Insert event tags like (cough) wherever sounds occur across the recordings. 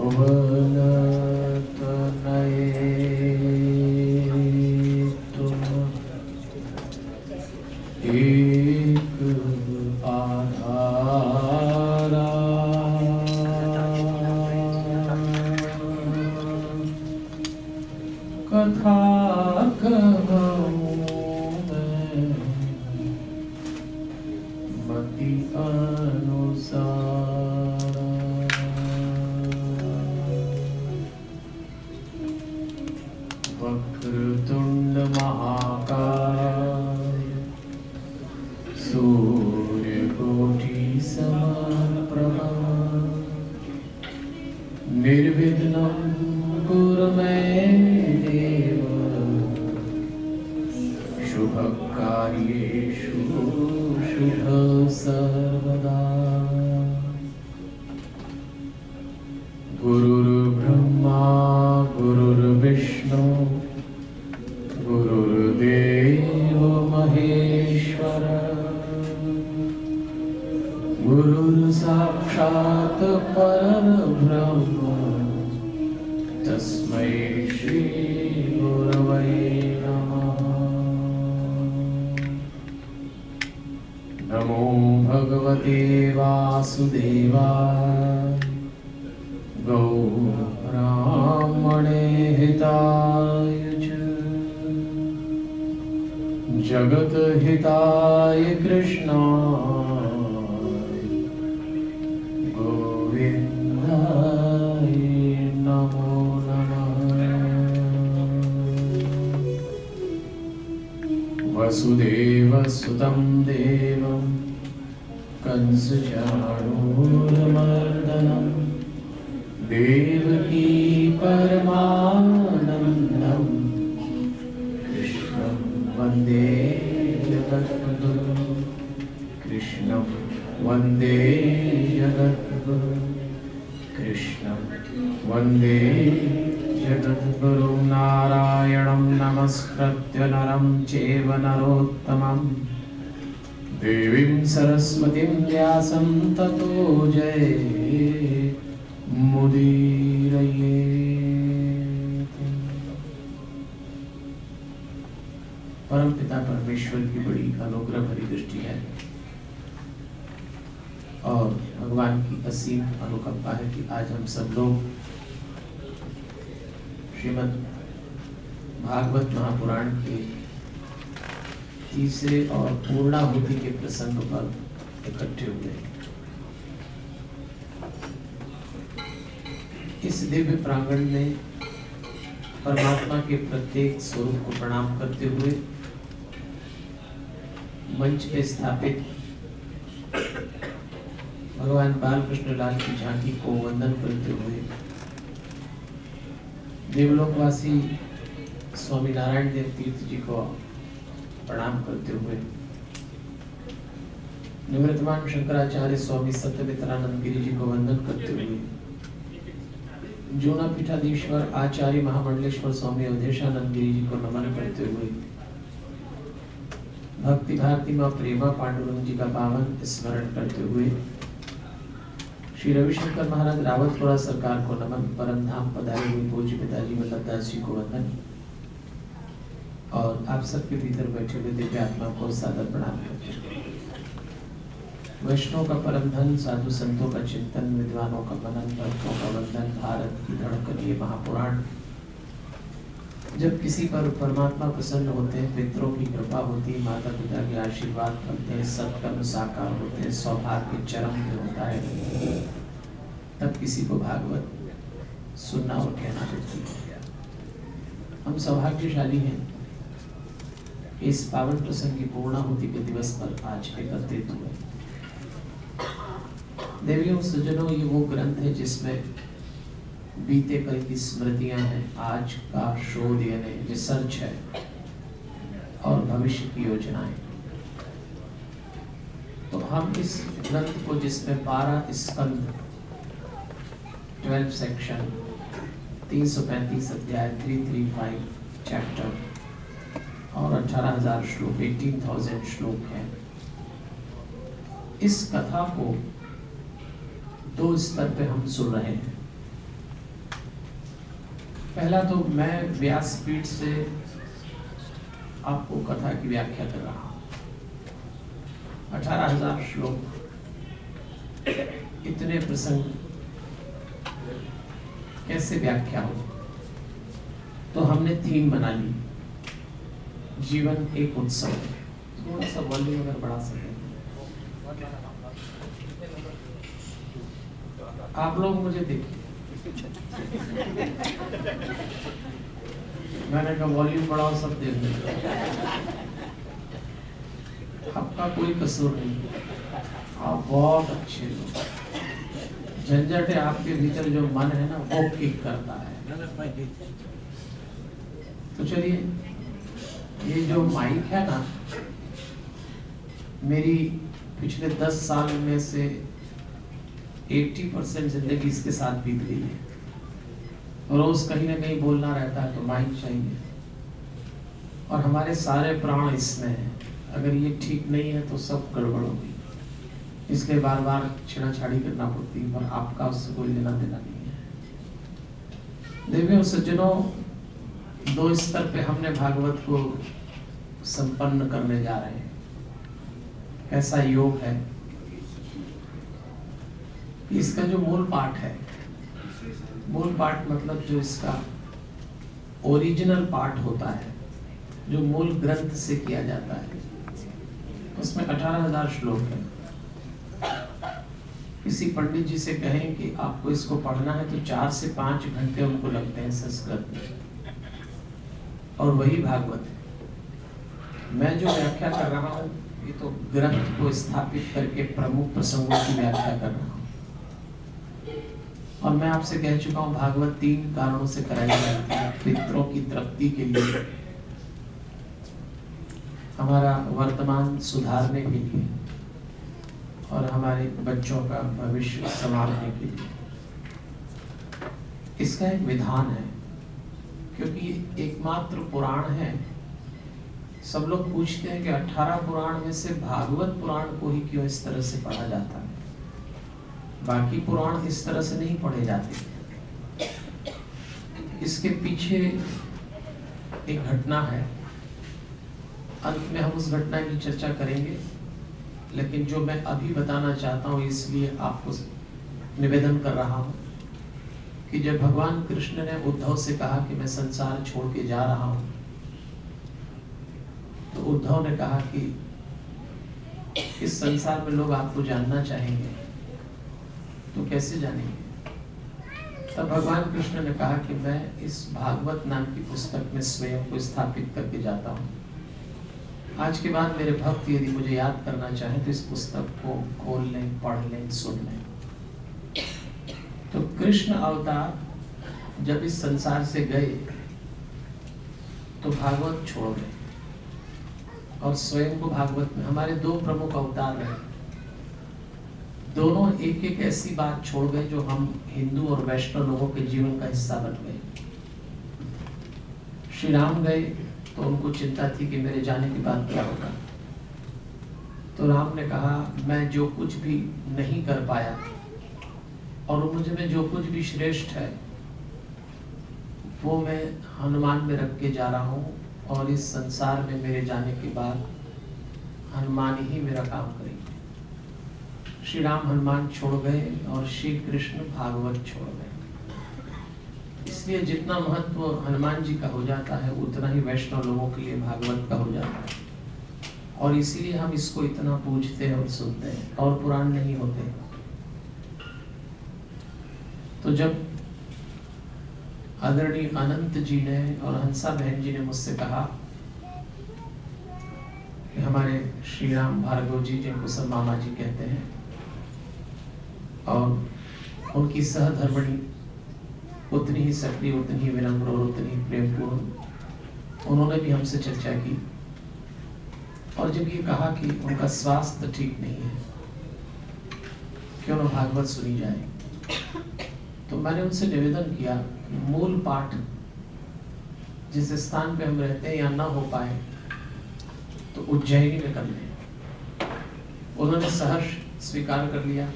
पवन तनये तीसरे और पूर्णाहुति के प्रसंग पर इकट्ठे हुए। इस दिव्य प्रांगण में परमात्मा के प्रत्येक स्वरूप को प्रणाम करते हुए मंच पे स्थापित भगवान बाल कृष्ण लाल की झांकी को वंदन करते हुए देवलोकवासी स्वामी नारायण देव तीर्थ जी को प्रणाम करते हुए। निवृत्तमान शंकराचार्य स्वामी सत्यमित्रानंद गिरी जी को वंदन करते हुए। जूना पीठाधीश्वर आचार्य महामंडलेश्वर स्वामी अवधेशानंद गिरी जी को नमन करते हुए। भक्ति भारती माँ प्रेमा पांडुरंग जी का पावन स्मरण करते हुए। श्री रविशंकर महाराज रावतपुरा सरकार को नमन परम धाम पधारे हुए पूज्य पिताजी वल्लभ जी को वंदन। और आप सबके भीतर बैठे हुए दिव्य आत्मा को सादर प्रणाम करते वैष्णव का परम धन, साधु संतों का चिंतन, विद्वानों का मनन, भक्तों का वंदन, भारत की धड़कन, ये महापुराण। जब किसी पर परमात्मा प्रसन्न होते हैं, पितरों की कृपा होती है माता पिता के आशीर्वाद फलते हैं, सत्कर्म साकार होते हैं, सौभाग्य, चरम पे होता है, तब किसी को भागवत सुनना और कहना मिलती है। हम सौभाग्यशाली हैं। इस पावन प्रसंग की पूर्णाहुति के दिवस पर आज एकत्रित हुए। देवियों, सज्जनों ये वो ग्रंथ है जिसमें बीते कल की स्मृतियाँ हैं, आज का शोध यानी रिसर्च है और भविष्य की योजनाएँ। तो हम इस ग्रंथ को जिसमें बारह स्कंद ट्वेल्व सेक्शन, तीन सौ पैंतीस अध्याय थ्री थ्री फाइव चैप्टर और अठारह हज़ार श्लोक एटीन थाउज़ेंड श्लोक है। इस कथा को दो स्तर पे हम सुन रहे हैं। पहला तो मैं व्यासपीठ से आपको कथा की व्याख्या कर रहा हूँ। अठारह हज़ार श्लोक, इतने प्रसंग कैसे व्याख्या हो? तो हमने थीम बना ली। जीवन एक उत्सव है। थोड़ा सा वॉल्यूम अगर बढ़ा सके। आप लोग मुझे देखिए। मैंने कहा वॉल्यूम बढ़ाओ सब देख आपका कोई कसूर नहीं आप बहुत अच्छे लोग झंझट है आपके भीतर जो मन है ना वो किक करता है। तो चलिए ये जो माइक है ना, मेरी पिछले दस साल में से 80 परसेंट ज़िंदगी इसके साथ बीत गई है। रोज कहीं ना कहीं बोलना रहता है तो माइक चाहिए। और हमारे सारे प्राण इसमें हैं। अगर ये ठीक नहीं है तो सब गड़बड़ होगी इसलिए बार बार छेड़ा छाड़ी करना पड़ती है, पर आपका उससे कोई लेना देना नहीं है। देवियों सज्जनों दो स्तर पे हमने भागवत को संपन्न करने जा रहे हैं। ऐसा योग है? इसका जो मूल पाठ है, मूल पाठ मतलब जो इसका ओरिजिनल पाठ होता है, जो मूल ग्रंथ से किया जाता है, उसमें अठारह हज़ार श्लोक है। किसी पंडित जी से कहें कि आपको इसको पढ़ना है तो चार से पाँच घंटे उनको लगते हैं संस्कृत में। और वही भागवत। है मैं जो व्याख्या कर रहा हूँ, ये तो ग्रंथ को स्थापित करके प्रमुख प्रसंगों की व्याख्या कर रहा हूँ। और मैं आपसे कह चुका हूँ, भागवत तीन कारणों से कराई जाती है, पितरों की तृप्ति के लिए, हमारा वर्तमान सुधारने के लिए, और हमारे बच्चों का भविष्य संभालने के लिए। इसका एक विधान है क्योंकि एकमात्र पुराण है। सब लोग पूछते हैं कि अठारह पुराण में से भागवत पुराण को ही क्यों इस तरह से पढ़ा जाता है? बाकी पुराण इस तरह से नहीं पढ़े जाते। इसके पीछे एक घटना है। अंत में हम उस घटना की चर्चा करेंगे, लेकिन जो मैं अभी बताना चाहता हूँ, इसलिए आपको निवेदन कर रहा हूँ। कि जब भगवान कृष्ण ने उद्धव से कहा कि मैं संसार छोड़ के जा रहा हूँ तो उद्धव ने कहा कि इस संसार में लोग आपको जानना चाहेंगे तो कैसे जानेंगे? तब भगवान कृष्ण ने कहा कि मैं इस भागवत नाम की पुस्तक में स्वयं को स्थापित करके जाता हूँ। आज के बाद मेरे भक्त यदि मुझे याद करना चाहे तो इस पुस्तक को खोल लें, पढ़ लें, सुन लें। तो कृष्ण अवतार जब इस संसार से गए तो भागवत छोड़ गए। और स्वयं को भागवत में हमारे दो प्रमुख अवतार रहे। दोनों एक एक ऐसी बात छोड़ गए जो हम हिंदू और वैष्णव लोगों के जीवन का हिस्सा बन गए। श्री राम गए तो उनको चिंता थी कि मेरे जाने के बाद क्या होगा। तो राम ने कहा, मैं जो कुछ भी नहीं कर पाया और मुझे में जो कुछ भी श्रेष्ठ है, वो मैं हनुमान में रख के जा रहा हूँ और इस संसार में मेरे जाने के बाद हनुमान ही मेरा काम करेंगे। श्री राम हनुमान छोड़ गए और श्री कृष्ण भागवत छोड़ गए। इसलिए जितना महत्व हनुमान जी का हो जाता है, उतना ही वैष्णव लोगों के लिए भागवत का हो जाता है। और इसीलिए हम इसको इतना पूछते हैं और सुनते हैं और पुराण नहीं होते। तो जब आदरणीय अनंत जी ने और हंसा बहन जी ने मुझसे कहा कि हमारे श्री राम भार्गव जी, जिनको सब मामा जी कहते हैं, और उनकी सहधर्मणी, उतनी ही सक्रिय उतनी ही विनम्र और उतनी ही प्रेमपूर्ण, उन्होंने भी हमसे चर्चा की। और जब ये कहा कि उनका स्वास्थ्य ठीक नहीं है, क्यों ना भागवत सुनी जाए? तो मैंने उनसे निवेदन किया मूल पाठ जिस स्थान पे हम रहते हैं या ना हो पाए तो उज्जैनी में कर लें। उन्होंने सहर्ष स्वीकार कर लिया।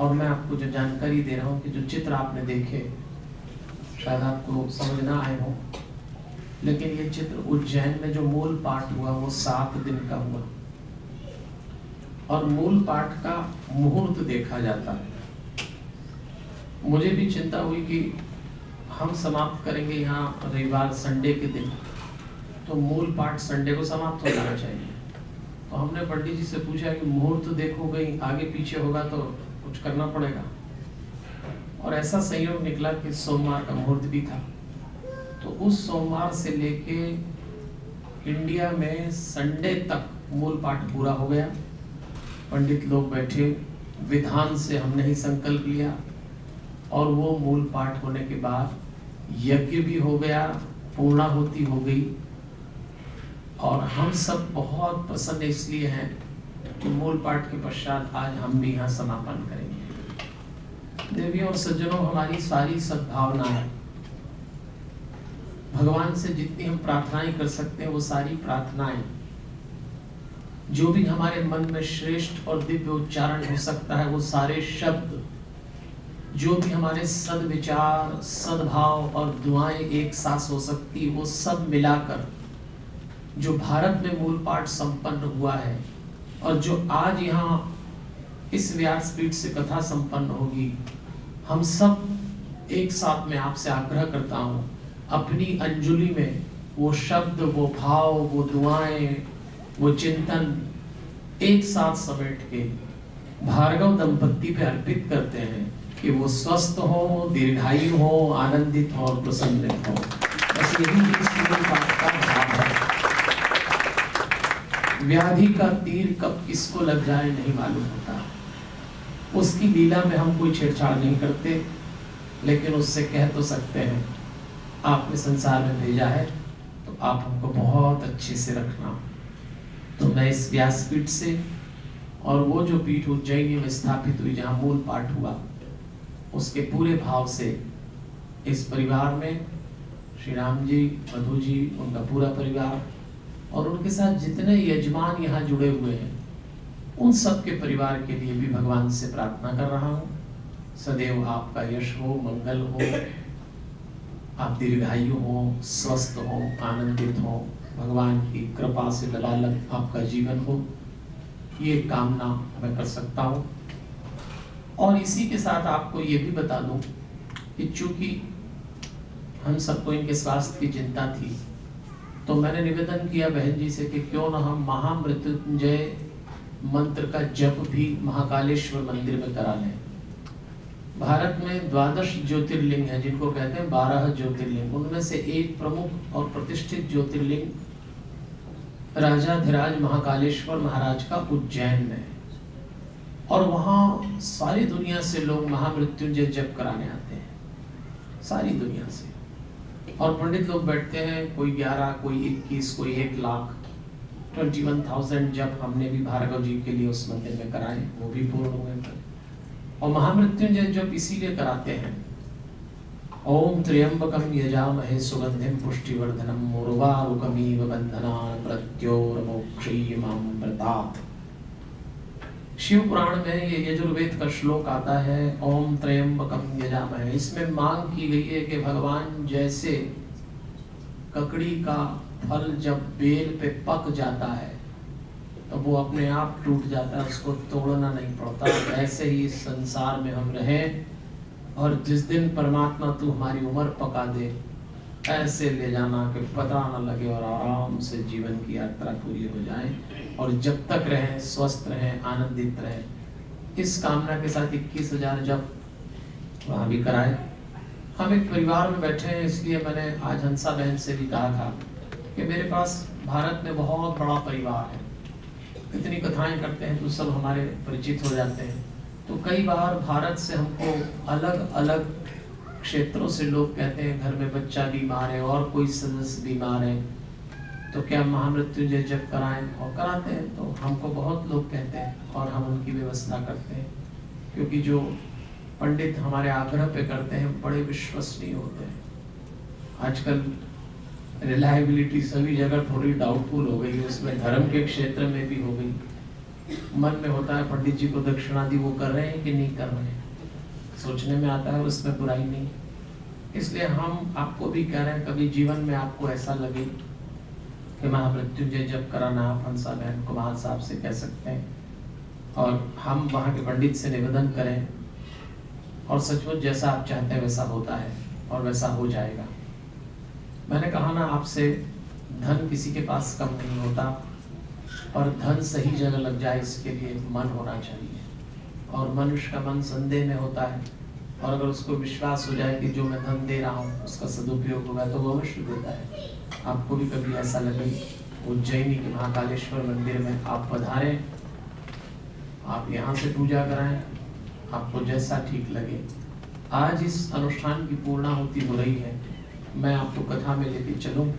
और मैं आपको जो जानकारी दे रहा हूँ कि जो चित्र आपने देखे, शायद आपको समझ ना आए हो। लेकिन ये चित्र उज्जैन में जो मूल पाठ हुआ, वो सात दिन का हुआ। और मूल पाठ का मुहूर्त देखा जाता है। मुझे भी चिंता हुई कि हम समाप्त करेंगे यहाँ रविवार संडे के दिन तो मूल पाठ संडे को समाप्त हो जाना चाहिए। तो हमने पंडित जी से पूछा कि मुहूर्त तो देखो गई आगे पीछे होगा तो कुछ करना पड़ेगा। और ऐसा संयोग निकला कि सोमवार का मुहूर्त भी था। तो उस सोमवार से लेके इंडिया में संडे तक मूल पाठ पूरा हो गया। पंडित लोग बैठे, विधान से हमने ही संकल्प लिया। और वो मूल पाठ होने के बाद यज्ञ भी हो गया, पूर्णाहुति हो गई। और हम सब बहुत प्रसन्न इसलिए हैं कि मूल पाठ के पश्चात आज हम भी यहाँ समापन करेंगे। देवी और सज्जनों, हमारी सारी सद्भावनाएँ, भगवान से जितनी हम प्रार्थनाएँ कर सकते हैं, वो सारी प्रार्थनाएँ, जो भी हमारे मन में श्रेष्ठ और दिव्य उच्चारण हो सकता है, वो सारे शब्द जो भी हमारे सद विचार सद्भाव और दुआएँ एक साथ हो सकती, वो सब मिलाकर जो भारत में मूल पाठ संपन्न हुआ है और जो आज यहाँ इस व्यासपीठ से कथा संपन्न होगी, हम सब एक साथ में आपसे आग्रह करता हूँ, अपनी अंजुलि में वो शब्द, वो भाव, वो दुआएँ, वो चिंतन एक साथ समेट के भार्गव दंपत्ति पे अर्पित करते हैं। कि वो स्वस्थ हो, दीर्घायु हो, आनंदित हो और प्रसन्नित हो। बस यही बात का भाव है। व्याधि का तीर कब किसको लग जाए नहीं मालूम होता। उसकी लीला में हम कोई छेड़छाड़ नहीं करते, लेकिन उससे कह तो सकते हैं, आपने संसार में भेजा है तो आप हमको बहुत अच्छे से रखना। तो मैं इस व्यासपीठ से और वो जो पीठ उज्जैनी में स्थापित हुई, जहाँ मूल पाठ हुआ उसके पूरे भाव से इस परिवार में श्री राम जी, मधु जी, उनका पूरा परिवार और उनके साथ जितने यजमान यहाँ जुड़े हुए हैं, उन सब के परिवार के लिए भी भगवान से प्रार्थना कर रहा हूँ। सदैव आपका यश हो, मंगल हो, आप दीर्घायु हो, स्वस्थ हो, आनंदित हो, भगवान की कृपा से लबालक आपका जीवन हो। ये कामना मैं कर सकता हूँ। और इसी के साथ आपको ये भी बता दूँ कि चूँकि हम सबको इनके स्वास्थ्य की चिंता थी तो मैंने निवेदन किया बहन जी से कि क्यों ना हम महामृत्युंजय मंत्र का जप भी महाकालेश्वर मंदिर में करा लें। भारत में द्वादश ज्योतिर्लिंग है, जिनको कहते हैं बारह ज्योतिर्लिंग। उनमें से एक प्रमुख और प्रतिष्ठित ज्योतिर्लिंग राजाधिराज महाकालेश्वर महाराज का उज्जैन में और वहाँ सारी दुनिया से लोग महामृत्युंजय जप कराने आते हैं। सारी दुनिया से। और पंडित लोग बैठते हैं, कोई ग्यारह, कोई इक्कीस, कोई एक लाख। ट्वेंटी वन थाउज़ेंड जब हमने भी भार्गव जी के लिए उस मंदिर में कराए, वो भी पूर्ण हुए और महामृत्युंजय जब इसीलिए कराते हैं। ओम त्र्यंबकम यजामहे सुगंधिम पुष्टिवर्धनम उर्वारुकमीव बंधनान प्रत्योरमोक्षीयमामृतात् शिव पुराण में ये यजुर्वेद का श्लोक आता है, ओम त्र्यंबकम यजामहे। इसमें मांग की गई है कि भगवान जैसे ककड़ी का फल जब बेल पे पक जाता है तो वो अपने आप टूट जाता है, उसको तोड़ना नहीं पड़ता। ऐसे ही इस संसार में हम रहे और जिस दिन परमात्मा तू हमारी उम्र पका दे ऐसे ले जाना कि पता न लगे और आराम से जीवन की यात्रा पूरी हो जाए और जब तक रहें, स्वस्थ रहें, आनंदित रहें, इस कामना के साथ इक्कीस हज़ार जब वहाँ भी कराए। हम एक परिवार में बैठे हैं, इसलिए मैंने आज हंसा बहन से भी कहा था कि मेरे पास भारत में बहुत बड़ा परिवार है। इतनी कथाएँ करते हैं तो सब हमारे परिचित हो जाते हैं। तो कई बार भारत से हमको अलग अलग क्षेत्रों से लोग कहते हैं, घर में बच्चा बीमार है और कोई सदस्य बीमार है तो क्या महामृत्युंजय जब कराएँ और कराते हैं तो हमको बहुत लोग कहते हैं और हम उनकी व्यवस्था करते हैं, क्योंकि जो पंडित हमारे आग्रह पे करते हैं, बड़े विश्वसनीय होते हैं। आजकल रिलायबिलिटी सभी जगह थोड़ी डाउटफुल हो गई उसमें धर्म के क्षेत्र में भी हो गई। मन में होता है, पंडित जी को दक्षिणा दी, वो कर रहे हैं कि नहीं कर रहे हैं? सोचने में आता है, उसमें बुराई नहीं इसलिए हम आपको भी कह रहे हैं, कभी जीवन में आपको ऐसा लगे कि महामृत्युंजय जब कराना आप हंसा बहन कुमार साहब से कह सकते हैं। और हम वहाँ के पंडित से निवेदन करें, और सचमुच जैसा आप चाहते हैं वैसा होता है, और वैसा हो जाएगा। मैंने कहा ना, आपसे धन किसी के पास कम नहीं होता, और धन सही जगह लग जाए, इसके लिए मन होना चाहिए। और मनुष्य का मन संदेह में होता है। और अगर उसको विश्वास हो जाए कि जो मैं धन दे रहा हूँ, उसका सदुपयोग होगा तो वो अवश्य देता है। आपको भी कभी ऐसा लगे उज्जैनी के महाकालेश्वर मंदिर में आप पधारें, आप यहाँ से पूजा कराएँ, आपको जैसा ठीक लगे। आज इस अनुष्ठान की पूर्णाहुति हो रही है। मैं आपको कथा में लेके चलूँ।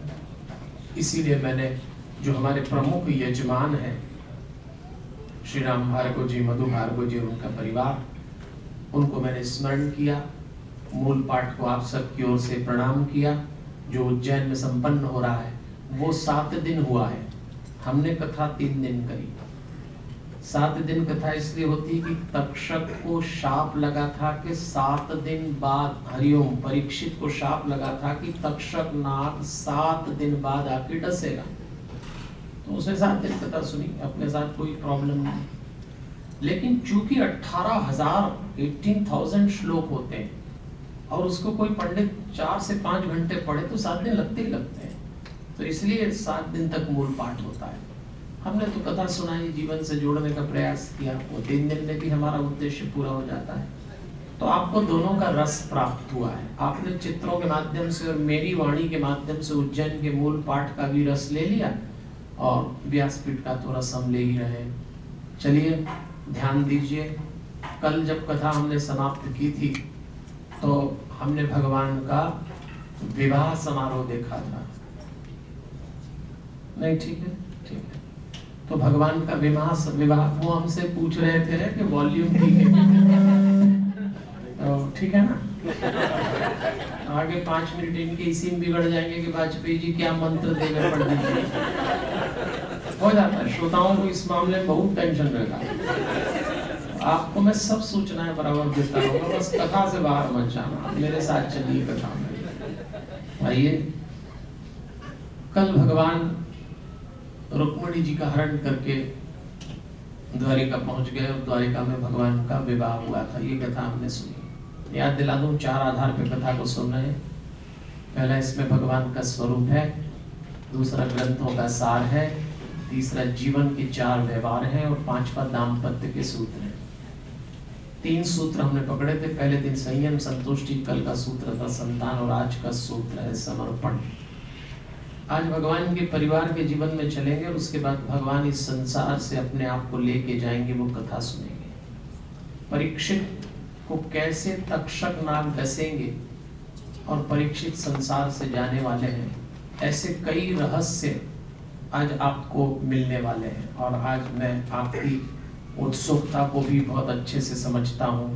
इसीलिए मैंने जो हमारे प्रमुख यजमान हैं श्री राम भार्गव जी मधु भार्गव जी और उनका परिवार, उनको मैंने स्मरण किया, मूल पाठ को आप सबकी ओर से प्रणाम किया, जो उज्जैन में संपन्न हो रहा है, वो सात दिन हुआ है। हमने कथा तीन दिन करी। सात दिन कथा इसलिए होती कि तक्षक को शाप लगा था कि सात दिन बाद हरिओम परीक्षित को शाप लगा था कि तक्षक नाग सात दिन बाद आके डसेगा। उसने दिन कथा सुनी, अपने साथ कोई प्रॉब्लम नहीं लेकिन चूँकि अठारह हज़ार एटीन थाउज़ेंड श्लोक होते हैं, और उसको कोई पंडित चार से पाँच घंटे पढ़े तो सात दिन लगते ही लगते हैं। तो इसलिए सात दिन तक मूल पाठ होता है। हमने तो कथा सुनाई, जीवन से जोड़ने का प्रयास किया, वो तीन दिन में भी हमारा उद्देश्य पूरा हो जाता है। तो आपको दोनों का रस प्राप्त हुआ है। आपने चित्रों के माध्यम से और मेरी वाणी के माध्यम से, उज्जैन के मूल पाठ का भी रस ले लिया और व्यासपीठ का थोड़ा रस हम ले ही रहे। चलिए, ध्यान दीजिए। कल जब कथा हमने समाप्त की थी तो हमने भगवान का विवाह समारोह देखा था। नहीं, ठीक है ठीक है। तो भगवान का विवाह विवाह वो हमसे पूछ रहे थे कि वॉल्यूम ठीक है। (laughs) तो ठीक है ना? (laughs) आगे पाँच मिनट इनके इसी में बिगड़ जाएँगे कि वाजपेयी जी क्या मंत्र देकर पढ़ हो जाता है, श्रोताओं को इस मामले में बहुत टेंशन रहता आपको मैं सब सूचनाएँ बराबर देता हूँ बस कथा से बाहर मत जाना, मेरे साथ चलिए कथा में। आइए, कल भगवान रुक्मणी जी का हरण करके द्वारिका पहुँच गए और द्वारिका में भगवान का विवाह हुआ था, ये कथा हमने सुनी। याद दिला दूँ, चार आधार पे कथा को सुन रहे हैं। पहला इसमें भगवान का स्वरूप है, दूसरा ग्रंथों का सार है, तीसरा जीवन के चार व्यवहार हैं और पांचवा दाम्पत्य के सूत्र हैं। तीन सूत्र हमने पकड़े थे, पहले दिन संयम, संतुष्टि, कल का सूत्र था संतान और आज का सूत्र है समर्पण। आज भगवान के परिवार के जीवन में चलेंगे और उसके बाद भगवान इस संसार से अपने आप को लेके जाएँगे, वो कथा सुनेंगे। परीक्षित को कैसे तक्षक नाग डसेंगे और परीक्षित संसार से जाने वाले हैं? ऐसे कई रहस्य आज आपको मिलने वाले हैं और आज मैं आपकी उत्सुकता को भी बहुत अच्छे से समझता हूँ,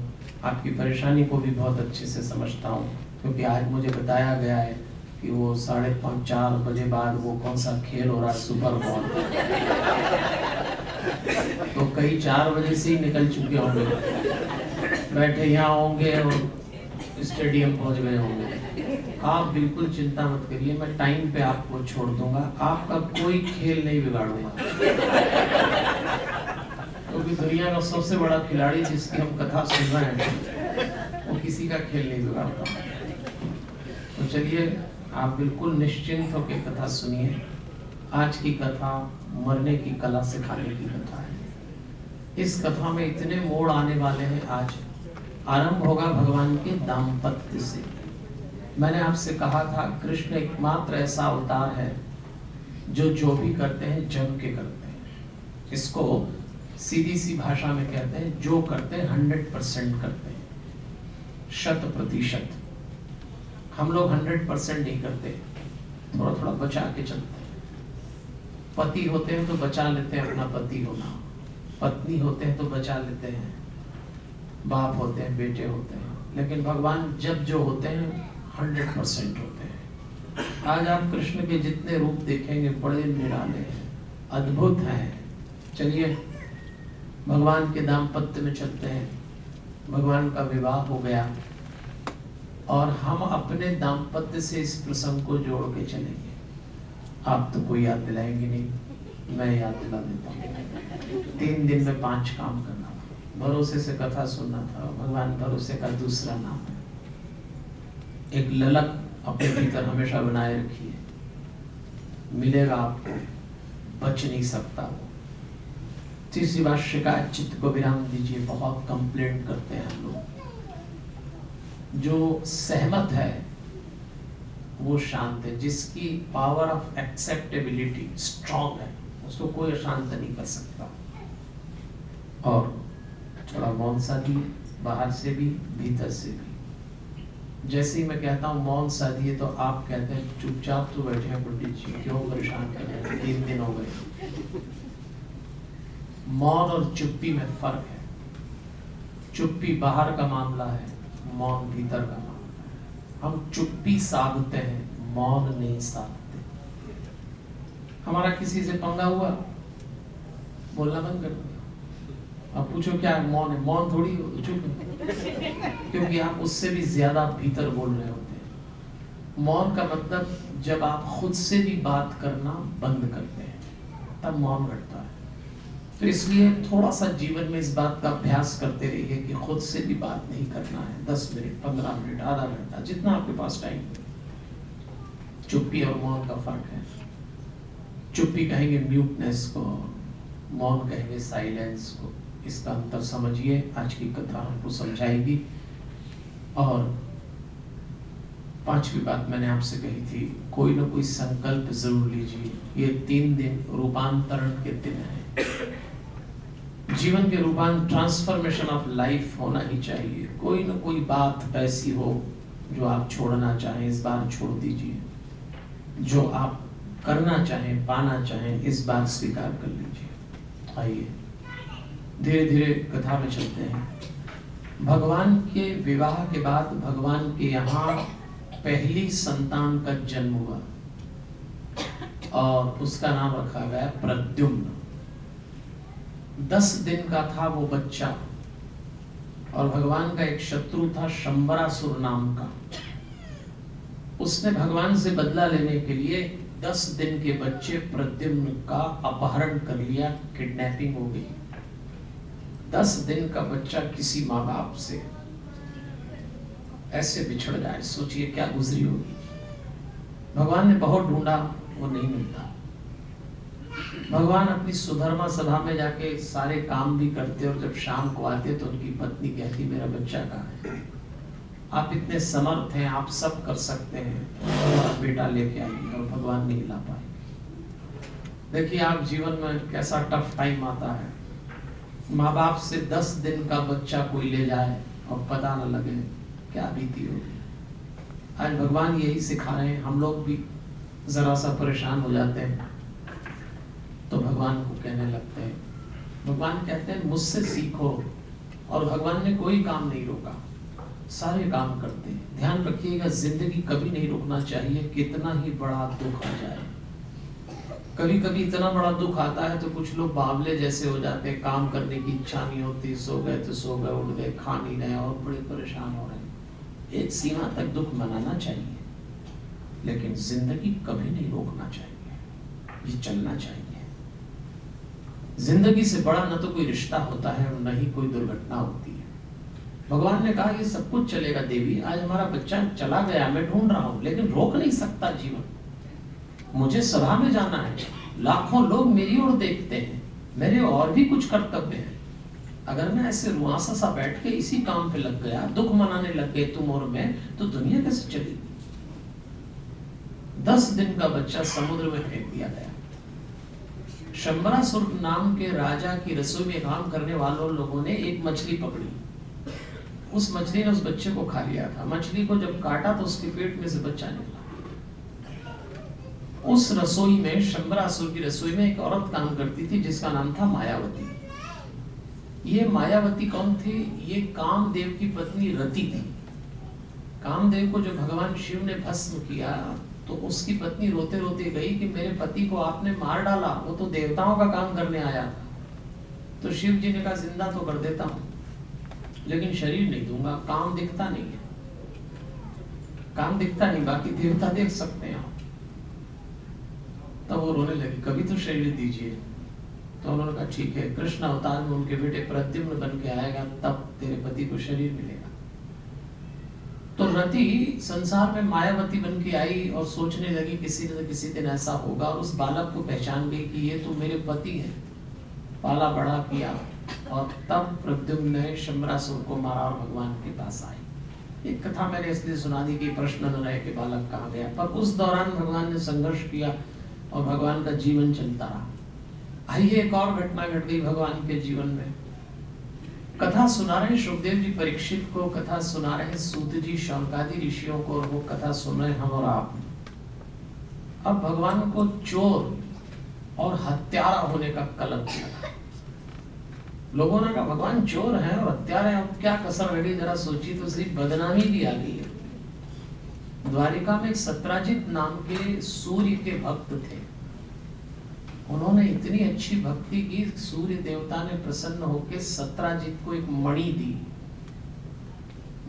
आपकी परेशानी को भी बहुत अच्छे से समझता हूँ, क्योंकि आज मुझे बताया गया है कि वो साढ़े पाँच, चार बजे बाद वो कौन सा खेल हो रहा है, सुपर बॉल। तो कई चार बजे से ही निकल चुके होंगे। बैठे यहाँ होंगे और स्टेडियम पहुँच गए होंगे। आप बिल्कुल चिंता मत करिए, मैं टाइम पे आपको छोड़ दूँगा। आपका कोई खेल नहीं बिगाड़ूँगा क्योंकि तो दुनिया का सबसे बड़ा खिलाड़ी जिसकी हम कथा सुन रहे हैं, वो किसी का खेल नहीं बिगाड़ता। तो चलिए, आप बिल्कुल निश्चिंत होकर कथा सुनिए। आज की कथा मरने की कला सिखाने की कथा है। इस कथा में इतने मोड़ आने वाले हैं आज। आरंभ होगा भगवान के दाम्पत्य से। मैंने आपसे कहा था, कृष्ण एकमात्र ऐसा अवतार है जो जो भी करते हैं जग के करते हैं। इसको सीधी सी भाषा में कहते हैं, जो करते हैं, हंड्रेड परसेंट करते हैं। शत प्रतिशत। हम लोग हंड्रेड परसेंट नहीं करते। थोड़ा थोड़ा बचा के चलते हैं। पति होते हैं तो बचा लेते हैं, अपना पति होना। पत्नी होते हैं तो बचा लेते हैं, बाप होते हैं, बेटे होते हैं। लेकिन भगवान जब जो होते हैं हंड्रेड परसेंट होते हैं। आज आप कृष्ण के जितने रूप देखेंगे, बड़े निराले हैं, अद्भुत हैं। चलिए, भगवान के दाम्पत्य में चलते हैं। भगवान का विवाह हो गया, और हम अपने दाम्पत्य से इस प्रसंग को जोड़ के चलेंगे। आप तो कोई याद दिलाएँगे नहीं, मैं याद दिला देता हूँ। तीन दिन में पाँच काम करना था। भरोसे से कथा सुनना था, भगवान भरोसे का दूसरा नाम है। एक ललक अपने भीतर हमेशा बनाए रखिए मिलेगा आपको बच नहीं सकता वो। तीसरी बात, शिकायत चित्त को विराम दीजिए, बहुत कंप्लेंट करते हैं हम लोग। जो सहमत है, वो शांत है। जिसकी पावर ऑफ़ एक्सेप्टेबिलिटी स्ट्रांग है, उसको कोई शांत नहीं कर सकता। और थोड़ा मौन सा भी, बाहर से भी, भीतर से भी। जैसे ही मैं कहता हूँ मौन साधिए तो आप कहते हैं, चुपचाप तो बैठे हैं पंडित जी, क्यों परेशान कर रहे हैं? तीन दिन हो गए। मौन और चुप्पी में फ़र्क है। चुप्पी बाहर का मामला है, मौन भीतर का मामला है। हम चुप्पी साधते हैं, मौन नहीं साधते। हमारा किसी से पंगा हुआ? बोलना बंद कर दो। अब पूछो क्या मौन है? मौन थोड़ी चुप क्योंकि आप उससे भी ज़्यादा भीतर बोल रहे होते हैं। मौन का मतलब जब आप खुद से भी बात करना बंद करते हैं, तब मौन घटता है। तो इसलिए थोड़ा सा जीवन में इस बात का अभ्यास करते रहिए कि खुद से भी बात नहीं करना है। दस मिनट, पंद्रह मिनट, आधा घंटा, जितना आपके पास टाइम चुप्पी और मौन का फ़र्क है। चुप्पी कहेंगे म्यूटनेस को, मौन कहेंगे साइलेंस को। इसका अंतर समझिए, आज की कथा हमको समझाएगी। और पांचवी बात मैंने आपसे कही थी, कोई ना कोई संकल्प ज़रूर लीजिए। ये तीन दिन रूपांतरण के दिन है। जीवन के रूपांतर ट्रांसफॉर्मेशन ऑफ़ लाइफ होना ही चाहिए। कोई ना कोई बात ऐसी हो जो आप छोड़ना चाहें, इस बार छोड़ दीजिए। जो आप करना चाहें, पाना चाहें, इस बार स्वीकार कर लीजिए। आइए। धीरे धीरे कथा में चलते हैं। भगवान के विवाह के बाद भगवान के यहाँ पहली संतान का जन्म हुआ। और उसका नाम रखा गया प्रद्युम्न। दस दिन का था वो बच्चा। और भगवान का एक शत्रु था शंबरासुर नाम का। उसने भगवान से बदला लेने के लिए दस दिन के बच्चे प्रद्युम्न का अपहरण कर लिया, किडनैपिंग हो गई। दस दिन का बच्चा किसी माँ बाप से ऐसे बिछड़ जाए, सोचिए क्या गुजरी होगी। भगवान ने बहुत ढूंढा, वो नहीं मिलता। भगवान अपनी सुधर्मा सभा में जाके सारे काम भी करते और जब शाम को आते तो उनकी पत्नी कहती, मेरा बच्चा कहाँ है? आप इतने समर्थ हैं, आप सब कर सकते हैं। और बेटा लेके आइए और भगवान नहीं ला पाए देखिए, आप जीवन में कैसा टफ टाइम आता है। माँ बाप से दस दिन का बच्चा कोई ले जाए और पता न लगे क्या बीती होगी। आज भगवान यही सिखा रहे हैं, हम लोग भी जरा सा परेशान हो जाते हैं तो भगवान को कहने लगते हैं। भगवान कहते हैं, मुझसे सीखो। और भगवान ने कोई काम नहीं रोका। सारे काम करते हैं। ध्यान रखिएगा, ज़िंदगी कभी नहीं रुकना चाहिए, कितना ही बड़ा दुख आ जाए। कभी कभी इतना बड़ा दुख आता है तो कुछ लोग बावले जैसे हो जाते हैं, काम करने की इच्छा नहीं होती, सो गए तो सो गए, उठ गए, खा नहीं रहे और बड़े परेशान हो रहे हैं। एक सीमा तक दुख मनाना चाहिए, लेकिन ज़िंदगी कभी नहीं रोकना चाहिए, ये चलना चाहिए। ज़िंदगी से बड़ा न तो कोई रिश्ता होता है और न ही कोई दुर्घटना होती है। भगवान ने कहा, ये सब कुछ चलेगा, देवी, आज हमारा बच्चा चला गया, मैं ढूंढ रहा हूँ, लेकिन रोक नहीं सकता जीवन। मुझे सभा में जाना है। लाखों लोग मेरी ओर देखते हैं। मेरे और भी कुछ कर्तव्य हैं। अगर मैं ऐसे रुआसा सा बैठ के इसी काम पे लग गया, दुख मनाने लग गए तुम और मैं तो दुनिया कैसे चलेगी दस दिन का बच्चा समुद्र में फेंक दिया गया। शंबरासुर नाम के राजा की रसोई में काम करने वालों लोगों ने एक मछली पकड़ी। उस मछली ने उस बच्चे को खा लिया था। मछली को जब काटा तो उसके पेट में से बच्चा निकला। उस रसोई में शंबरासुर की रसोई में एक औरत काम करती थी, जिसका नाम था मायावती। ये मायावती कौन थी? ये कामदेव की पत्नी रति थी। कामदेव को जब भगवान शिव ने भस्म किया तो उसकी पत्नी रोते रोते गई कि मेरे पति को आपने मार डाला, वो तो देवताओं का काम करने आया। तो शिव जी ने कहा, ज़िंदा तो कर देता हूँ, लेकिन शरीर नहीं दूँगा, काम दिखता नहीं है। काम दिखता नहीं, बाकी देवता देख सकते हैं तब वो रोने लगी, कभी तो शरीर दीजिए। तो उन्होंने कहा, ठीक है, कृष्ण अवतार में उनके बेटे प्रद्युम्न बन के आएगा, तब तेरे पति को शरीर मिलेगा। तो रति संसार में मायावती बन के आई और सोचने लगी, किसी न किसी दिन ऐसा होगा और उस बालक को पहचान गई कि ये तो मेरे पति है। पाला बड़ा किया और तब प्रद्युम्न ने शमरासुर को मारा और भगवान के पास आई। एक कथा मैंने इसलिए सुना दी कि प्रश्न न रहे कि बालक कहाँ गया। पर उस दौरान भगवान ने संघर्ष किया। और भगवान का जीवन चलता रहा। आइए एक और घटना घट गई भगवान के जीवन में। कथा सुना रहे सुखदेव जी परीक्षित को, कथा सुना रहे सूत जी शौनकादि ऋषियों को, और वो कथा सुन रहे हम और आप। अब भगवान को चोर और हत्यारा होने का कलंक लगा लोगों ने कहा, भगवान चोर है और हत्यारे अब क्या कसर रह गई? जरा सोची तो सिर्फ़ बदनामी भी आ गई है। द्वारिका में सत्राजित नाम के सूर्य के भक्त थे। उन्होंने इतनी अच्छी भक्ति की, सूर्य देवता ने प्रसन्न होकर सत्राजित को एक मणि दी।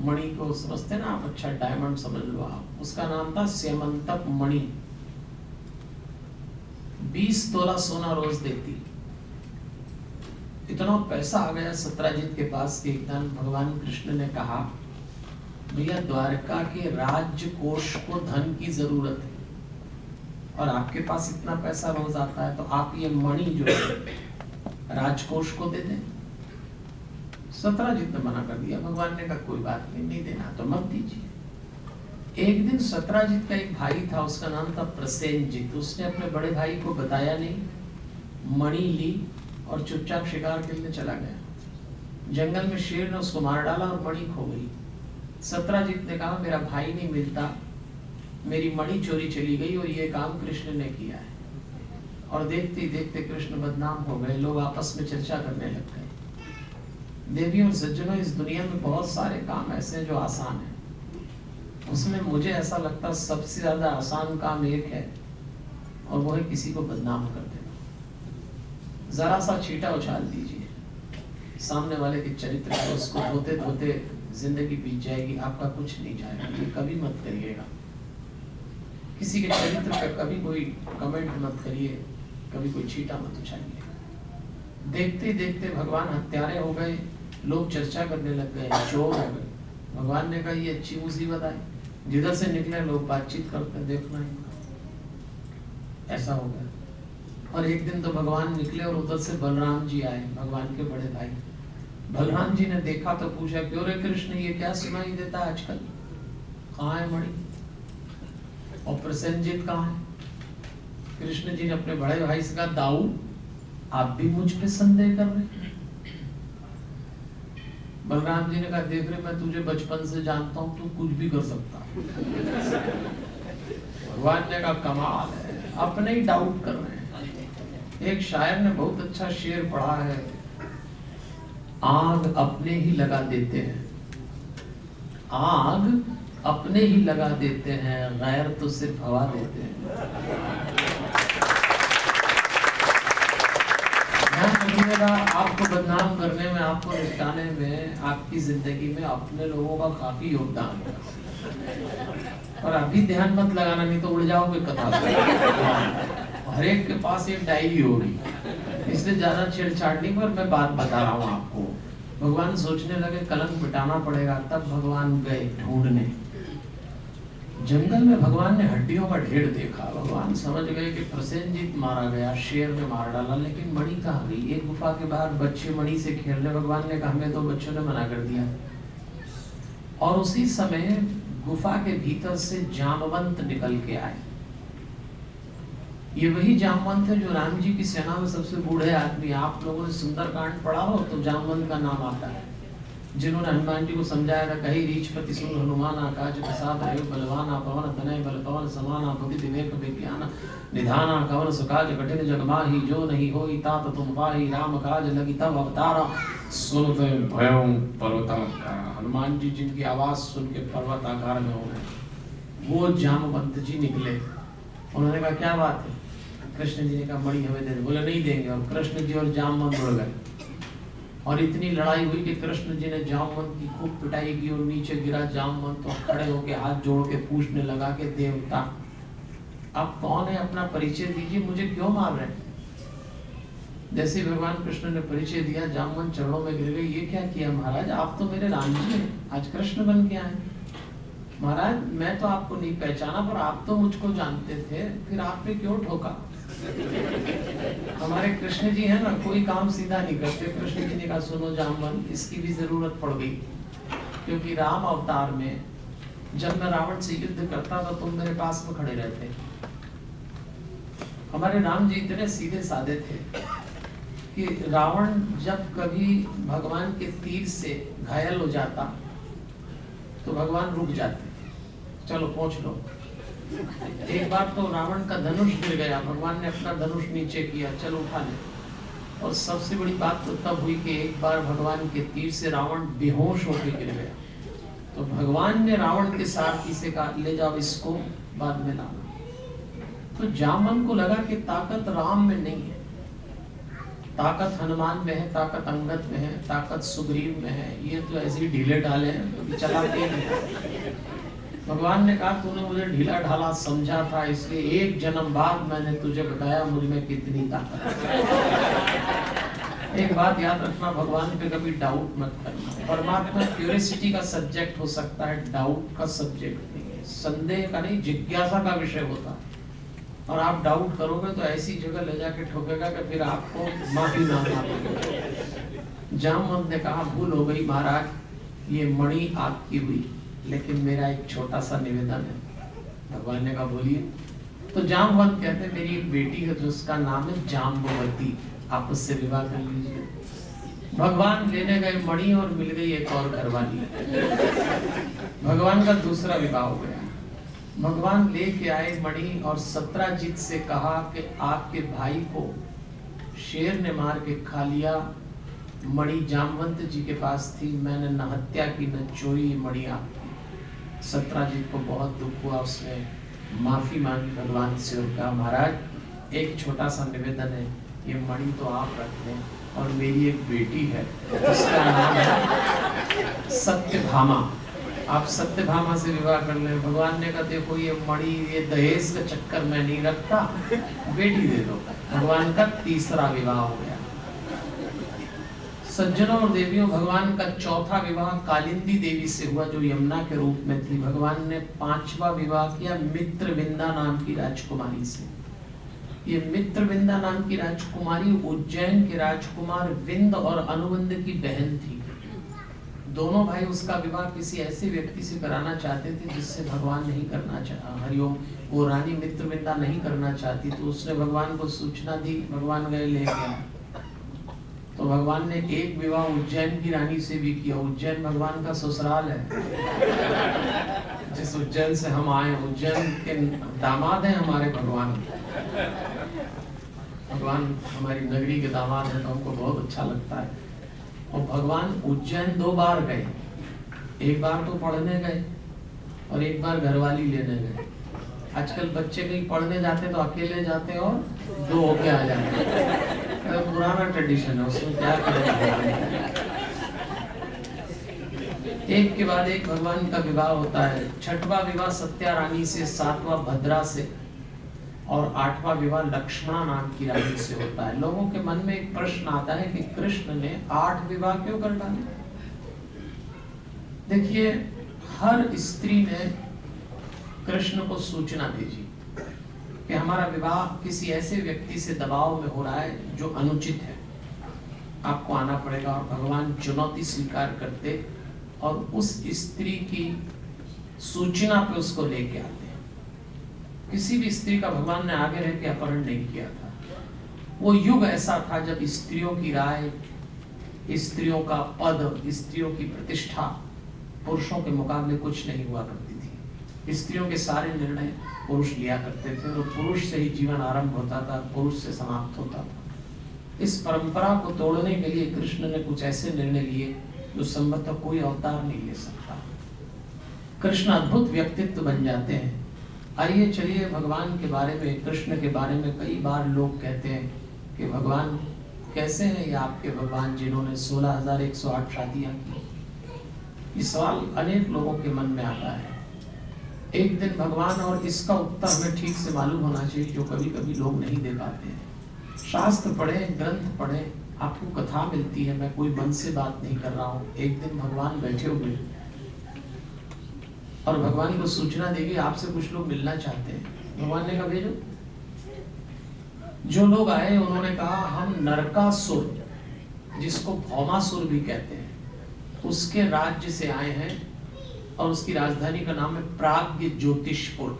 मणि को समझते ना आप? अच्छा डायमंड समझ लो आप। उसका नाम था सेमंतक मणि। बीस तोला सोना रोज देती। इतना पैसा आ गया सत्राजीत के पास कि एकदम भगवान कृष्ण ने कहा, भैया, द्वारका के राज्य कोष को धन की ज़रूरत है। और आपके पास इतना पैसा रोज आता है तो आप ये मणि जो है, राजकोष को दे दें। सत्राजित ने मना कर दिया, भगवान ने कहा, कोई बात नहीं नहीं देना तो मत दीजिए। एक दिन सत्राजित का एक भाई था, उसका नाम था प्रसेनजित उसने अपने बड़े भाई को बताया नहीं। मणि ली और चुपचाप शिकार के लिए चला गया। जंगल में शेर ने उसको मार डाला और मणि खो गई। सत्राजित ने कहा, मेरा भाई नहीं मिलता मेरी मणि चोरी चली गई और ये काम कृष्ण ने किया है। और देखते ही देखते कृष्ण बदनाम हो गए, लोग आपस में चर्चा करने लग गए। देवी और सज्जनों, इस दुनिया में बहुत सारे काम ऐसे जो आसान है। उसमें मुझे ऐसा लगता सबसे ज़्यादा आसान काम एक है और वो है किसी को बदनाम कर देना। जरा सा छीटा उछाल दीजिए। सामने वाले के चरित्र को उसको धोते धोते ज़िंदगी बीत जाएगी, आपका कुछ नहीं जाएगा, ये कभी मत करिएगा। किसी के चरित्र पर कभी कोई कमेंट मत करिए, कभी कोई छीटा मत उछालिए। देखते देखते भगवान हत्यारे हो गए, लोग चर्चा करने लग गए, चोर हो गए। भगवान ने कहा, ये अच्छी मुसीबत आई जिधर से निकले, लोग बातचीत करते, देखना ही ऐसा हो गया। और एक दिन तो भगवान निकले और उधर से बलराम जी आए, भगवान के बड़े भाई। बलराम जी ने देखा तो पूछा, क्यों रे कृष्ण, ये क्या सुनाई देता आजकल? कहाँ है मणि? और प्रसेनजीत कहाँ है? कृष्ण जी ने अपने बड़े भाई से कहा, दाऊ, आप भी मुझ पे संदेह कर रहे बलराम जी ने कहा, देख रहे, मैं तुझे बचपन से जानता हूँ, तू कुछ भी कर सकता भगवान ने कहा, कमाल है, अपने ही डाउट कर रहे हैं। एक शायर ने बहुत अच्छा शेर पढ़ा है, आग अपने ही लगा देते हैं। आग अपने ही लगा देते हैं, गैर तो सिर्फ़ हवा देते हैं। आपको बदनाम करने में, आपको निपटाने में, आपकी ज़िंदगी में अपने लोगों का काफ़ी योगदान है। और अभी ध्यान मत लगाना, नहीं तो उड़ जाओगे कथा हर एक के पास एक डायरी होगी। इसलिए ज़्यादा छेड़छाड़ नहीं पर मैं बात बता रहा हूँ आपको। भगवान सोचने लगे, कलंक मिटाना पड़ेगा, तब भगवान गए ढूँढने। जंगल में भगवान ने हड्डियों का ढेर देखा। भगवान समझ गए कि प्रसेनजीत मारा गया, शेर ने मार डाला, लेकिन मणि कहाँ गई? एक गुफा के बाहर बच्चे मणि से खेल रहे। भगवान ने कहा, हमें तो बच्चों ने मना कर दिया। और उसी समय गुफा के भीतर से जामवंत निकल के आए। ये वही जामवंत है जो राम जी की सेना में सबसे बूढ़े आदमी आप लोगों ने सुंदर कांड पढ़ा हो तो जामवंत का नाम आता है। जिन्होंने हनुमान जी को समझाया था, कही रीच पति सुन हनुमान आकाश प्रसाद रहे, बलवान पवन तनय, बल पवन समाना बुद्धि विवेक विज्ञान निधान कवन सुकाज कठिन जगमाही जो नहीं हो तात तुम पाही, राम काज लगी तब अवतारा। सुन भयं पर्वताकार हनुमान जी जिनकी आवाज़ सुन के पर्वत आकार में हो गए। वो जामवंत जी निकले। उन्होंने कहा, क्या बात है? कृष्ण जी ने कहा मणि हमें दे बोले, नहीं देंगे और कृष्ण जी और जामवंत उड़ गए। और इतनी लड़ाई हुई कि कृष्ण जी ने जामवंत की खूब पिटाई की और नीचे गिरा। जामवंत तो खड़े होके हाथ जोड़ के पूछने लगा के, देवता, आप कौन है? अपना परिचय दीजिए, मुझे क्यों मार रहे हैं? जैसे भगवान कृष्ण ने परिचय दिया, जामवंत चरणों में गिर गए। ये क्या किया महाराज? आप तो मेरे राम जी हैं। आज कृष्ण बन के आए महाराज, मैं तो आपको नहीं पहचाना, पर आप तो मुझको जानते थे। फिर आपने क्यों ठोका? हमारे कृष्ण जी है ना, कोई काम सीधा नहीं करते। कृष्ण जी ने कहा, सुनो जामवन इसकी भी ज़रूरत पड़ गई। क्योंकि राम अवतार में, जब मैं रावण से युद्ध करता था, तुम मेरे पास में खड़े रहते। हमारे राम जी इतने सीधे साधे थे कि रावण जब कभी भगवान के तीर से घायल हो जाता तो भगवान रुक जाते। चलो, पहुँच लो। एक बार तो रावण का धनुष गिर गया, भगवान ने अपना धनुष नीचे किया, चलो उठा ले। और सबसे बड़ी बात तो तब हुई कि एक बार भगवान के तीर से रावण बेहोश होकर गिर गया। तो भगवान ने रावण के साथ से कहा, ले जाओ इसको, बाद में लाना। तो जामन को लगा कि ताकत राम में नहीं है। ताकत हनुमान में है, ताकत अंगत में है, ताकत सुग्रीव में है। ये तो ऐसे ही ढीले डाले हैं तो चला के भगवान ने कहा, तूने मुझे ढीला ढाला समझा था, इसलिए एक जन्म बाद मैंने तुझे बताया, मुझमें कितनी ताकत एक बात याद रखना, भगवान पे कभी डाउट मत करना। परमात्मा क्यूरियोसिटी का सब्जेक्ट हो सकता है डाउट का सब्जेक्ट नहीं है। संदेह का नहीं, जिज्ञासा का विषय होता है। और आप डाउट करोगे तो ऐसी जगह ले जाके ठोकेगा कि फिर आपको माफ़ी ना मांगेगा जामवंत ने कहा, भूल हो गई महाराज, ये मणि आपकी हुई। लेकिन मेरा एक छोटा सा निवेदन है। भगवान ने कहा, बोलिए। तो जामवंत कहते हैं, मेरी एक बेटी है जिसका नाम है जाम्बवती। आप उससे विवाह कर लीजिए। भगवान लेने गए, मणि और मिल गई, एक और घरवाली भगवान का दूसरा विवाह हो गया। भगवान लेके आए मणि और सत्राजीत से कहा कि आपके भाई को शेर ने मार के खा लिया। मणि जामवंत जी के पास थी, मैंने न हत्या की, न चोरी, मणि आपकी सत्राजीत को बहुत दुख हुआ, उसने माफ़ी मांगी भगवान से और कहा, महाराज, एक छोटा सा निवेदन है, ये मणि तो आप रख लें और मेरी एक बेटी है, उसका नाम है सत्यभामा। आप सत्यभामा से विवाह कर ले। भगवान ने कहा, देखो, ये मणि, ये दहेज का चक्कर मैं नहीं रखता, बेटी दे दो। भगवान का तीसरा विवाह हो गया। सज्जनों और देवियों, भगवान का चौथा विवाह कालिंदी देवी से हुआ, जो यमुना के रूप में थी। भगवान ने पांचवा विवाह किया मित्र विंदा नाम की राजकुमारी से। ये मित्र विंदा नाम की राजकुमारी उज्जैन के राजकुमार विंद और अनुबंध की बहन थी। दोनों भाई उसका विवाह किसी ऐसे व्यक्ति से कराना चाहते थे, जिससे भगवान नहीं करना चाह हरिओम वो रानी मित्र विंदा नहीं करना चाहती तो उसने भगवान को सूचना दी, भगवान गए ले गया। तो भगवान ने एक विवाह उज्जैन की रानी से भी किया। उज्जैन भगवान का ससुराल है। जिस उज्जैन से हम आए, उज्जैन के दामाद हैं हमारे भगवान। भगवान हमारी नगरी के दामाद हैं तो हमको बहुत अच्छा लगता है। और भगवान उज्जैन दो बार गए। एक बार तो पढ़ने गए और एक बार घरवाली लेने गए। आजकल बच्चे कहीं पढ़ने जाते तो अकेले जाते और दो होके आ जाते तो पुराना ट्रेडिशन है, उसमें क्या करें? एक के बाद एक भगवान का विवाह होता है। छठवा विवाह सत्या रानी से, सातवां भद्रा से और आठवां विवाह लक्ष्मणा नाम की रानी से होता है। लोगों के मन में एक प्रश्न आता है कि कृष्ण ने आठ विवाह क्यों कर डाले? देखिए, हर स्त्री ने कृष्ण को सूचना भेजी कि हमारा विवाह किसी ऐसे व्यक्ति से दबाव में हो रहा है जो अनुचित है। आपको आना पड़ेगा और भगवान चुनौती स्वीकार करते और उस स्त्री की सूचना पे उसको लेके आते हैं। किसी भी स्त्री का भगवान ने आगे रह के अपहरण नहीं किया था। वो युग ऐसा था जब स्त्रियों की राय, स्त्रियों का पद, स्त्रियों की प्रतिष्ठा पुरुषों के मुकाबले कुछ नहीं हुआ करती। स्त्रियों के सारे निर्णय पुरुष लिया करते थे और पुरुष से ही जीवन आरंभ होता था, पुरुष से समाप्त होता था। इस परंपरा को तोड़ने के लिए कृष्ण ने कुछ ऐसे निर्णय लिए जो संभवतः कोई अवतार नहीं ले सकता। कृष्ण अद्भुत व्यक्तित्व बन जाते हैं। आइए चलिए भगवान के बारे में, कृष्ण के बारे में कई बार लोग कहते हैं कि भगवान, कैसे हैं ये आपके भगवान जिन्होंने सोलह हज़ार एक सौ आठ शादियाँ की? ये सवाल अनेक लोगों के मन में आता है। एक दिन भगवान और इसका उत्तर हमें ठीक से मालूम होना चाहिए, जो कभी कभी लोग नहीं दे पाते हैं। शास्त्र पढ़े, ग्रंथ पढ़े, आपको कथा मिलती है, मैं कोई मन से बात नहीं कर रहा हूँ। एक दिन भगवान बैठे हुए और भगवान को सूचना देगी, आपसे कुछ लोग मिलना चाहते हैं। भगवान ने कहा, भेजो। जो लोग आए, उन्होंने कहा, हम नरकासुर, जिसको भौमासुर भी कहते हैं, उसके राज्य से आए हैं। और उसकी राजधानी का नाम है प्राग्ञ ज्योतिषपुर।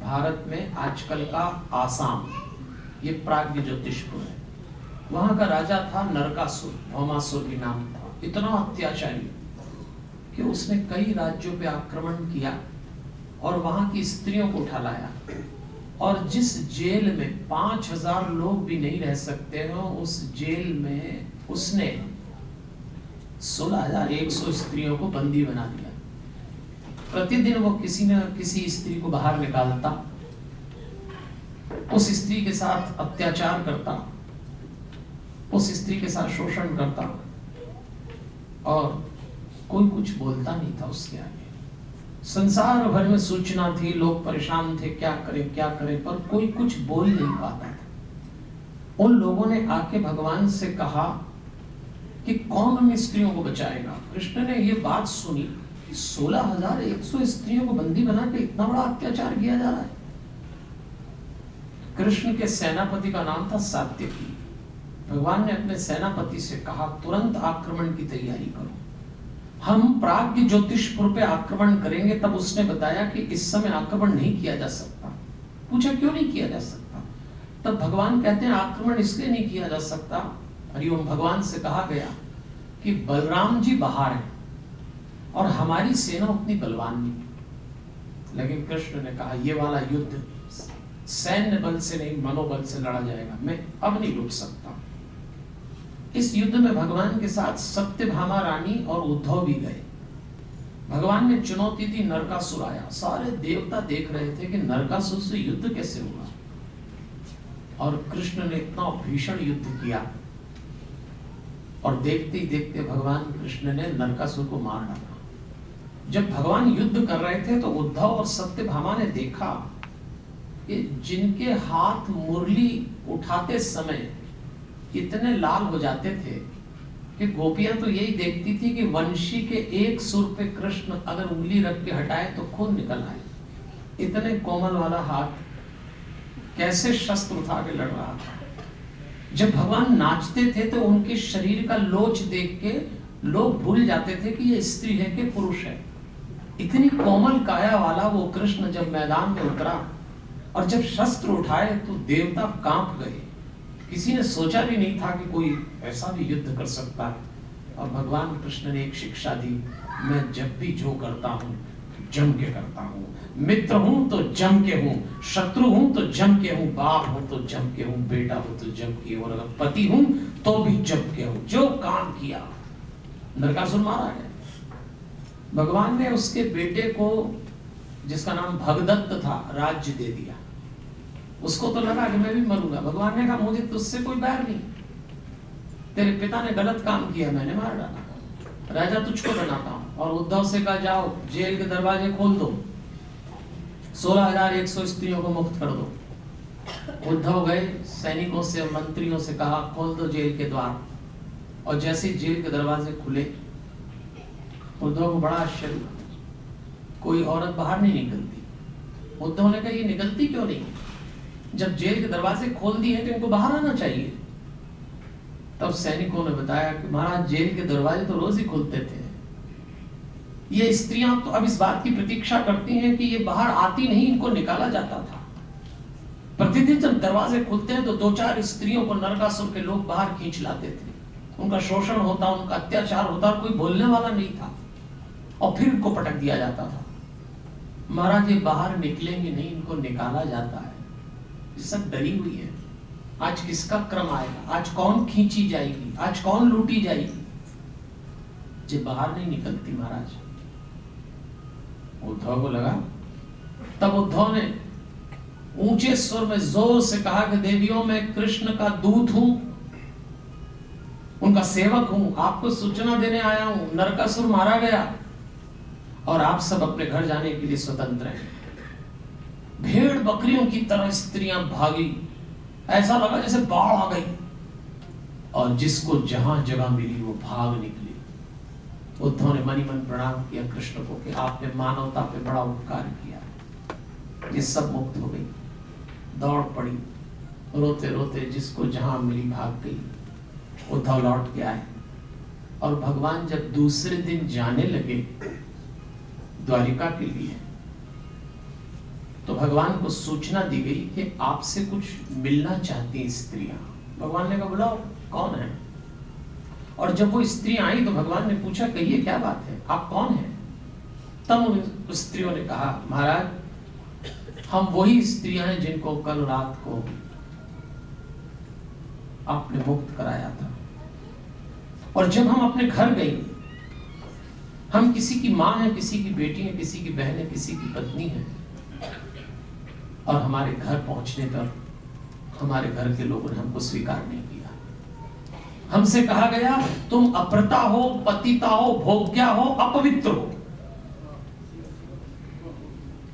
भारत में आजकल का आसाम, ये प्राग्ञ ज्योतिषपुर है। वहाँ का राजा था नरकासुर, भौमासुर भी नाम था। इतना अत्याचारी कि उसने कई राज्यों पे आक्रमण किया और वहाँ की स्त्रियों को उठा लाया। और जिस जेल में पाँच हज़ार लोग भी नहीं रह सकते हो, उस जेल में उसने सोलह हज़ार एक सौ स्त्रियों को बंदी बना दिया। प्रतिदिन वो किसी न किसी स्त्री को बाहर निकालता, उस स्त्री के साथ अत्याचार करता, उस स्त्री के साथ शोषण करता और कोई कुछ बोलता नहीं था उसके आगे। संसार भर में सूचना थी, लोग परेशान थे, क्या करें क्या करें, पर कोई कुछ बोल नहीं पाता था। उन लोगों ने आके भगवान से कहा कि कौन उन स्त्रियों को बचाएगा? कृष्ण ने ये बात सुनी। कि सोलह हज़ार एक सौ स्त्रियों को बंदी बना के इतना बड़ा अत्याचार किया जा रहा है। कृष्ण के सेनापति का नाम था सात्यकी। भगवान ने अपने सेनापति से कहा, तुरंत आक्रमण की तैयारी करो। हम प्राग्ञ ज्योतिषपुर पे आक्रमण करेंगे, तब उसने बताया कि इस समय आक्रमण नहीं किया जा सकता। पूछा, क्यों नहीं किया जा सकता? तब भगवान कहते हैं, आक्रमण इसलिए नहीं किया जा सकता। हरिओम, भगवान से कहा गया कि बलराम जी बाहर हैं। और हमारी सेना उतनी बलवान नहीं। लेकिन कृष्ण ने कहा, ये वाला युद्ध सैन्य बल से नहीं, मनोबल से लड़ा जाएगा। मैं अब नहीं रुक सकता। इस युद्ध में भगवान के साथ सत्यभामा रानी और उद्धव भी गए। भगवान ने चुनौती दी, नरकासुर आया। सारे देवता देख रहे थे कि नरकासुर से युद्ध कैसे हुआ। और कृष्ण ने इतना भीषण युद्ध किया। और देखते ही देखते भगवान कृष्ण ने नरकासुर को मार डाला। जब भगवान युद्ध कर रहे थे तो उद्धव और सत्य भामा ने देखा कि जिनके हाथ मुरली उठाते समय इतने लाल हो जाते थे कि गोपियाँ तो यही देखती थी कि वंशी के एक सुर पे कृष्ण अगर उंगली रख के हटाए तो खून निकल आए। इतने कोमल वाला हाथ कैसे शस्त्र उठा के लड़ रहा था। जब भगवान नाचते थे तो उनके शरीर का लोच देख के लोग भूल जाते थे कि ये स्त्री है कि पुरुष है। इतनी कोमल काया वाला वो कृष्ण जब मैदान में उतरा और जब शस्त्र उठाए तो देवता काँप गए। किसी ने सोचा भी नहीं था कि कोई ऐसा भी युद्ध कर सकता है। और भगवान कृष्ण ने एक शिक्षा दी, मैं जब भी जो करता हूँ जम के करता हूँ। मित्र हूँ तो जम के हूँ, शत्रु हूँ तो जम के हूँ, बाप हूँ तो जम के हूँ, बेटा हूँ तो जम के और अगर पति हूँ तो भी जम के हूँ। जो काम किया, नरकासुर मारा गया भगवान ने उसके बेटे को, जिसका नाम भगदत्त था, राज्य दे दिया। उसको तो लगा कि मैं भी मरूँगा। भगवान ने कहा, मुझे तुझसे कोई बैर नहीं। तेरे पिता ने गलत काम किया, मैंने मार डाला। राजा, तुझको बनाता हूँ। और उद्धव से कहा, जाओ, जेल के दरवाजे खोल दो। सोलह हज़ार एक सौ स्त्रियों को मुक्त कर दो। उद्धव गए, सैनिकों से मंत्रियों से कहा, खोल दो जेल के द्वार। और जैसे जेल के दरवाजे खुले उद्धव को बड़ा आश्चर्य कोई औरत बाहर नहीं निकलती। उद्धव ने कहा, ये निकलती क्यों नहीं? जब जेल के दरवाजे खोल दिए हैं तो इनको बाहर आना चाहिए। तब सैनिकों ने बताया कि, महाराज, जेल के दरवाजे तो रोज ही खुलते थे। ये स्त्रियाँ तो अब इस बात की प्रतीक्षा करती हैं कि ये बाहर आती नहीं, इनको निकाला जाता था। प्रतिदिन जब दरवाजे खुलते हैं तो दो चार स्त्रियों को नरकासुर के लोग बाहर खींच लाते थे। उनका शोषण होता, उनका अत्याचार होता कोई बोलने वाला नहीं था। और फिर उनको पटक दिया जाता था। महाराज ये बाहर निकलेंगे नहीं, इनको निकाला जाता है। ये सब डरी हुई है। आज किसका क्रम आएगा? आज कौन खींची जाएगी? आज कौन लूटी जाएगी? जो बाहर नहीं निकलती महाराज। उद्धव को लगा। तब उद्धव ने ऊँचे स्वर में ज़ोर से कहा कि देवियों, में कृष्ण का दूत हूँ, उनका सेवक हूँ, आपको सूचना देने आया हूँ। नरकासुर मारा गया। और आप सब अपने घर जाने के लिए स्वतंत्र हैं। भेड़ बकरियों की तरह स्त्रियाँ भागी। ऐसा लगा जैसे बाढ़ आ गई। और जिसको जहाँ जगह मिली, वो भाग निकली। उद्धव ने मनी मन प्रणाम किया कृष्ण को कि आपने मानवता पे बड़ा उपकार किया। ये सब मुक्त हो गई। दौड़ पड़ी। रोते रोते जिसको जहाँ मिली भाग गई। उद्धव लौट के आए। और भगवान जब दूसरे दिन जाने लगे द्वारिका के लिए। तो भगवान को सूचना दी गई कि आपसे कुछ मिलना चाहती स्त्रियाँ। भगवान ने कहा, बुलाओ, कौन है? और जब वो स्त्री आई तो भगवान ने पूछा, कहिए, क्या बात है? आप कौन है? तब उन स्त्रियों ने कहा, महाराज, हम वही स्त्रियाँ हैं जिनको कल रात को आपने मुक्त कराया था। और जब हम अपने घर गए हम किसी की माँ है, किसी की बेटी है, किसी की बहन है, किसी की पत्नी है। और हमारे घर पहुँचने पर हमारे घर के लोगों ने हमको स्वीकार नहीं किया। हमसे कहा गया, तुम अप्रता हो, पतिता हो, भोग्या हो, अपवित्र हो।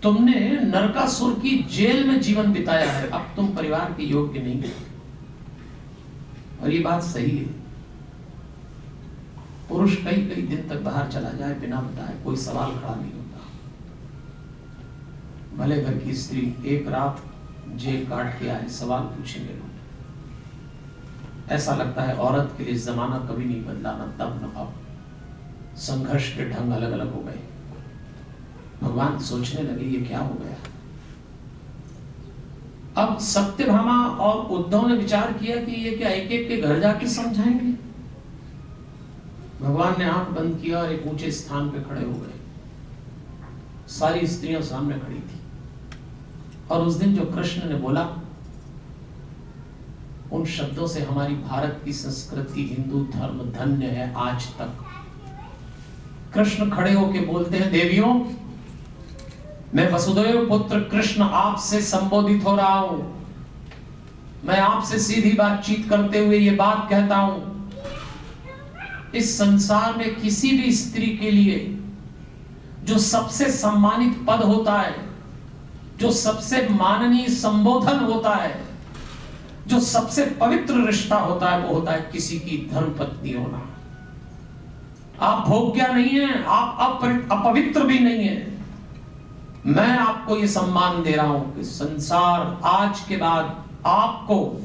तुमने नरकासुर की जेल में जीवन बिताया है। अब तुम परिवार के योग्य नहीं हो। और ये बात सही है। पुरुष कई कई दिन तक बाहर चला जाए बिना बताए कोई सवाल खड़ा नहीं होता। भले घर की स्त्री एक रात जेल काट के आए, सवाल पूछेंगे लोग। ऐसा लगता है औरत के लिए जमाना कभी नहीं बदला ना तब न अब संघर्ष के ढंग अलग अलग हो गए। भगवान सोचने लगे, ये क्या हो गया? अब सत्यभामा और उद्धव ने विचार किया कि ये क्या एक एक के घर जाके समझाएँगे? भगवान ने आँख बंद किया और एक ऊँचे स्थान पे खड़े हो गए। सारी स्त्रियाँ सामने खड़ी थी। और उस दिन जो कृष्ण ने बोला, उन शब्दों से हमारी भारत की संस्कृति, हिंदू धर्म, धन्य है आज तक। कृष्ण खड़े होके बोलते हैं, देवियों, मैं वसुदेव पुत्र कृष्ण आपसे संबोधित हो रहा हूँ। मैं आपसे सीधी बातचीत करते हुए ये बात कहता हूँ। इस संसार में किसी भी स्त्री के लिए जो सबसे सम्मानित पद होता है, जो सबसे माननीय संबोधन होता है, जो सबसे पवित्र रिश्ता होता है, वो होता है किसी की धर्म पत्नी होना। आप भोग्या नहीं है, आप अपवित्र भी नहीं है। मैं आपको ये सम्मान दे रहा हूँ कि संसार आज के बाद आपको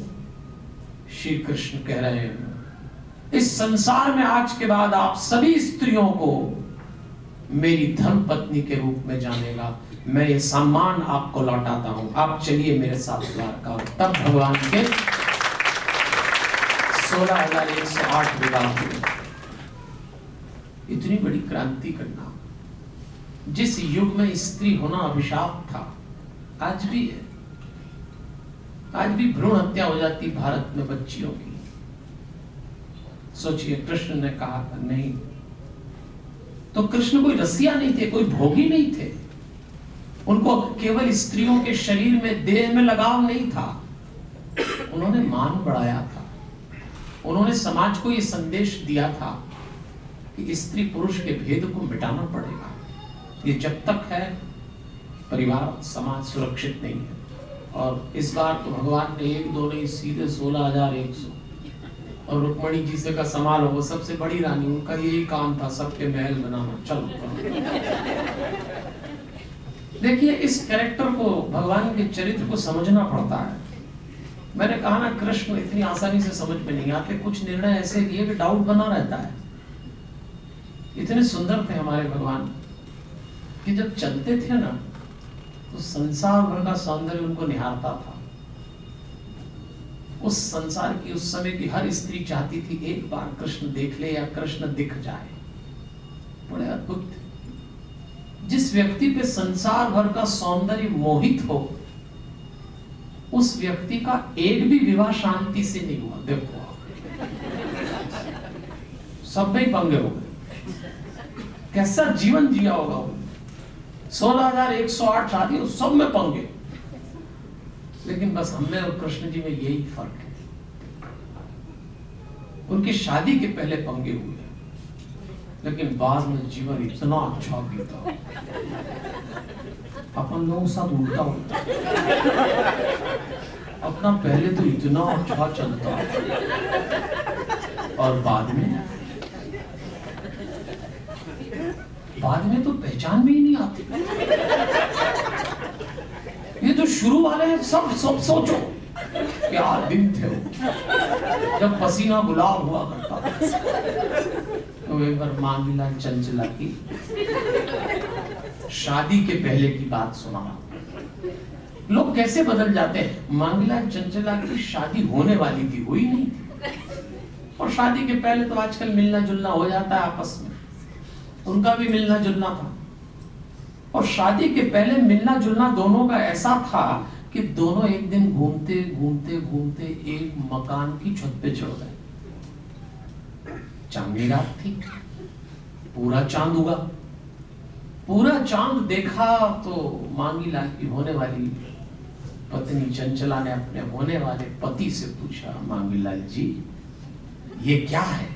श्री कृष्ण कह रहे हैं। इस संसार में आज के बाद आप सभी स्त्रियों को मेरी धर्म पत्नी के रूप में जानेगा। मैं ये सम्मान आपको लौटाता हूँ। आप चलिए मेरे साथ द्वारका तब भगवान के सोलह हज़ार एक सौ आठ विवाह इतनी बड़ी क्रांति करना जिस युग में स्त्री होना अभिशाप था, आज भी है। आज भी भ्रूण हत्या हो जाती भारत में बच्चियों की। सोचिए, कृष्ण ने कहा था, नहीं। तो कृष्ण कोई रसिया नहीं थे, कोई भोगी नहीं थे। उनको केवल स्त्रियों के शरीर में देह में लगाव नहीं था। उन्होंने मान बढ़ाया था। उन्होंने समाज को यह संदेश दिया था कि स्त्री पुरुष के भेद को मिटाना पड़ेगा। ये जब तक है, परिवार, समाज सुरक्षित नहीं है। और इस बार तो भगवान ने एक, दो नहीं, सीधे सोलह हज़ार एक सौ और रुक्मणी जी से का समाल हो सबसे बड़ी रानी उनका यही काम था, सबके महल बनाना। चलो देखिए, इस कैरेक्टर को, भगवान के चरित्र को समझना पड़ता है। मैंने कहा ना, कृष्ण इतनी आसानी से समझ में नहीं आते, कुछ निर्णय ऐसे लिए कि डाउट बना रहता है। इतने सुंदर थे हमारे भगवान, कि जब चलते थे ना तो संसार भर का सौंदर्य उनको निहारता था। उस संसार की, उस समय की हर स्त्री चाहती थी एक बार कृष्ण देख ले या कृष्ण दिख जाए। बड़े अद्भुत। जिस व्यक्ति पे संसार भर का सौंदर्य मोहित हो, उस व्यक्ति का एक भी विवाह शांति से नहीं हुआ। देखो सब में पंगे हो गए। कैसा जीवन जिया होगा सोलह हज़ार एक सौ आठ शादी सब में पंगे। लेकिन बस हमें और कृष्ण जी में यही फ़र्क है। उनकी शादी के पहले पंगे हुए लेकिन बाद में जीवन इतना अच्छा बीता। अपन लोगों के साथ उल्टा होता। अपना पहले तो इतना अच्छा चलता। और बाद में? बाद में तो पहचान भी नहीं आती। ये तो शुरू वाले हैं सब सब सोचो। क्या दिन थे जब पसीना गुलाब हुआ करता तो एक बार मांगीलाल चंचला की शादी के पहले की बात सुना। लोग कैसे बदल जाते हैं? मांगीलाल चंचला की शादी होने वाली थी, हुई नहीं थी। और शादी के पहले तो आजकल मिलना जुलना हो जाता है आपस में। उनका भी मिलना जुलना था। और शादी के पहले मिलना जुलना दोनों का ऐसा था कि दोनों एक दिन घूमते घूमते घूमते एक मकान की छत पे चढ़ गए। चांदनी रात थी। पूरा चाँद उगा। पूरा चाँद देखा तो मांगी लाल की होने वाली पत्नी चंचला ने अपने होने वाले पति से पूछा, मांगी लाल जी, ये क्या है?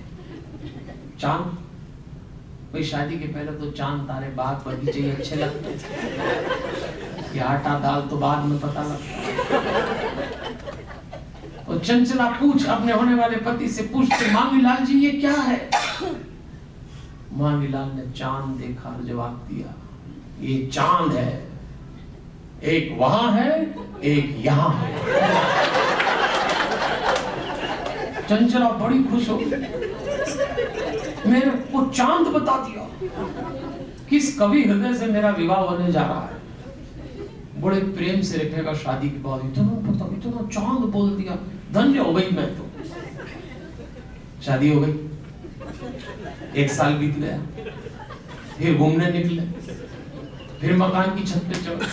चाँद भाई, शादी के पहले तो चाँद, तारे, बाग, बगीचे अच्छे लगते थे। आटा दाल तो बाद में पता लगता। और चंचला पूछ अपने होने वाले पति से पूछते मांगी लाल जी, ये क्या है? मांगी लाल ने चाँद देखा और जवाब दिया, ये चाँद है। एक वहाँ है, एक यहाँ है। चंचला बड़ी खुश हो मेरे को चाँद बता दिया किस कवि हृदय से मेरा विवाह होने जा रहा है। बड़े प्रेम से रखेगा शादी के बाद इतना पता, इतना चाँद बोल दिया। धन्य हो गई मैं तो। शादी हो गई। एक साल बीत गया। फिर घूमने निकले। फिर मकान की छत पे चढ़।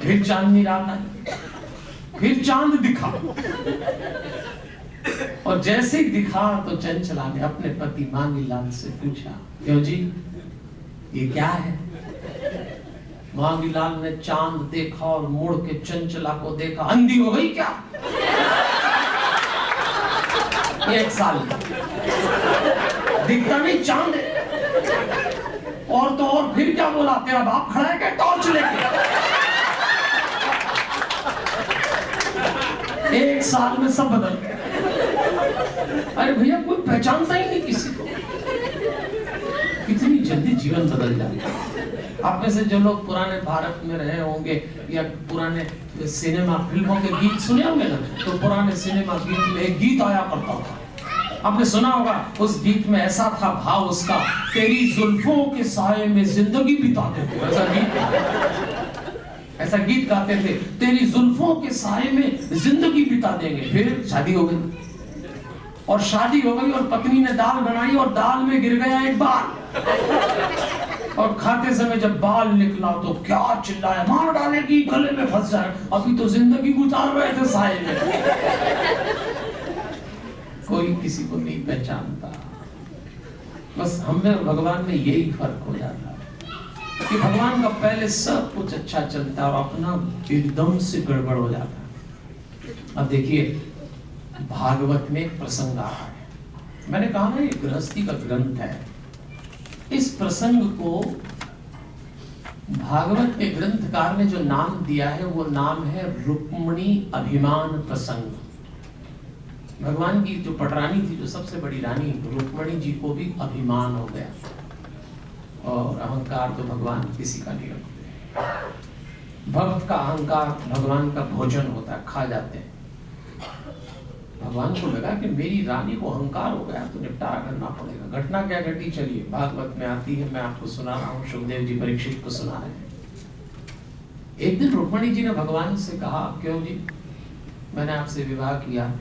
फिर चांदनी रात आई। फिर चाँद दिखा। और जैसे ही दिखा तो चंचला ने अपने पति मांगी लाल से पूछा, क्यों जी, ये क्या है? मांगी लाल ने चाँद देखा और मुड़ के चंचला को देखा, अंधी हो गई क्या? एक साल दिखता नहीं, चाँद और तो और फिर क्या बोला, तेरा बाप खड़ा है क्या? टॉर्च लेके? एक साल में सब बदल गया। अरे भैया, कोई पहचानता ही नहीं किसी को। कितनी जल्दी जीवन बदल जाता है आप में से जो लोग पुराने भारत में रहे होंगे या पुराने सिनेमा फ़िल्मों के गीत सुने होंगे ना तो पुराने सिनेमा गीत में एक गीत आया करता था आपने सुना होगा, उस गीत में ऐसा था भाव उसका, तेरी जुल्फों के साय में ज़िंदगी बिताते थे। ऐसा गीत ऐसा गीत गाते थे, तेरी जुल्फों के साय में ज़िंदगी बिता देंगे, फिर शादी हो गई। और शादी हो गई और पत्नी ने दाल बनाई और दाल में गिर गया एक बाल और खाते समय जब बाल निकला तो क्या चिल्लाया, मार डालेगी, गले में फंस जाए अभी तो ज़िंदगी गुजार रहे थे साय में। कोई किसी को नहीं पहचानता। बस हमें भगवान में यही फ़र्क हो जाता कि भगवान का पहले सब कुछ अच्छा चलता और अपना एकदम से गड़बड़ हो जाता। अब देखिए भागवत में प्रसंग आ रहा है। मैंने कहा ना, ये गृहस्थी का ग्रंथ है। इस प्रसंग को भागवत के ग्रंथकार ने जो नाम दिया है, वो नाम है रुक्मणी अभिमान प्रसंग। भगवान की जो पटरानी थी, जो सबसे बड़ी रानी, रुक्मणी जी को भी अभिमान हो गया। और अहंकार तो भगवान किसी का नहीं रखते। भक्त का अहंकार भगवान का भोजन होता है, खा जाते हैं। भगवान को लगा कि मेरी रानी को अहंकार हो गया तो निपटारा करना पड़ेगा। घटना क्या घटी? चलिए, भागवत में आती है, मैं आपको सुना रहा हूँ, सुखदेव जी परीक्षित को सुना रहे हैं। एक दिन रुक्मणी जी ने भगवान से कहा, क्यों जी? मैंने आपसे विवाह किया,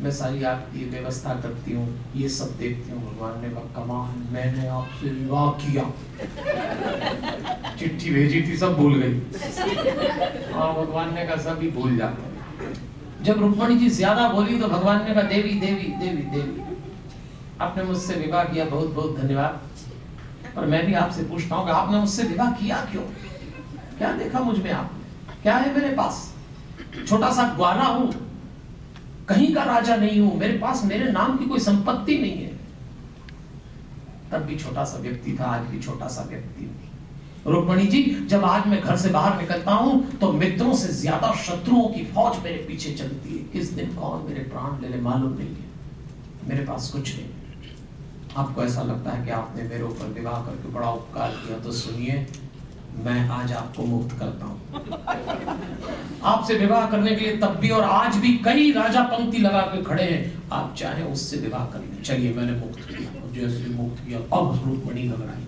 मैं सारी आपकी व्यवस्था करती हूँ, ये सब देखती हूँ, भगवान ने कहा, कमाल, मैंने आपसे विवाह किया। चिट्ठी भेजी थी, सब भूल गई। और भगवान ने कहा सभी भूल जाते जब रुक्मणी जी ज़्यादा बोली तो भगवान ने कहा, देवी देवी देवी देवी। आपने मुझसे विवाह किया, बहुत बहुत धन्यवाद। पर मैं भी आपसे पूछता हूँ आपने मुझसे विवाह किया क्यों? क्या देखा मुझमें आपने? क्या है मेरे पास? छोटा सा ग्वाला हूँ, कहीं का राजा नहीं हूँ, मेरे पास मेरे नाम की कोई संपत्ति नहीं है। तब भी छोटा सा व्यक्ति था, आज भी छोटा सा व्यक्ति रुक्मणी जी, जब आज मैं घर से बाहर निकलता हूँ तो मित्रों से ज़्यादा शत्रुओं की फौज मेरे पीछे चलती है। किस दिन कौन मेरे प्राण ले ले, मालूम नहीं है। मेरे पास कुछ नहीं। आपको ऐसा लगता है कि आपने मेरे ऊपर विवाह करके बड़ा उपकार किया तो सुनिए, मैं आज आपको मुक्त करता हूँ। आपसे विवाह करने के लिए तब भी और आज भी कई राजा पंक्ति लगा के खड़े हैं। आप चाहे उससे विवाह कर चलिए, मैंने मुक्त किया। जैसे मुक्त किया। अब रुक्मणी घबराई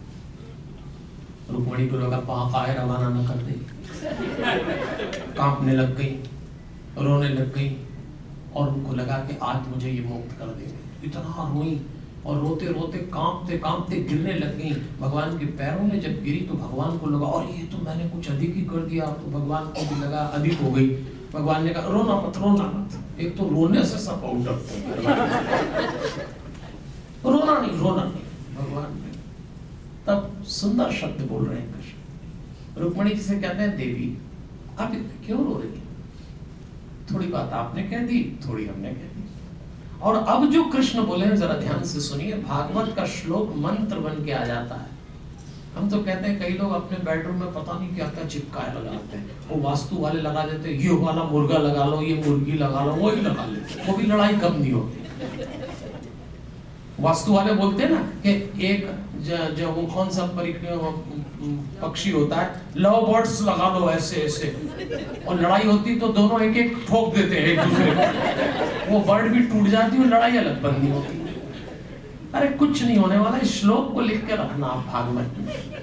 रुक्मणी को लगा पापा है रवाना न कर दे। कांपने लग गई, रोने लग गई और उनको लगा कि आज मुझे ये मुक्त कर देंगे इतना रोई और रोते रोते, कांपते कांपते गिरने लग गई। भगवान के पैरों में जब गिरी तो भगवान को लगा, और ये तो मैंने कुछ अधिक ही कर दिया। तो भगवान को भी लगा, अधिक हो गई। भगवान ने कहा, रोना मत रोना मत। एक तो रोने से सब आउट रोना नहीं रोना नहीं। भगवान तब सुंदर शब्द बोल रहे हैं कृष्ण। रुक्मणी जी से कहते हैं, देवी, आप इतने क्यों रो रही हैं? थोड़ी बात आपने कह दी, थोड़ी हमने कह दी। और अब जो कृष्ण बोले हैं, जरा ध्यान से सुनिए, भागवत का श्लोक मंत्र बन के आ जाता है। हम तो कहते हैं, कई लोग अपने बेडरूम में पता नहीं क्या क्या चिपकाए लगाते हैं। वो वास्तु वाले लगा देते हैं, ये वाला मुर्गा लगा लो, ये मुर्गी लगा लो वो ही लगा लेते वो भी लड़ाई कम नहीं होती। वास्तु वाले बोलते हैं ना कि एक जो वो कौन सा पक्षी होता है? लव बर्ड्स लगा लो ऐसे ऐसे। और लड़ाई होती तो दोनों एक एक ठोक देते हैं एक दूसरे को। वो बर्ड भी टूट जाती है लड़ाई अलग बंदी होती अरे, कुछ नहीं होने वाला, इस श्लोक को लिख के रखना आप भागवत में।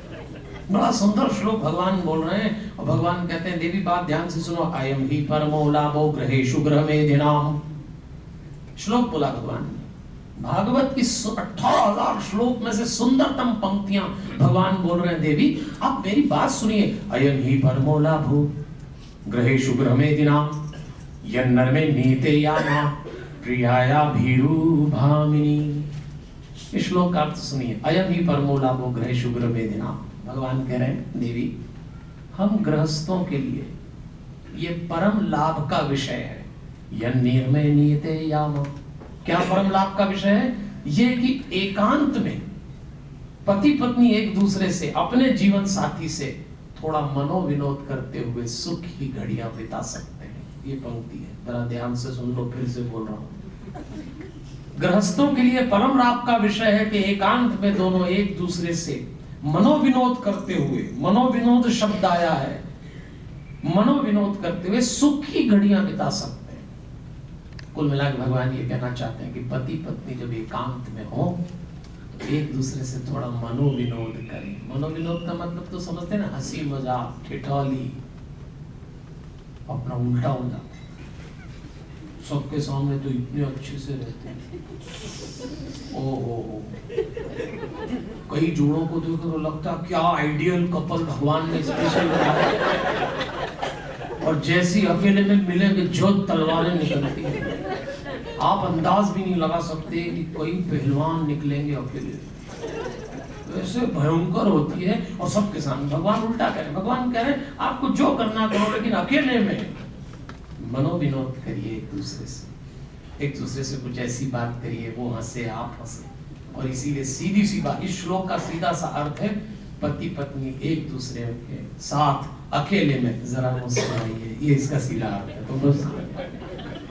बड़ा सुंदर श्लोक भगवान बोल रहे हैं और भगवान कहते हैं, देवी, बात ध्यान से सुनो अयम ही परमो लाभो ग्रहेशु ग्रह में श्लोक बोला भगवान ने। भागवत की अठारह हज़ार श्लोक में से सुंदरतम पंक्तियाँ भगवान बोल रहे हैं, देवी, आप मेरी बात सुनिए। अयम ही परमो लाभो। ग्रहेशु ग्रह में दिना। यन्नर में नीते याना। प्रियाया भीरु भामिनी। इस श्लोक का अर्थ सुनिए। अयम ही परमो लाभो ग्रह में दिना। भगवान कह रहे हैं, देवी, हम गृहस्थों के लिए ये परम लाभ का विषय है। यन्नीर में नीते यामा। क्या परम लाभ का विषय है? ये कि एकांत में पति पत्नी एक दूसरे से, अपने जीवन साथी से थोड़ा मनोविनोद करते हुए सुख की घड़ियाँ बिता सकते हैं। ये पंक्ति है। जरा ध्यान से सुन लो, फिर से बोल रहा हूँ। गृहस्थों के लिए परम लाभ का विषय है कि एकांत में दोनों एक दूसरे से मनोविनोद करते हुए, मनोविनोद शब्द आया है, मनोविनोद करते हुए सुख की घड़ियाँ बिता सकते कुल मिलाकर भगवान ये कहना चाहते हैं कि पति पत्नी जब एकांत में हो तो एक दूसरे से थोड़ा मनोविनोद करें। मनोविनोद का मतलब तो समझते ना, हँसी मज़ाक, ठिठौली, अपना उल्टा हो जाता सबके सामने तो इतने अच्छे से रहते हैं। ओ हो हो कई जोड़ों को देखो तो लगता क्या आइडियल कपल भगवान ने स्पेशल बनाया। और जैसी अकेले में मिलेंगे, जो तलवारें निकलती है। आप अंदाज भी नहीं लगा सकते कि कोई पहलवान निकलेंगे अकेले ऐसे भयंकर होती है और सबके सामने भगवान उल्टा कह रहे भगवान कह रहे आपको जो करना करो, लेकिन अकेले में। मनोविनोद करिए एक दूसरे से। एक दूसरे से कुछ ऐसी बात करिए, वो हंसे आप हंसे और इसीलिए सीधी सी बात, इस श्लोक का सीधा सा अर्थ है पति पत्नी एक दूसरे के साथ अकेले में जरा मुस्कुराइए ये इसका सीधा अर्थ है तो बस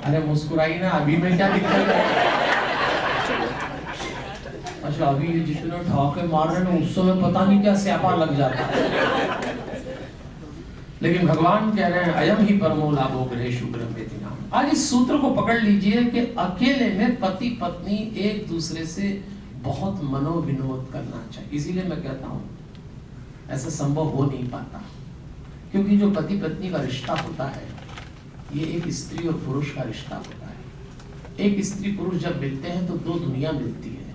अरे मुस्कुराइए ना, अभी में क्या दिक्कत है? अच्छा अभी ये जितने ठोके मार रहे हैं, उस समय पता नहीं क्या स्यापा लग जाता है। लेकिन भगवान कह रहे हैं, अयम ही परमो लाभो ग्रह शुक्र आज इस सूत्र को पकड़ लीजिए कि अकेले में पति पत्नी एक दूसरे से बहुत मनोविनोद करना चाहिए। इसीलिए मैं कहता हूँ, ऐसा संभव हो नहीं पाता। क्योंकि जो पति पत्नी का रिश्ता होता है, ये एक स्त्री और पुरुष का रिश्ता होता है। एक स्त्री पुरुष जब मिलते हैं तो दो दुनिया मिलती है।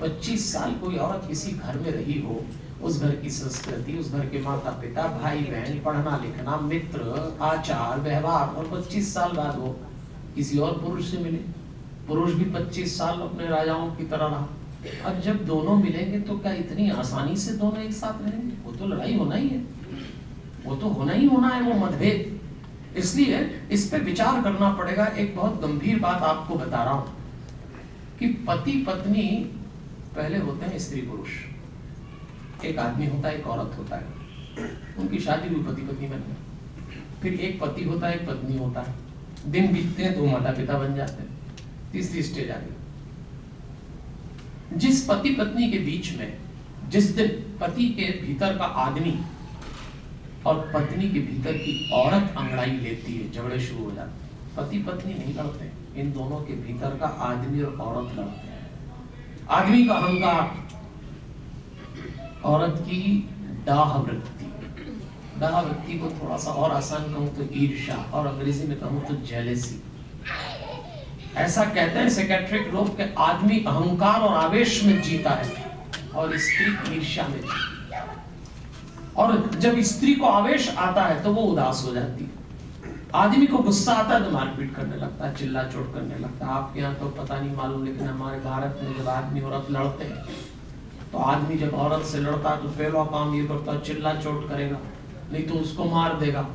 25 साल कोई औरत किसी घर में रही हो, उस घर की संस्कृति, उस घर के माता पिता भाई बहन पढ़ना लिखना, मित्र, आचार, व्यवहार, और 25 साल बाद वो किसी और पुरुष से मिले। पुरुष भी 25 साल अपने राजाओं की तरह रहा। अब जब दोनों मिलेंगे तो क्या इतनी आसानी से दोनों एक साथ रहेंगे? वो तो लड़ाई होना ही है। वो तो होना ही होना है, वो मतभेद। इसलिए इस पे विचार करना पड़ेगा। एक बहुत गंभीर बात आपको बता रहा हूँ कि पति पत्नी पहले होते हैं स्त्री पुरुष। एक आदमी होता है, एक औरत होता है। उनकी शादी हुई पति पत्नी बन गए फिर एक पति होता है, एक पत्नी होता है। दिन बीतते हैं तो माता पिता बन जाते हैं। तीसरी स्टेज आ गई जिस पति पत्नी के बीच में, जिस दिन पति के भीतर का आदमी और पत्नी के भीतर की औरत अंगड़ाई लेती है, झगड़े शुरू हो जाते पति पत्नी नहीं लड़ते, इन दोनों के भीतर का आदमी और औरत लड़ते हैं। आदमी का अहंकार, औरत की डाह वृत्ति डाह वृत्ति को थोड़ा सा और आसान कहूँ तो ईर्षा और अंग्रेज़ी में कहूँ तो जेलेसी ऐसा कहते हैं सेक्रेटरिक लोग के आदमी अहंकार और आवेश में जीता है, और स्त्री ईर्षा में जीता और जब स्त्री को आवेश आता है तो वो उदास हो जाती है। आदमी को गुस्सा आता है तो मारपीट करने लगता है चिल्ला चोट करने लगता है। आपके यहाँ तो पता नहीं मालूम, लेकिन हमारे भारत में जब आदमी औरत लड़ते हैं तो आदमी जब औरत से लड़ता है तो पहला काम ये करता है चिल्ला चोट करेगा, नहीं तो उसको मार देगा।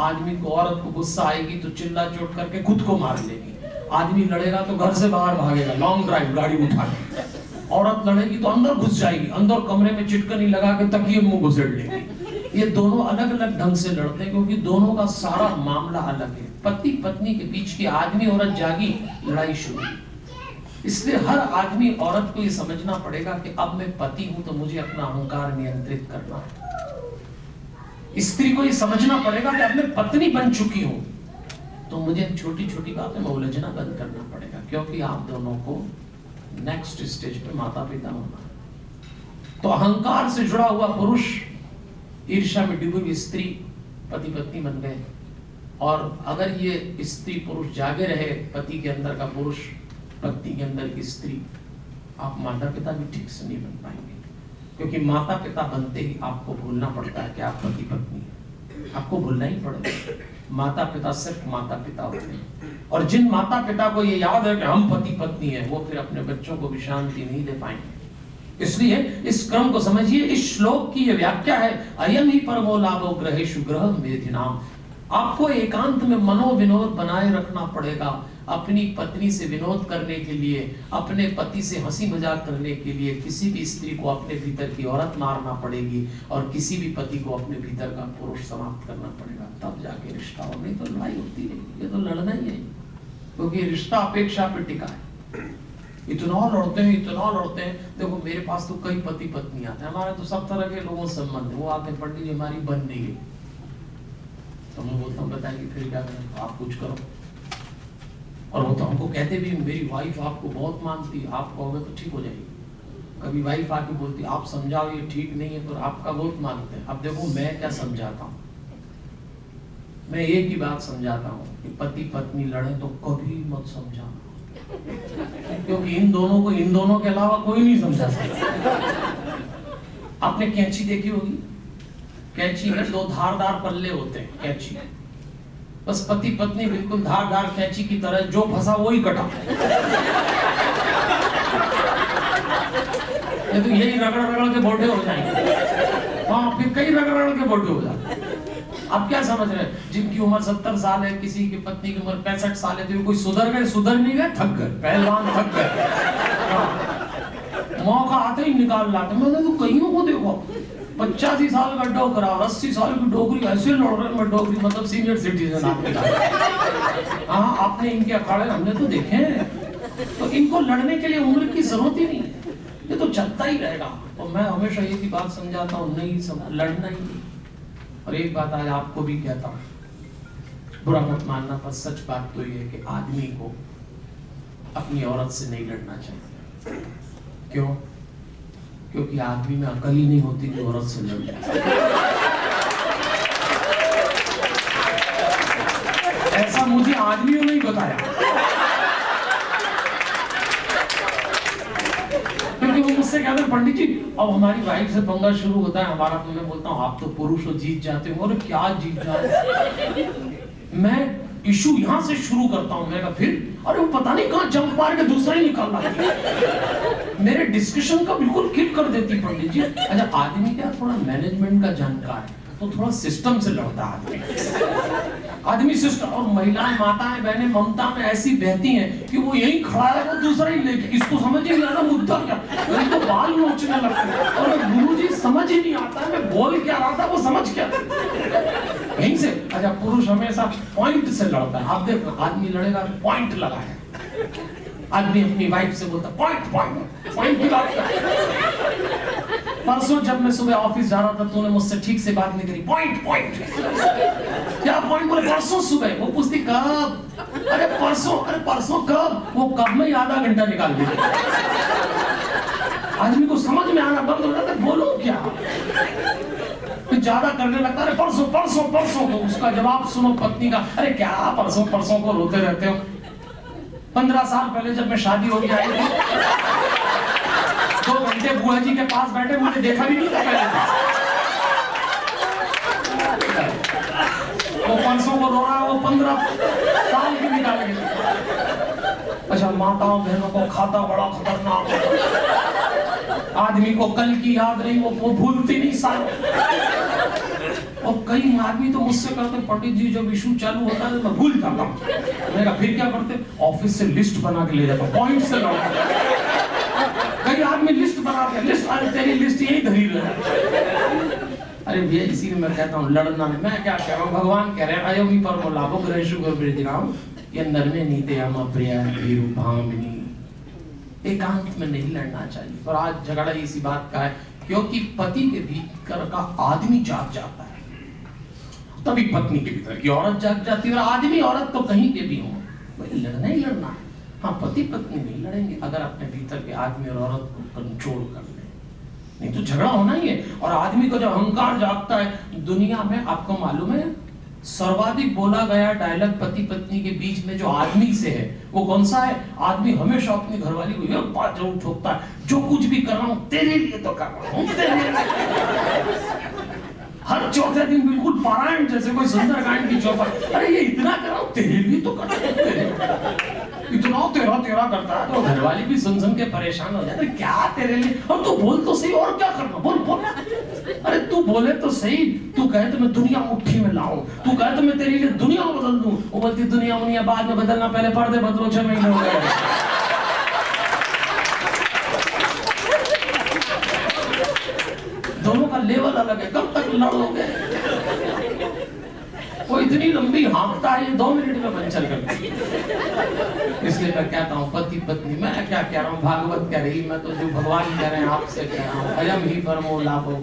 आदमी को, औरत को गुस्सा आएगी तो चिल्ला चोट करके खुद को मार लेगी आदमी लड़ेगा तो घर से बाहर भागेगा लॉन्ग ड्राइव गाड़ी उठा औरत लड़ेगी तो अंदर घुस जाएगी, अंदर कमरे में चिटकनी लगा के तकिए मुँह घुसेड़ लेगी। ये दोनों अलग अलग ढंग से लड़ते हैं, क्योंकि दोनों का सारा मामला अलग है। पति पत्नी के बीच की आदमी औरत जागी, लड़ाई शुरू इसलिए हर आदमी औरत को ये समझना पड़ेगा कि अब मैं पति हूँ तो मुझे अपना अहंकार नियंत्रित करना है। स्त्री को ये समझना पड़ेगा कि अब मैं पत्नी बन चुकी हूँ तो मुझे छोटी छोटी बातें में उलझना बंद करना पड़ेगा, क्योंकि आप दोनों को नेक्स्ट स्टेज पे माता पिता होना। तो अहंकार से जुड़ा हुआ पुरुष ईर्षा में डूबी हुई स्त्री पति पत्नी बन गए। और अगर ये स्त्री पुरुष जागे रहे, पति के अंदर का पुरुष, पत्नी के अंदर की स्त्री, आप माता पिता भी ठीक से नहीं बन पाएँगे। क्योंकि माता पिता बनते ही आपको भूलना पड़ता है कि आप पति पत्नी आपको भूलना ही पड़ेगा। माता पिता सिर्फ़ माता पिता होते हैं। और जिन माता पिता को ये याद है कि हम पति पत्नी है, वो फिर अपने बच्चों को भी शांति नहीं दे पाएँगे। इसलिए इस क्रम को समझिए, इस श्लोक की यह व्याख्या है, अयम ही परमो लाभो ग्रहेशु ग्रह मेधिनाम आपको एकांत में मनोविनोद बनाए रखना पड़ेगा। अपनी पत्नी से विनोद करने के लिए, अपने पति से हँसी मज़ाक करने के लिए किसी भी स्त्री को अपने भीतर की औरत मारना पड़ेगी और किसी भी पति को अपने भीतर का पुरुष समाप्त करना पड़ेगा। तब जाके रिश्ता और नहीं तो लड़ाई होती रहेगी। ये तो लड़ना ही है। क्योंकि तो रिश्ता अपेक्षा पे टिका है। इतना लड़ते हैं, इतना लड़ते हैं। देखो, मेरे पास तो कई पति पत्नी आते हैं। हमारे तो सब तरह के लोगों से संबंध है। वो आते पंडित जी, हमारी बन नहीं गई तो मैं बोलता हूँ, बताइए, फिर क्या करें? आप कुछ करो। और वो तो हमको कहते भी मेरी वाइफ आपको बहुत मानती आप कहोगे तो ठीक हो जाएगी। कभी वाइफ आके बोलती आप समझाओ, ये ठीक नहीं है तो आपका बहुत मानते हैं। अब देखो, मैं क्या समझाता हूँ? मैं एक ही बात समझाता हूँ कि पति पत्नी लड़े तो कभी मत समझाना। क्योंकि इन दोनों को, इन दोनों के अलावा कोई नहीं समझा सकता। आपने कैंची देखी होगी? कैंची में दो धारदार पल्ले होते हैं, कैंची। बस पति पत्नी बिल्कुल धार धार कैंची की तरह, जो फंसा वो ही कटा। ये तो यही रगड़ रगड़ के बोटे हो जाएँगे। हाँ फिर कई रगड़ रगड़ के बोटे हो जाते आप क्या समझ रहे हैं? जिनकी उम्र सत्तर साल है, किसी की पत्नी की उम्र पैंसठ साल है तो कोई सुधर गए, सुधर नहीं गए, थक गए, पहलवान थक गए। हाँ। मौका आते ही निकाल लाते मैंने तो कईयों को देखो? पचासी साल का डोकरा और अस्सी साल की डोगरी ऐसे लड़ रहे हैं डोगरी मतलब सीनियर सिटीजन आपके हाँ आपने इनके अखाड़े हमने तो देखे हैं। तो इनको लड़ने के लिए उम्र की ज़रूरत ही नहीं है। ये तो चलता ही रहेगा। और मैं हमेशा ये की बात समझाता हूँ नहीं सम, लड़ना ही नहीं। और एक बात आज आपको भी कहता हूँ। बुरा मत मानना पर सच बात तो ये है कि आदमी को अपनी औरत से नहीं लड़ना चाहिए। क्यों? क्योंकि आदमी में अकल ही नहीं होती कि औरत से लड़। जाए ऐसा मुझे आदमियों ने ही बताया। क्योंकि वो मुझसे कहते हैं, पंडित जी, अब हमारी वाइफ से पंगा शुरू होता है, हमारा तो मैं बोलता हूँ, आप तो पुरुष हो, जीत जाते हो, और क्या जीत जाते मैं इशू यहाँ से शुरू करता हूँ मैं फिर? अरे, वो पता नहीं कहाँ जंप मार के दूसरा ही निकाल है मेरे डिस्कशन का बिल्कुल किल कर देती पंडित जी। अच्छा आदमी क्या थोड़ा मैनेजमेंट का जानकार है? तो थोड़ा सिस्टम से लड़ता आदमी। आदमी सिस्टर और महिलाएँ, माताएँ, बहनें, ममता में ऐसी बहती हैं कि वो यही खड़ा है, वो दूसरा ही लेके, इसको समझ ही नहीं मुद्दा क्या। तो बाल नोचने लगते हैं। और गुरु जी समझ ही नहीं आता, मैं बोल क्या रहा था, वो समझ क्या यहीं से अच्छा पुरुष हमेशा पॉइंट से लड़ता है। आप देखो, आदमी लड़ेगा पॉइंट लगा है आदमी अपनी वाइफ से बोलता पॉइंट पॉइंट पॉइंट की बात परसों जब मैं सुबह ऑफ़िस जा रहा था, तूने मुझसे ठीक से बात नहीं करी। पॉइंट पॉइंट क्या पॉइंट बोले? परसों सुबह। वो पूछती, कब? अरे परसों अरे परसों कब? वो कब में आधा घंटा निकाल दी आदमी को समझ में आना बंद हो जाता बोलो क्या? ज़्यादा करने लगता है परसों परसों परसों को। उसका जवाब, सुनो पत्नी का। अरे क्या, परसों परसों को रोते रहते हो? पंद्रह साल पहले जब मैं शादी हो गया दो घंटे बुआ जी के पास बैठे मुझे देखा भी नहीं था पहले। वो परसों को रो रहा है वो पंद्रह साल की निकाल गई अच्छा माताओं बहनों को खाता, बड़ा खतरनाक। आदमी को कल की याद नहीं वो भूलती नहीं साल। और कई आदमी तो मुझसे कहते, पंडित जी, जब इशू चालू होता है तो मैं भूल जाता हूँ। मैंने फिर क्या करते? ऑफ़िस से लिस्ट बना के ले जाता पॉइंट से लौटा कई आदमी लिस्ट बना के लिस्ट अरे तेरी लिस्ट यही धरी रहे अरे भैया इसीलिए मैं कहता हूँ, लड़ना नहीं। मैं क्या कह रहा हूँ, भगवान कह रहे हैं अयोगी पर लाभो मोलाभो ग्रहेशु गोब्रिदिनाम ये नरमे नीते हम प्रिया भामिनी एकांत में नहीं लड़ना चाहिए। और आज झगड़ा इसी बात का है, क्योंकि पति के भीतर का आदमी जाग जाता है। तभी पत्नी के भीतर की औरत जाग जाती है और आदमी औरत तो कहीं के भी हो। लड़ना ही लड़ना है। हाँ पति पत्नी नहीं लड़ेंगे अगर अपने भीतर के आदमी और औरत को कंट्रोल कर ले। नहीं तो झगड़ा होना ही है। और आदमी को जब अहंकार जागता है, दुनिया में आपको मालूम है, सर्वाधिक बोला गया डायलॉग पति पत्नी के बीच में जो आदमी से है, वो कौन सा है? आदमी हमेशा अपनी घरवाली को बात ज़रूर ठोकता है, जो कुछ भी कर रहा हूँ, तेरे लिए तो कर रहा हूँ हर चौथे दिन बिल्कुल पारायण जैसे कोई सुंदरकांड की चौपट। अरे ये इतना कर, तेरे लिए तो कर इतना तेरा तेरा करता है। तो घरवाली भी सुन सुन के परेशान हो जाते क्या तेरे लिए? और तू बोल तो सही, और क्या करना? बोल बोल अरे तू बोले तो सही, तू कहे तो मैं दुनिया मुट्ठी में लाऊं। तू कहे तो मैं तेरे लिए दुनिया बदल दूँ। वो बोलती दुनिया मुनिया बाद में बदलना पहले पर्दे बदलो, छह महीने हो गए। दोनों का लेवल अलग है। कब तक लड़ोगे? वो इतनी लंबी हाँकता है दो मिनट में पंचर करती इसलिए मैं कहता हूँ, पति, पत्नी, मैं क्या कह रहा हूँ? भागवत कह रही मैं तो जो भगवान कह रहे हैं, आपसे कह रहा हूँ, अयम ही परमो लाभो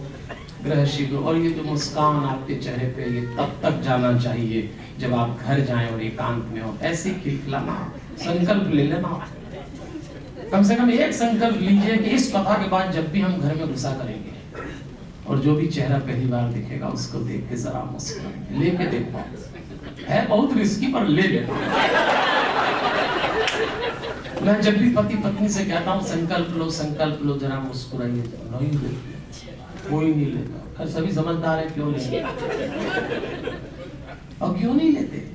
ग्रह शीघ्र और ये जो मुस्कान आपके चेहरे पे, ये तब तक जाना चाहिए जब आप घर जाएँ और एकांत में हो। ऐसे खिलखिलाना, संकल्प ले लेना। कम से कम एक संकल्प लीजिए कि इस कथा के बाद जब भी हम घर में घुसा करेंगे। और जो भी चेहरा पहली बार दिखेगा, उसको देख के जरा मुस्कुराएँगे लेके देखो है बहुत रिस्की पर ले लेना मैं जब भी पति पत्नी से कहता हूँ, संकल्प लो संकल्प लो, जरा मुस्कुराइए नहीं लेते कोई नहीं लेता। सभी समझदार है, क्यों नहीं और क्यों नहीं लेते?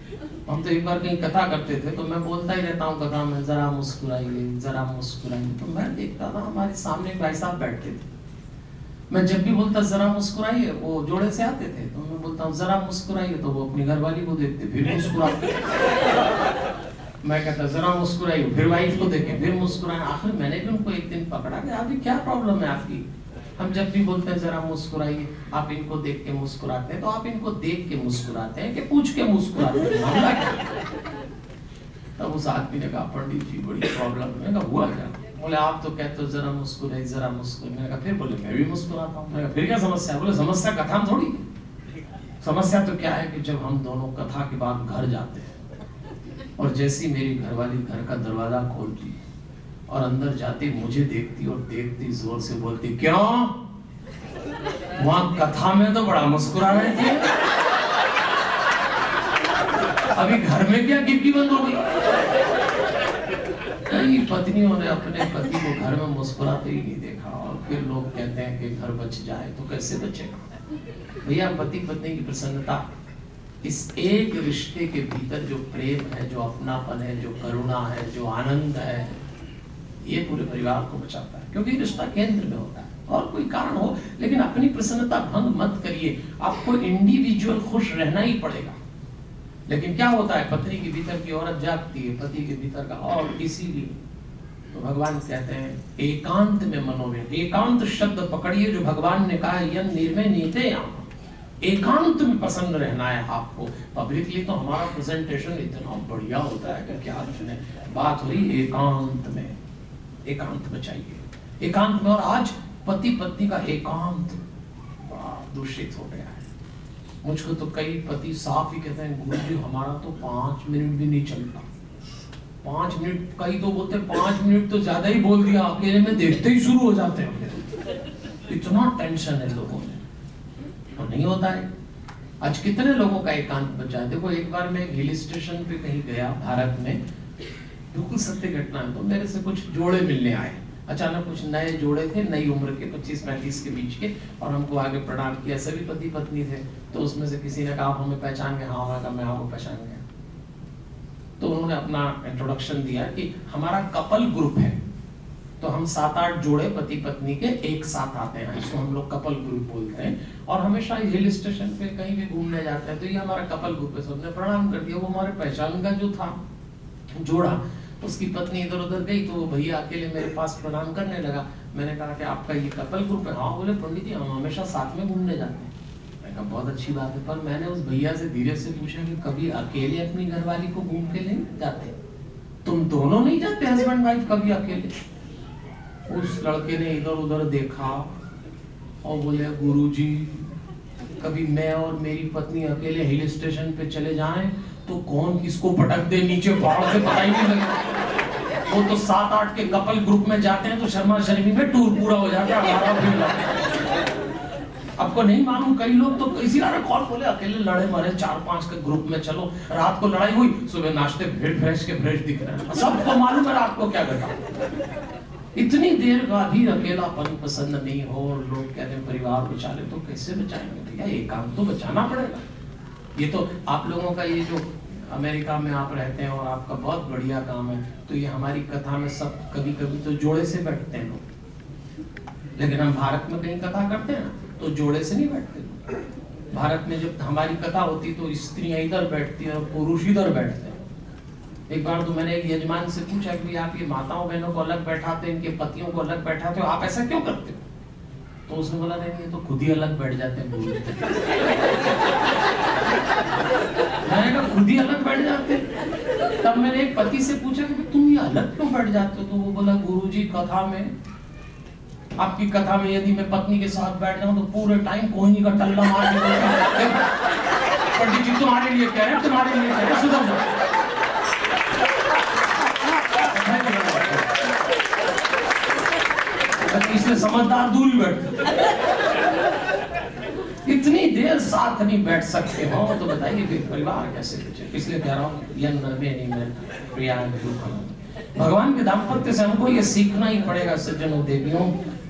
हम तो एक बार कहीं कथा करते थे तो मैं बोलता ही रहता हूँ, कथा में, जरा मुस्कुराइए जरा मुस्कुराइए। तो मैं देखता था, हमारे सामने भाई साहब बैठते थे। मैं जब भी बोलता, जरा मुस्कुराइए, वो जोड़े से आते थे। तो मैं बोलता हूँ, जरा मुस्कुराइए तो वो अपनी घरवाली को देखते, फिर मुस्कुराते। मैं कहता, जरा मुस्कुराइए, फिर वाइफ को देखे, फिर मुस्कुराए। आखिर मैंने भी उनको एक दिन पकड़ा कि अभी क्या प्रॉब्लम है आपकी? हम जब भी बोलते हैं, जरा मुस्कुराइए, आप इनको देख के मुस्कुराते हैं तो आप इनको देख के मुस्कुराते हैं कि पूछ के मुस्कुराते हैं। तब उस आदमी ने कहा, पंडित जी, बड़ी प्रॉब्लम है। हुआ क्या? बोले, आप तो कहते हो जरा मुस्कुराई, जरा मुस्कुर मैंने कहा, फिर बोले, मैं भी मुस्कुराता हूँ। फिर क्या समस्या बोले, समस्या कथा में थोड़ी समस्या तो क्या है कि जब हम दोनों कथा के बाद घर जाते हैं और जैसी मेरी घरवाली घर का दरवाज़ा खोलती और अंदर जाती, मुझे देखती और देखती, ज़ोर से बोलती, क्यों? वहाँ कथा में तो बड़ा मुस्कुरा रहे थे। अभी घर में क्या गिपकी बंद हो गई? कई पत्नियों ने अपने पति को घर में मुस्कुराते ही नहीं देखा और फिर लोग कहते हैं कि घर बच जाए तो कैसे बचेगा? भैया, पति पत्नी की प्रसन्नता, इस एक रिश्ते के भीतर जो प्रेम है, जो अपनापन है, जो करुणा है, जो आनंद है, ये पूरे परिवार को बचाता है, क्योंकि रिश्ता केंद्र में होता है। और कोई कारण हो, लेकिन अपनी प्रसन्नता भंग मत करिए। आपको इंडिविजुअल खुश रहना ही पड़ेगा। लेकिन क्या होता है, पत्नी के भीतर की औरत जागती है, पति के भीतर का और इसीलिए तो भगवान कहते हैं, एकांत में मनोवेद एकांत शब्द पकड़िए जो भगवान ने कहा यन निर्मय नीते एकांत में प्रसन्न रहना है आपको। पब्लिकली तो हमारा प्रेजेंटेशन इतना बढ़िया होता है कि क्या बात हो रही एकांत में। एकांत में चाहिए। एकांत में और आज पति पत्नी का एकांत दूषित हो गया है। मुझको तो कई पति साफ़ ही कहते हैं, गुरु जी, हमारा तो पाँच मिनट भी नहीं चलता। पाँच मिनट, कई तो बोलते पाँच मिनट तो ज़्यादा ही बोल दिया, अकेले में देखते ही शुरू हो जाते हैं। इतना टेंशन है लोगों में। और नहीं होता है। आज कितने लोगों का एकांत बचा है देखो, एक बार मैं हिल स्टेशन पे कहीं गया, भारत में, बिल्कुल सत्य घटना है तो मेरे से कुछ जोड़े मिलने आए। अचानक कुछ नए जोड़े थे, नई उम्र के 25 पैंतीस के बीच के, और हमको आगे प्रणाम किया। सभी पति पत्नी थे तो उसमें से किसी ने कहा हमें पहचान गया हाँ कहा मैं आपको पहचान गया। तो उन्होंने अपना इंट्रोडक्शन दिया कि हमारा कपल ग्रुप है। तो हम सात आठ जोड़े पति पत्नी के एक साथ आते हैं इसको हम लोग कपल ग्रुप बोलते हैं। और हमेशा हिल स्टेशन पे कहीं भी घूमने जाते हैं तो ये हमारा कपल ग्रुप है। सबने प्रणाम कर दिया, वो हमारे पहचान का जो था, जोड़ा उसकी पत्नी इधर उधर गई तो वो भैया अकेले मेरे पास प्रणाम करने लगा। मैंने कहा कि आपका ये कपल ग्रुप है हाँ बोले, पंडित जी, हम हमेशा साथ में घूमने जाते हैं। मैंने कहा, बहुत अच्छी बात है। पर मैंने उस भैया से, धीरे से पूछा कि कभी अकेले अपनी घरवाली को घूम के नहीं जाते? तुम दोनों नहीं जाते हस्बैंड वाइफ कभी अकेले? उस लड़के ने इधर उधर देखा और बोले गुरु जी कभी मैं और मेरी पत्नी अकेले हिल स्टेशन पे चले जाएँ तो कौन किसको पटक दे? नीचे पहाड़ से पता ही नहीं लगता वो तो सात, आठ के कपल ग्रुप में जाते हैं तो शर्मा शर्मी में टूर पूरा हो जाता है आपको नहीं मालूम, कई लोग तो इसी तरह कौन बोले, अकेले लड़े मरे, चार, पाँच के ग्रुप में चलो, रात को लड़ाई हुई, सुबह नाश्ते फिर फ्रेश के फ्रेश दिख रहे हैं। सबको मालूम है रात को क्या घटा। इतनी देर का भी अकेलापन पसंद नहीं हो, और लोग कहते हैं, परिवार बचा ले तो कैसे बचाएँगे? भैया एक काम तो बचाना पड़ेगा। ये तो आप लोगों का ये जो अमेरिका में आप रहते हैं और आपका बहुत बढ़िया काम है तो ये हमारी कथा में सब कभी कभी तो जोड़े से बैठते हैं लोग। लेकिन हम भारत में कहीं कथा करते हैं ना तो जोड़े से नहीं बैठते। भारत में जब हमारी कथा होती तो स्त्रियाँ इधर बैठती हैं और पुरुष इधर बैठते हैं। एक बार तो मैंने एक यजमान से पूछा कि आप ये माताओं बहनों को अलग बैठाते हैं, इनके पतियों को अलग बैठाते हो, आप ऐसा क्यों करते हो? तो उसने बोला ये तो खुद ही अलग बैठ जाते हैं मैंने कहा, खुद ही अलग बैठ जाते तब मैंने एक पति से पूछा कि तुम ये अलग क्यों बैठ जाते हो? तो वो बोला, गुरुजी, कथा में, आपकी कथा में यदि मैं पत्नी के साथ बैठ जाऊँ तो पूरे टाइम कोई का टल्ला मार पंडित जी, तुम्हारे लिए कह रहे हैं, तुम्हारे लिए कह रहे हैं, सुधर जाओ। इसलिए समझदार दूर ही बैठते इतनी देर साथ नहीं बैठ सकते हो तो बताइए फिर परिवार कैसे बचे? इसलिए कह रहा हूँ प्रिया भगवान के दाम्पत्य से हमको ये सीखना ही पड़ेगा, सज्जनों, देवियों,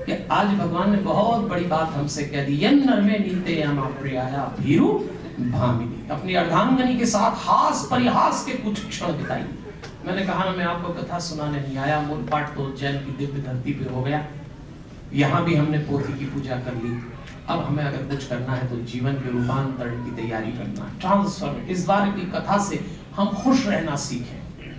कि आज भगवान ने बहुत बड़ी बात हमसे कह दी यन नरमे नीते प्रियाया भीरु भामिनी। अपनी अर्धांगनी के साथ हास परिहास के कुछ क्षण बिताई मैंने कहा ना मैं आपको कथा सुनाने नहीं आया, मूल पाठ तो जैन की दिव्य धरती पे हो गया। यहाँ भी हमने पोथी की पूजा कर ली। अब हमें अगर कुछ करना है तो जीवन के रूपांतरण की तैयारी करना ट्रांसफ़र इस बार की कथा से हम खुश रहना सीखें।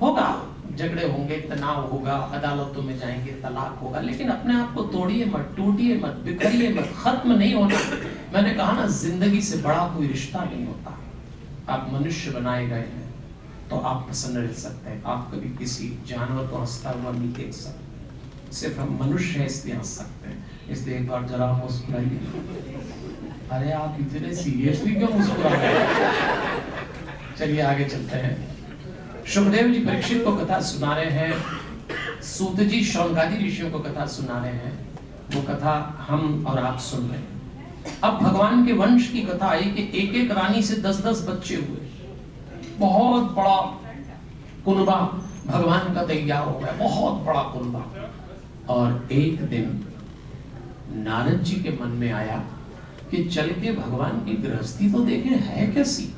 होगा। झगड़े होंगे, तनाव होगा, अदालतों में जाएँगे, तलाक होगा, लेकिन अपने आप को तोड़िए मत, टूटिए मत, बिखरिए मत, खत्म नहीं होना। मैंने कहा ना, ज़िंदगी से बड़ा कोई रिश्ता नहीं होता। आप मनुष्य बनाए गए हैं तो आप प्रसन्न रह सकते हैं। आप कभी किसी जानवर को हंसता हुआ नहीं देख सकते। सिर्फ़ हम मनुष्य हैं इसलिए हंस सकते हैं। इसलिए एक बार जरा मुस्कुराइए। अरे आप इतने सीरियसली क्यों मुस्कुरा रहे चलिए आगे चलते हैं। सुखदेव जी परीक्षित को कथा सुना रहे हैं। सूत जी, शौनकादि ऋषियों को कथा सुना रहे हैं। वो कथा हम और आप सुन रहे हैं। अब भगवान के वंश की कथा आई कि एक एक रानी से दस दस बच्चे हुए। बहुत बड़ा कुनबा भगवान का तैयार हो गया। बहुत बड़ा कुनबा और एक दिन नारद जी के मन में आया कि चल के भगवान की गृहस्थी तो देखे, है कैसी?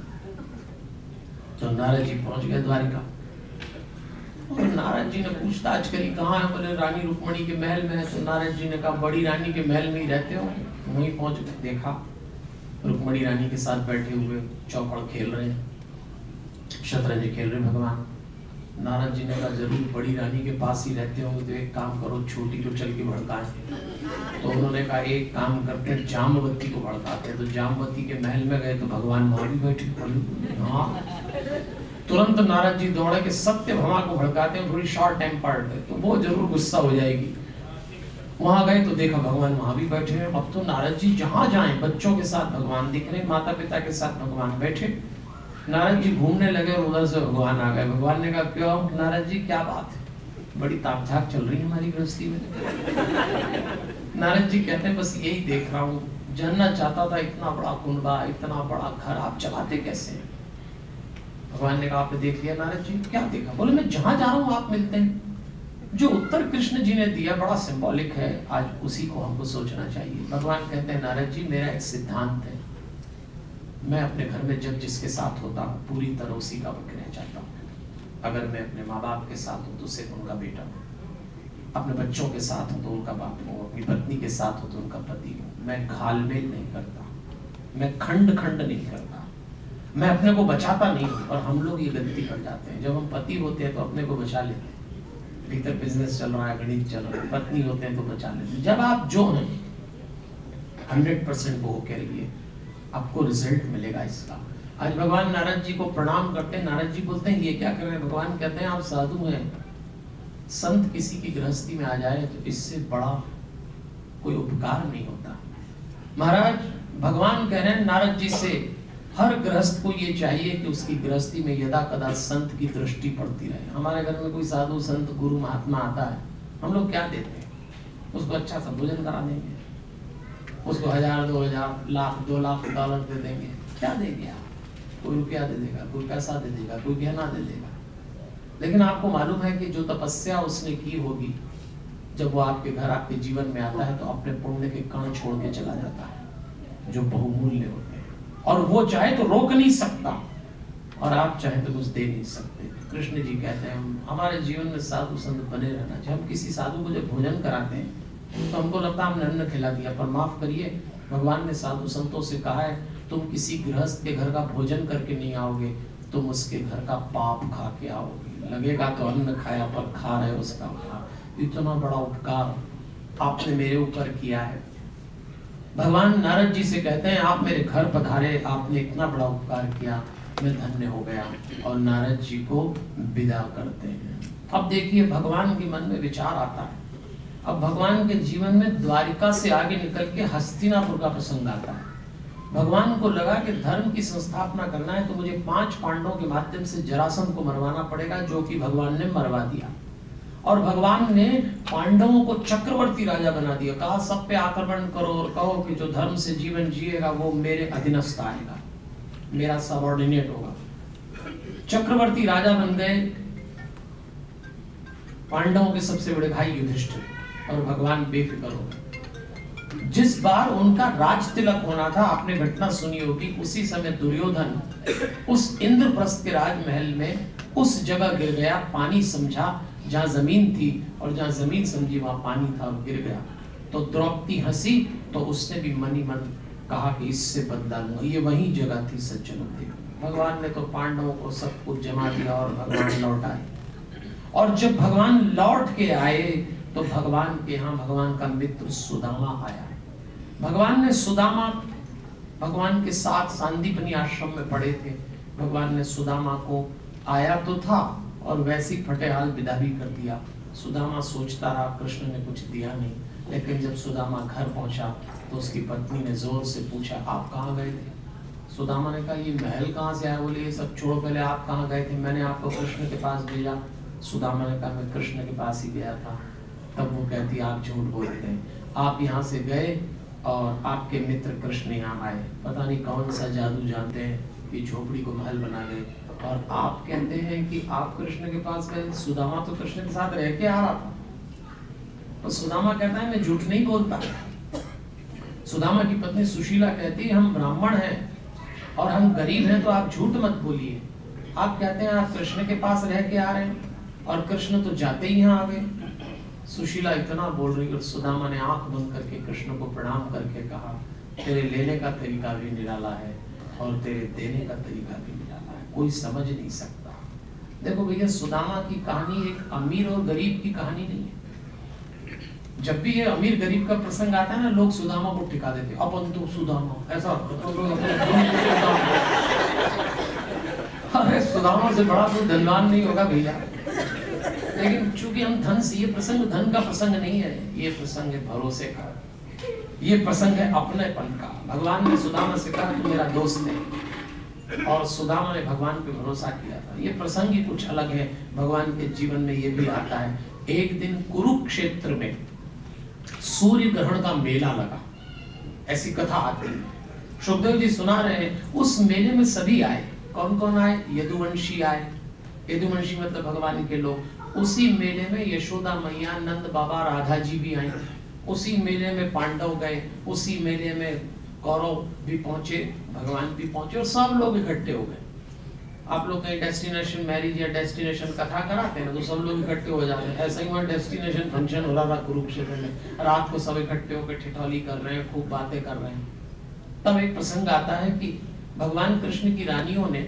तो नारद जी पहुँच गए द्वारिका। और नारद जी ने पूछताछ करी, कहा है बोले रानी रुक्मणी के महल में? है तो नारद जी ने कहा, बड़ी रानी के महल में ही रहते हो। वहीं पहुँच गए, देखा। रुक्मणी रानी के साथ बैठे हुए चौपड़ खेल रहे शतरंज खेल रहे भगवान। नारद जी ने कहा, ज़रूर, बड़ी रानी के पास ही रहते होंगे तो एक काम करो, छोटी को चल के भड़काए। तो उन्होंने कहा, एक काम करते हैं जामवती को भड़काते हैं। तो जामवती के महल में गए तो भगवान वहाँ भी बैठे हाँ। तुरंत नारद जी दौड़े के सत्य भमा को भड़काते हैं, थोड़ी शॉर्ट टेम्पर्ड है तो वो ज़रूर गुस्सा हो जाएगी। वहाँ गए तो देखा भगवान वहाँ भी बैठे हैं। अब तो नारद जी जहाँ जाए, बच्चों के साथ भगवान दिख रहे माता पिता के साथ भगवान बैठे। नारद जी घूमने लगे और उधर से भगवान आ गए। भगवान ने कहा, क्यों? नारद जी, क्या बात है? बड़ी ताक झाक चल रही है हमारी गृहस्थी में। (laughs) नारद जी कहते हैं, बस यही देख रहा हूँ। जानना चाहता था, इतना बड़ा कुंडा इतना बड़ा घर, आप चलाते कैसे भगवान ने कहा, आपने देख लिया नारद जी? क्या देखा? बोले, मैं जहाँ जा रहा हूँ, आप मिलते हैं। जो उत्तर कृष्ण जी ने दिया, बड़ा सिंबॉलिक है। आज उसी को हमको सोचना चाहिए। भगवान कहते हैं नारद जी, मेरा एक सिद्धांत है। मैं अपने घर में जब जिसके साथ होता हूँ, पूरी तरह उसी का वक्त रह जाता हूँ। अगर मैं अपने माँ बाप के साथ हूँ तो सिर्फ़ उनका बेटा हूँ। अपने बच्चों के साथ हूँ तो उनका बाप हूँ, अपनी पत्नी के साथ हूँ तो उनका पति हूँ। मैं घालमेल नहीं करता। मैं खंड खंड नहीं करता। मैं अपने को बचाता नहीं और हम लोग ये गलती कर जाते हैं। जब हम पति होते हैं तो अपने को बचा लेते हैं। भीतर बिज़नेस चल रहा है, गणित चल रहा है, पत्नी होते हैं तो बचा लेते हैं। जब आप जो हैं हंड्रेड परसेंट वो होकर रहिए आपको रिज़ल्ट मिलेगा इसका। आज भगवान नारद जी को प्रणाम करते हैं। नारद जी बोलते हैं, ये क्या कर रहे हैं? भगवान कहते हैं, आप साधु हैं। संत किसी की गृहस्थी में आ जाए तो इससे बड़ा कोई उपकार नहीं होता। महाराज, भगवान कह रहे हैं नारद जी से, हर गृहस्थ को ये चाहिए कि उसकी गृहस्थी में यदा कदा संत की दृष्टि पड़ती रहे। हमारे घर में कोई साधु, संत, गुरु, महात्मा आता है, हम लोग क्या देते हैं? उसको अच्छा सा भोजन करा देंगे। उसको हज़ार, दो हज़ार, लाख, दो लाख डॉलर दे देंगे। क्या देंगे आप? कोई रुपया दे देगा, कोई पैसा दे देगा, कोई गहना दे देगा। लेकिन आपको मालूम है कि जो तपस्या उसने की होगी, जब वो आपके घर, आपके जीवन में आता है तो अपने पुण्य के कण छोड़ के चला जाता है, जो बहुमूल्य होते हैं। और वो चाहे तो रोक नहीं सकता, और आप चाहे तो कुछ दे नहीं सकते। कृष्ण जी कहते हैं हमारे जीवन में साधु संत बने रहना चाहिए। हम किसी साधु को जब भोजन कराते हैं तो हमको लगता हमने अन्न खिला दिया, पर माफ़ करिए, भगवान ने साधु संतों से कहा है, तुम किसी गृहस्थ के घर का भोजन करके नहीं आओगे, तुम उसके घर का पाप खा के आओगे। लगेगा तो अन्न खाया, पर खा रहे उसका इतना बड़ा उपकार आपने मेरे ऊपर किया है। भगवान नारद जी से कहते हैं, आप मेरे घर पधारे, आपने इतना बड़ा उपकार किया, मैं धन्य हो गया। और नारद जी को विदा करते हैं। अब देखिए, भगवान के मन में विचार आता है अब भगवान के जीवन में द्वारिका से आगे निकल के हस्तिनापुर का प्रसंग आता है। भगवान को लगा कि धर्म की संस्थापना करना है तो मुझे पाँच पांडवों के माध्यम से जरासंध को मरवाना पड़ेगा, जो कि भगवान ने मरवा दिया। और भगवान ने पांडवों को चक्रवर्ती राजा बना दिया। कहा सब पे आक्रमण करो और कहो कि जो धर्म से जीवन जिएगा, वो मेरे अधीनस्थ आएगा। मेरा सबॉर्डिनेट होगा। चक्रवर्ती राजा बन गए। पांडवों के सबसे बड़े भाई युधिष्ठिर। और भगवान बेफिक्र हो जिस बार उनका राज तिलक होना था, आपने घटना सुनी होगी, उसी समय दुर्योधन उस इंद्रप्रस्थ के राजमहल में उस जगह गिर गया, पानी समझा, जहाँ ज़मीन थी और जहाँ ज़मीन समझी, वहाँ पानी था गिर गया। तो द्रौपदी हँसी तो उसने भी मनी मन कहा कि इससे बदला लूँगा। ये वही जगह थी सज्जनों की। भगवान ने तो पांडवों को सब कुछ जमा दिया और भगवान लौट आए। और जब भगवान लौट के आए तो भगवान के यहाँ भगवान का मित्र सुदामा आया भगवान ने सुदामा, भगवान के साथ सांदीपनी आश्रम में पड़े थे। भगवान ने सुदामा को आया तो था और वैसी फटेहाल विदा भी कर दिया। सुदामा सोचता रहा, कृष्ण ने कुछ दिया नहीं। लेकिन जब सुदामा घर पहुँचा तो उसकी पत्नी ने ज़ोर से पूछा, आप कहाँ गए थे? सुदामा ने कहा, ये महल कहाँ से आया? बोले, ये सब छोड़ो पहले, आप कहाँ गए थे? मैंने आपको कृष्ण के पास भेजा। सुदामा ने कहा, मैं कृष्ण के पास ही गया था। तब वो कहती, आप झूठ बोलते हैं। आप यहाँ से गए और आपके मित्र कृष्ण यहाँ आए। पता नहीं कौन सा जादू जानते हैं कि झोपड़ी को महल बना गए और आप कहते हैं कि आप कृष्ण के पास गए। सुदामा तो कृष्ण के साथ रह के आ रहा था। तो सुदामा कहता है, मैं झूठ नहीं बोलता। सुदामा की पत्नी सुशीला कहती है हम ब्राह्मण हैं और हम गरीब हैं तो आप झूठ मत बोलिए। आप कहते हैं, आप कृष्ण के पास रह के आ रहे हैं और कृष्ण तो जाते ही यहाँ आ गए। सुशीला इतना बोल रही और सुदामा ने आँख बंद करके कृष्ण को प्रणाम करके कहा, तेरे लेने का तरीका भी निराला है और तेरे देने का तरीका भी निराला है। कोई समझ नहीं सकता। देखो भैया, सुदामा की कहानी एक अमीर और गरीब की कहानी नहीं है। जब भी ये अमीर गरीब का प्रसंग आता है ना, लोग सुदामा को टिका देते अपन तो सुदामा ऐसा तो अरे, सुदामा से बड़ा कोई धनवान नहीं होगा भैया। लेकिन चूँकि हम धन से, ये प्रसंग धन का प्रसंग नहीं है, ये प्रसंग है भरोसे का। ये प्रसंग है अपनेपन का। भगवान ने सुदामा से कहा, तू मेरा दोस्त है। और सुदामा ने भगवान पे भरोसा किया था। ये प्रसंग ही कुछ अलग है। भगवान के जीवन में ये भी आता है। एक दिन कुरुक्षेत्र में सूर्य ग्रहण का मेला लगा। ऐसी कथा आती है। सुखदेव जी सुना रहे हैं, उस मेले में सभी आए। कौन कौन आए? यदुवंशी आए। यदुवंशी मतलब भगवान के लोग। उसी मेले में यशोदा मैया, नंद बाबा, राधा जी भी आई। उसी मेले में पांडव गए, उसी मेले में कौरव भी पहुँचे, भगवान भी पहुँचे और सब लोग इकट्ठे हो गए। आप लोग कहीं डेस्टिनेशन मैरिज या डेस्टिनेशन कथा कराते हैं तो सब लोग इकट्ठे हो जाते हैं। ऐसा ही वहाँ डेस्टिनेशन फ़ंक्शन हो रहा था कुरुक्षेत्र में। रात को सब इकट्ठे होकर ठिठौली कर रहे हैं, खूब बातें कर रहे हैं। तब एक प्रसंग आता है कि भगवान कृष्ण की रानियों ने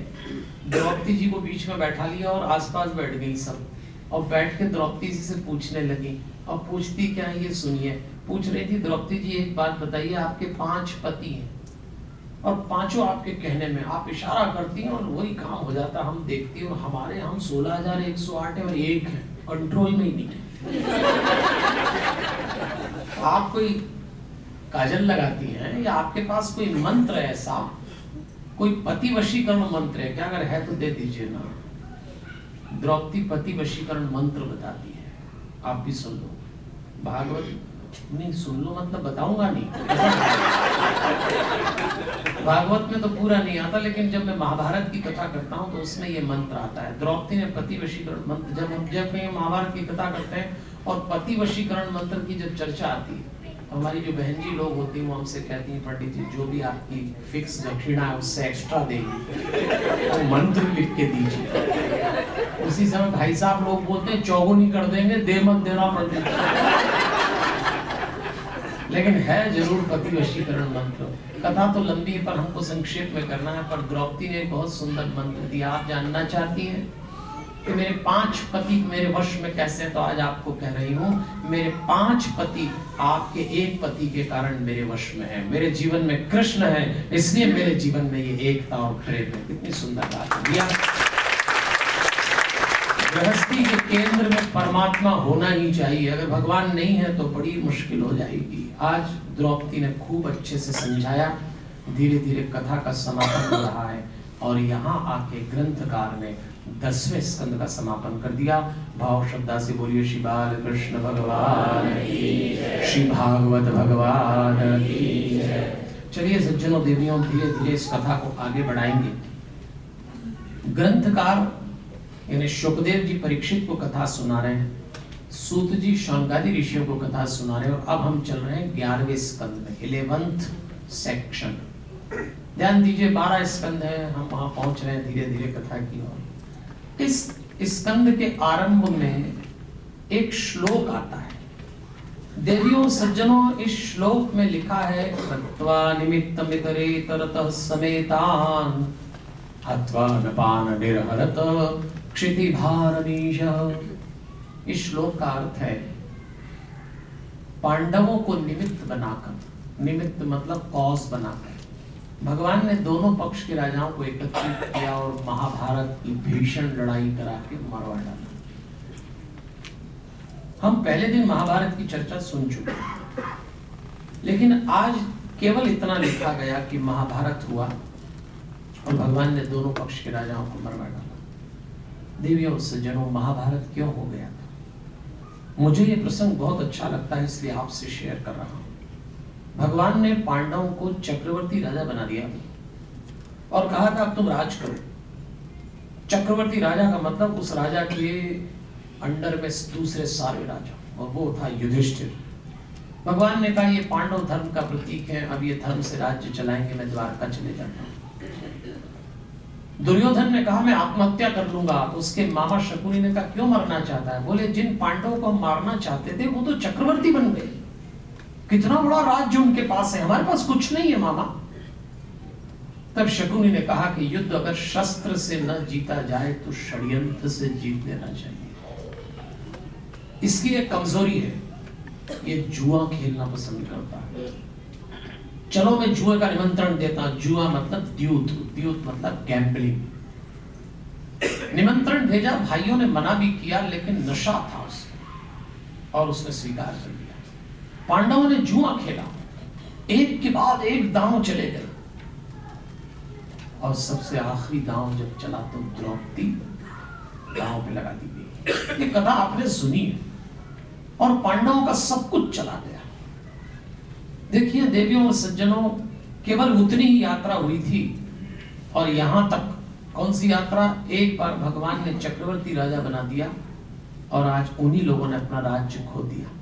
द्रौपदी जी को बीच में बैठा लिया और आसपास बैठ गई सब। और बैठ के द्रौपदी जी से पूछने लगी। और पूछती, क्या ये सुनिए? पूछ रही थी, द्रौपदी जी, एक बात बताइए, आपके पाँच पति हैं। और पाँचों आपके कहने में, आप इशारा करती हैं और वही काम हो जाता, हम देखती हैं हमारे हम सोलह हज़ार एक सौ आठ है और एक है कंट्रोल में ही नहीं है। आप कोई काजल लगाती हैं या आपके पास कोई मंत्र है ऐसा? कोई पति वशीकरण मंत्र है? क्या अगर है तो दे दीजिए ना। द्रौपदी पति वशीकरण मंत्र बताती है। आप भी सुन लो। भागवत? नहीं, सुन लो मतलब बताऊँगा नहीं। भागवत में तो पूरा नहीं आता, लेकिन जब मैं महाभारत की कथा करता हूँ तो उसमें ये मंत्र आता है। द्रौपदी ने पति वशीकरण मंत्र, जब हम जब महाभारत की कथा करते हैं, और पति वशीकरण मंत्र की जब चर्चा आती है हमारी जो बहन जी लोग होती हैं, वो हमसे कहती हैं, पंडित जी, जो भी आपकी फिक्स दक्षिणा है, उससे एक्स्ट्रा देंगे तो मंत्र लिख के दीजिए। उसी समय भाई साहब लोग बोलते हैं, चौगुनी कर देंगे, दे मत देना पंडित लेकिन है ज़रूर पति वशीकरण मंत्र। कथा तो लंबी है, पर हमको संक्षेप में करना है, पर द्रौपदी ने बहुत सुंदर मंत्र दिया। आप जानना चाहती हैं? कि मेरे पाँच पति मेरे वश में कैसे तो आज आपको कह रही हूँ, मेरे पाँच पति आपके एक पति के कारण मेरे वश में है। मेरे जीवन में कृष्ण है, इसलिए मेरे जीवन में ये एकता और प्रेम है। कितनी सुंदर बात है। गृहस्थी के केंद्र में परमात्मा होना ही चाहिए। अगर भगवान नहीं है तो बड़ी मुश्किल हो जाएगी। आज द्रौपदी ने खूब अच्छे से समझाया। धीरे धीरे कथा का समापन हो रहा है और यहाँ आके ग्रंथकार ने दसवें स्कंद का समापन कर दिया। भाव श्रद्धा से बोलिए, श्री बाल कृष्ण भगवान श्री भागवत भगवान चलिए सज्जनों, देवियों धीरे धीरे इस कथा को आगे बढ़ाएँगे। ग्रंथकार यानी शुकदेव जी परीक्षित को कथा सुना रहे हैं। सूत जी, शौनकादि ऋषियों को कथा सुना रहे हैं और अब हम चल रहे हैं ग्यारहवें स्कंद में, इलेवंथ सेक्शन। ध्यान दीजिए, बारह स्कंद है, हम वहाँ पहुँच रहे हैं धीरे धीरे कथा की ओर। इस स्कंद के आरंभ में एक श्लोक आता है। देवियों, सज्जनों, इस श्लोक में लिखा है कृत्वा निमित्त मितरेतरतः समेतान, हत्वा नपान निर्हरत क्षिति भारनीश इस श्लोक का अर्थ है, पांडवों को निमित्त बनाकर, निमित्त मतलब कॉज बनाकर। भगवान ने दोनों पक्ष के राजाओं को एकत्रित किया और महाभारत की भीषण लड़ाई करा के मरवा डाला। हम पहले दिन महाभारत की चर्चा सुन चुके लेकिन आज केवल इतना लिखा गया कि महाभारत हुआ और भगवान ने दोनों पक्ष के राजाओं को मरवा डाला। देवियों, सज्जनों, महाभारत क्यों हो गया था? मुझे ये प्रसंग बहुत अच्छा लगता है, इसलिए आपसे शेयर कर रहा हूँ। भगवान ने पांडवों को चक्रवर्ती राजा बना दिया और कहा था, अब तुम राज करो। चक्रवर्ती राजा का मतलब उस राजा के अंडर में दूसरे सारे राजा, और वो था युधिष्ठिर। भगवान ने कहा, ये पांडव धर्म का प्रतीक है, अब ये धर्म से राज्य चलाएँगे, मैं द्वारका चले जाता हूँ। दुर्योधन ने कहा, मैं आत्महत्या कर लूँगा। उसके मामा शकुनी ने कहा, क्यों मरना चाहता है? बोले, जिन पांडवों को मारना चाहते थे, वो तो चक्रवर्ती बन गए। कितना बड़ा राज्य उनके पास है? हमारे पास कुछ नहीं है, मामा। तब शकुनी ने कहा कि युद्ध अगर शस्त्र से न जीता जाए तो षड्यंत्र से जीत लेना चाहिए। इसकी एक कमज़ोरी है, ये जुआ खेलना पसंद करता है। चलो, मैं जुए का निमंत्रण देता हूँ। जुआ मतलब द्यूत द्यूत मतलब गैम्बलिंग निमंत्रण भेजा, भाइयों ने मना भी किया, लेकिन नशा था उसमें, और उसने स्वीकार कर पांडवों ने जुआ खेला। एक के बाद एक दांव चले गए। और सबसे आखिरी दांव जब चला तो द्रौपदी दांव पे लगा दी गई। ये कथा आपने सुनी है। और पांडवों का सब कुछ चला गया। देखिए देवियों और सज्जनों, केवल उतनी ही यात्रा हुई थी। और यहाँ तक कौन सी यात्रा? एक बार भगवान ने चक्रवर्ती राजा बना दिया। और आज उन्हीं लोगों ने अपना राज्य खो दिया।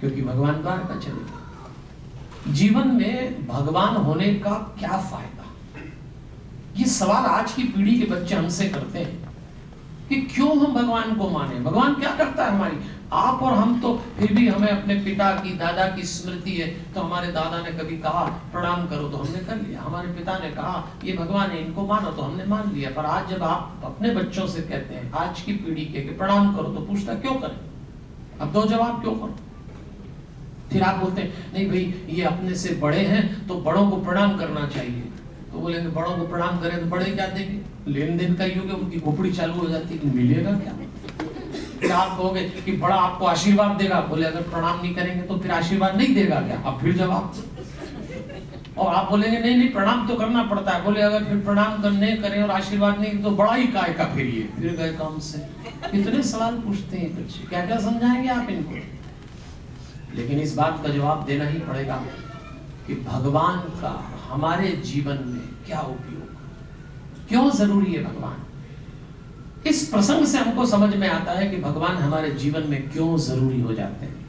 क्योंकि भगवान द्वारका चले गए जीवन में भगवान होने का क्या फ़ायदा? ये सवाल आज की पीढ़ी के बच्चे हमसे करते हैं कि क्यों हम भगवान को माने? भगवान क्या करता है हमारी? आप और हम तो फिर भी हमें अपने पिता की, दादा की स्मृति है। तो हमारे दादा ने कभी कहा, प्रणाम करो तो हमने कर लिया। हमारे पिता ने कहा, ये भगवान है, इनको मानो तो हमने मान लिया। पर आज जब आप अपने बच्चों से कहते हैं, आज की पीढ़ी के प्रणाम करो तो पूछता, क्यों करें? अब दो जवाब क्यों करो? फिर आप बोलते हैं, नहीं भाई, ये अपने से बड़े हैं तो बड़ों को प्रणाम करना चाहिए। तो बोलेंगे, बड़ों को प्रणाम करें तो बड़े क्या देंगे? लेन देन का युग है, उनकी खोपड़ी चालू हो जाती है मिलेगा क्या? फिर आप कहोगे कि बड़ा आपको आशीर्वाद देगा। बोले, अगर प्रणाम नहीं करेंगे तो फिर आशीर्वाद नहीं देगा क्या? अब फिर जवाब। और आप बोलेंगे, नहीं नहीं, प्रणाम तो करना पड़ता है। बोले, अगर फिर प्रणाम करने करें और आशीर्वाद नहीं तो बड़ा ही काय का फिर ये? फिर गए काम से। इतने सवाल पूछते हैं बच्चे। क्या क्या समझाएँगे आप इनको? लेकिन इस बात का जवाब देना ही पड़ेगा कि भगवान का हमारे जीवन में क्या उपयोग? क्यों ज़रूरी है भगवान? इस प्रसंग से हमको समझ में आता है कि भगवान हमारे जीवन में क्यों ज़रूरी हो जाते हैं।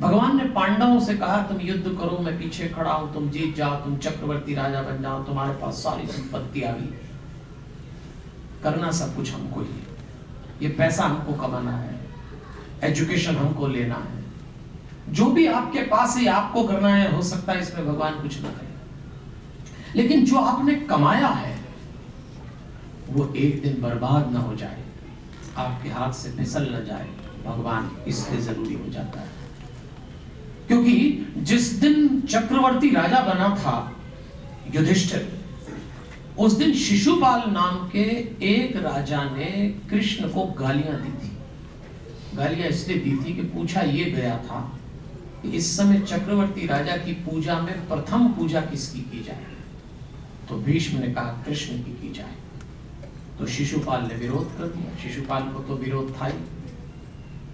भगवान ने पांडवों से कहा, तुम युद्ध करो, मैं पीछे खड़ा हूँ, तुम जीत जाओ, तुम चक्रवर्ती राजा बन जाओ, तुम्हारे पास सारी संपत्ति आ गई। करना सब कुछ हमको ही ये पैसा हमको कमाना है, एजुकेशन हमको लेना है जो भी आपके पास है, आपको करना है, हो सकता है इसमें भगवान कुछ ना करे। लेकिन जो आपने कमाया है, वो एक दिन बर्बाद ना हो जाए। आपके हाथ से फिसल ना जाए। भगवान इसलिए ज़रूरी हो जाता है। क्योंकि जिस दिन चक्रवर्ती राजा बना था, युधिष्ठिर, उस दिन शिशुपाल नाम के एक राजा ने कृष्ण को गालियाँ दी थी। गालियाँ इसलिए दी थी कि पूछा ये गया था इस समय चक्रवर्ती राजा की पूजा में प्रथम पूजा किसकी की जाए? तो भीष्म ने कहा, कृष्ण की की जाए। तो शिशुपाल ने विरोध कर दिया। शिशुपाल को तो विरोध था ही।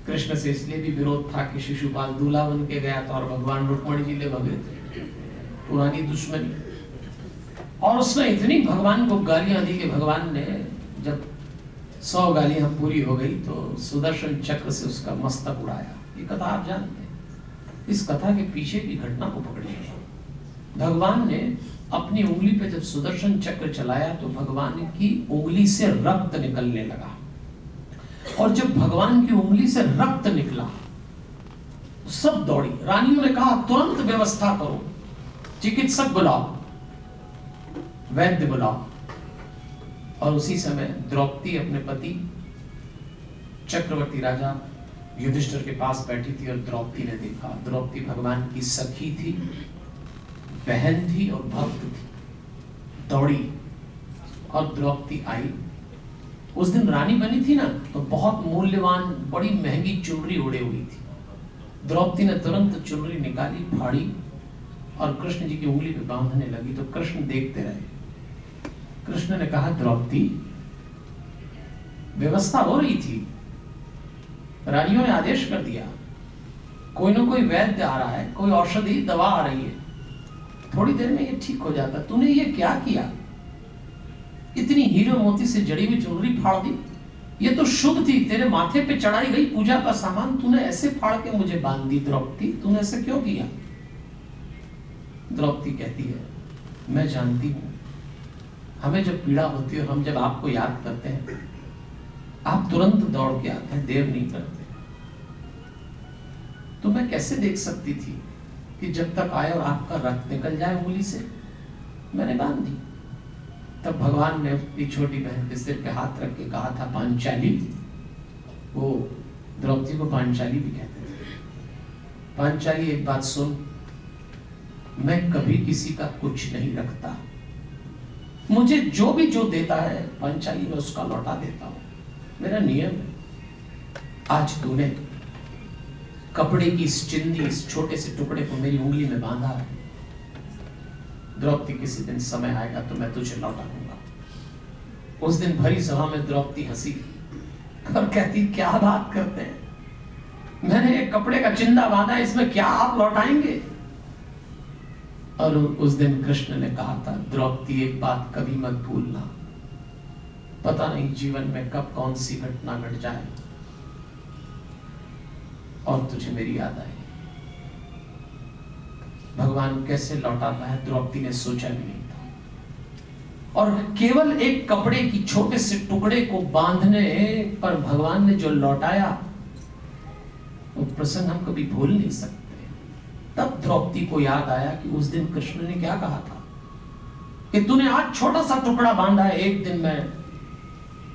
कृष्ण से इसलिए भी विरोध था कि शिशुपाल दूल्हा बन के गया था और भगवान रुक्मणी जी ले भगे थे पुरानी दुश्मनी। और उसने इतनी भगवान को गालियाँ दी कि भगवान ने जब सौ गालियाँ पूरी हो गई तो सुदर्शन चक्र से उसका मस्तक उड़ाया। ये कथा आप जानते इस कथा के पीछे की घटना को पकड़िए भगवान ने अपनी उंगली पे जब सुदर्शन चक्र चलाया तो भगवान की उंगली से रक्त निकलने लगा। और जब भगवान की उंगली से रक्त निकला तो सब दौड़ी। रानियों ने कहा, तुरंत व्यवस्था करो। चिकित्सक बुलाओ, वैद्य बुलाओ। और उसी समय द्रौपदी अपने पति, चक्रवर्ती राजा युधिष्ठिर के पास बैठी थी और द्रौपदी ने देखा। द्रौपदी भगवान की सखी थी, बहन थी और भक्त थी। दौड़ी और द्रौपदी आई। उस दिन रानी बनी थी ना तो बहुत मूल्यवान, बड़ी महँगी चुनरी उड़े हुई थी। द्रौपदी ने तुरंत चुनरी निकाली, फाड़ी और कृष्ण जी की उंगली पे बांधने लगी तो कृष्ण देखते रहे। कृष्ण ने कहा, द्रौपदी, व्यवस्था हो रही थी? रानियों ने आदेश कर दिया, कोई ना कोई वैद्य आ रहा है, कोई औषधि, दवा आ रही है। थोड़ी देर में ये ठीक हो जाता। तूने ये क्या किया? इतनी हीरो मोती से जड़ी हुई चुनरी फाड़ दी। ये तो शुभ थी, तेरे माथे पे चढ़ाई गई पूजा का सामान। तूने ऐसे फाड़ के मुझे बाँध दी, द्रौपदी। तूने ऐसे क्यों किया? द्रौपदी कहती है, मैं जानती हूँ। हमें जब पीड़ा होती है हम जब आपको याद करते हैं आप तुरंत दौड़ के आते हैं, देर नहीं करते। तो मैं कैसे देख सकती थी कि जब तक आए और आपका रक्त निकल जाए उंगली से? मैंने बाँध दी। तब भगवान ने अपनी छोटी बहन के सिर पे हाथ रख के कहा था, पांचाली। वो द्रौपदी को पांचाली भी कहते थे। पांचाली, एक बात सुन। मैं कभी किसी का कुछ नहीं रखता। मुझे जो भी जो देता है, पांचाली में उसका लौटा देता हूँ। मेरा नियम आज तूने कपड़े की इस चिंदी, इस छोटे से टुकड़े को मेरी उंगली में बांधा द्रौपदी किसी दिन समय आएगा तो मैं तुझे लौटा दूँगा। उस दिन भरी सभा में द्रौपदी हँसी। और कहती, क्या बात करते हैं? मैंने एक कपड़े का चिंदा बांधा, इसमें क्या आप लौटाएँगे? और उस दिन कृष्ण ने कहा था, द्रौपदी, एक बात कभी मत भूलना। पता नहीं जीवन में कब कौन सी घटना घट जाए। और तुझे मेरी याद आई भगवान कैसे लौटाता है द्रौपदी ने सोचा भी नहीं था। और केवल एक कपड़े की छोटे से टुकड़े को बांधने पर भगवान ने जो लौटाया, वो तो प्रसंग हम कभी भूल नहीं सकते। तब द्रौपदी को याद आया कि उस दिन कृष्ण ने क्या कहा था कि तूने आज छोटा सा टुकड़ा बांधा है, एक दिन में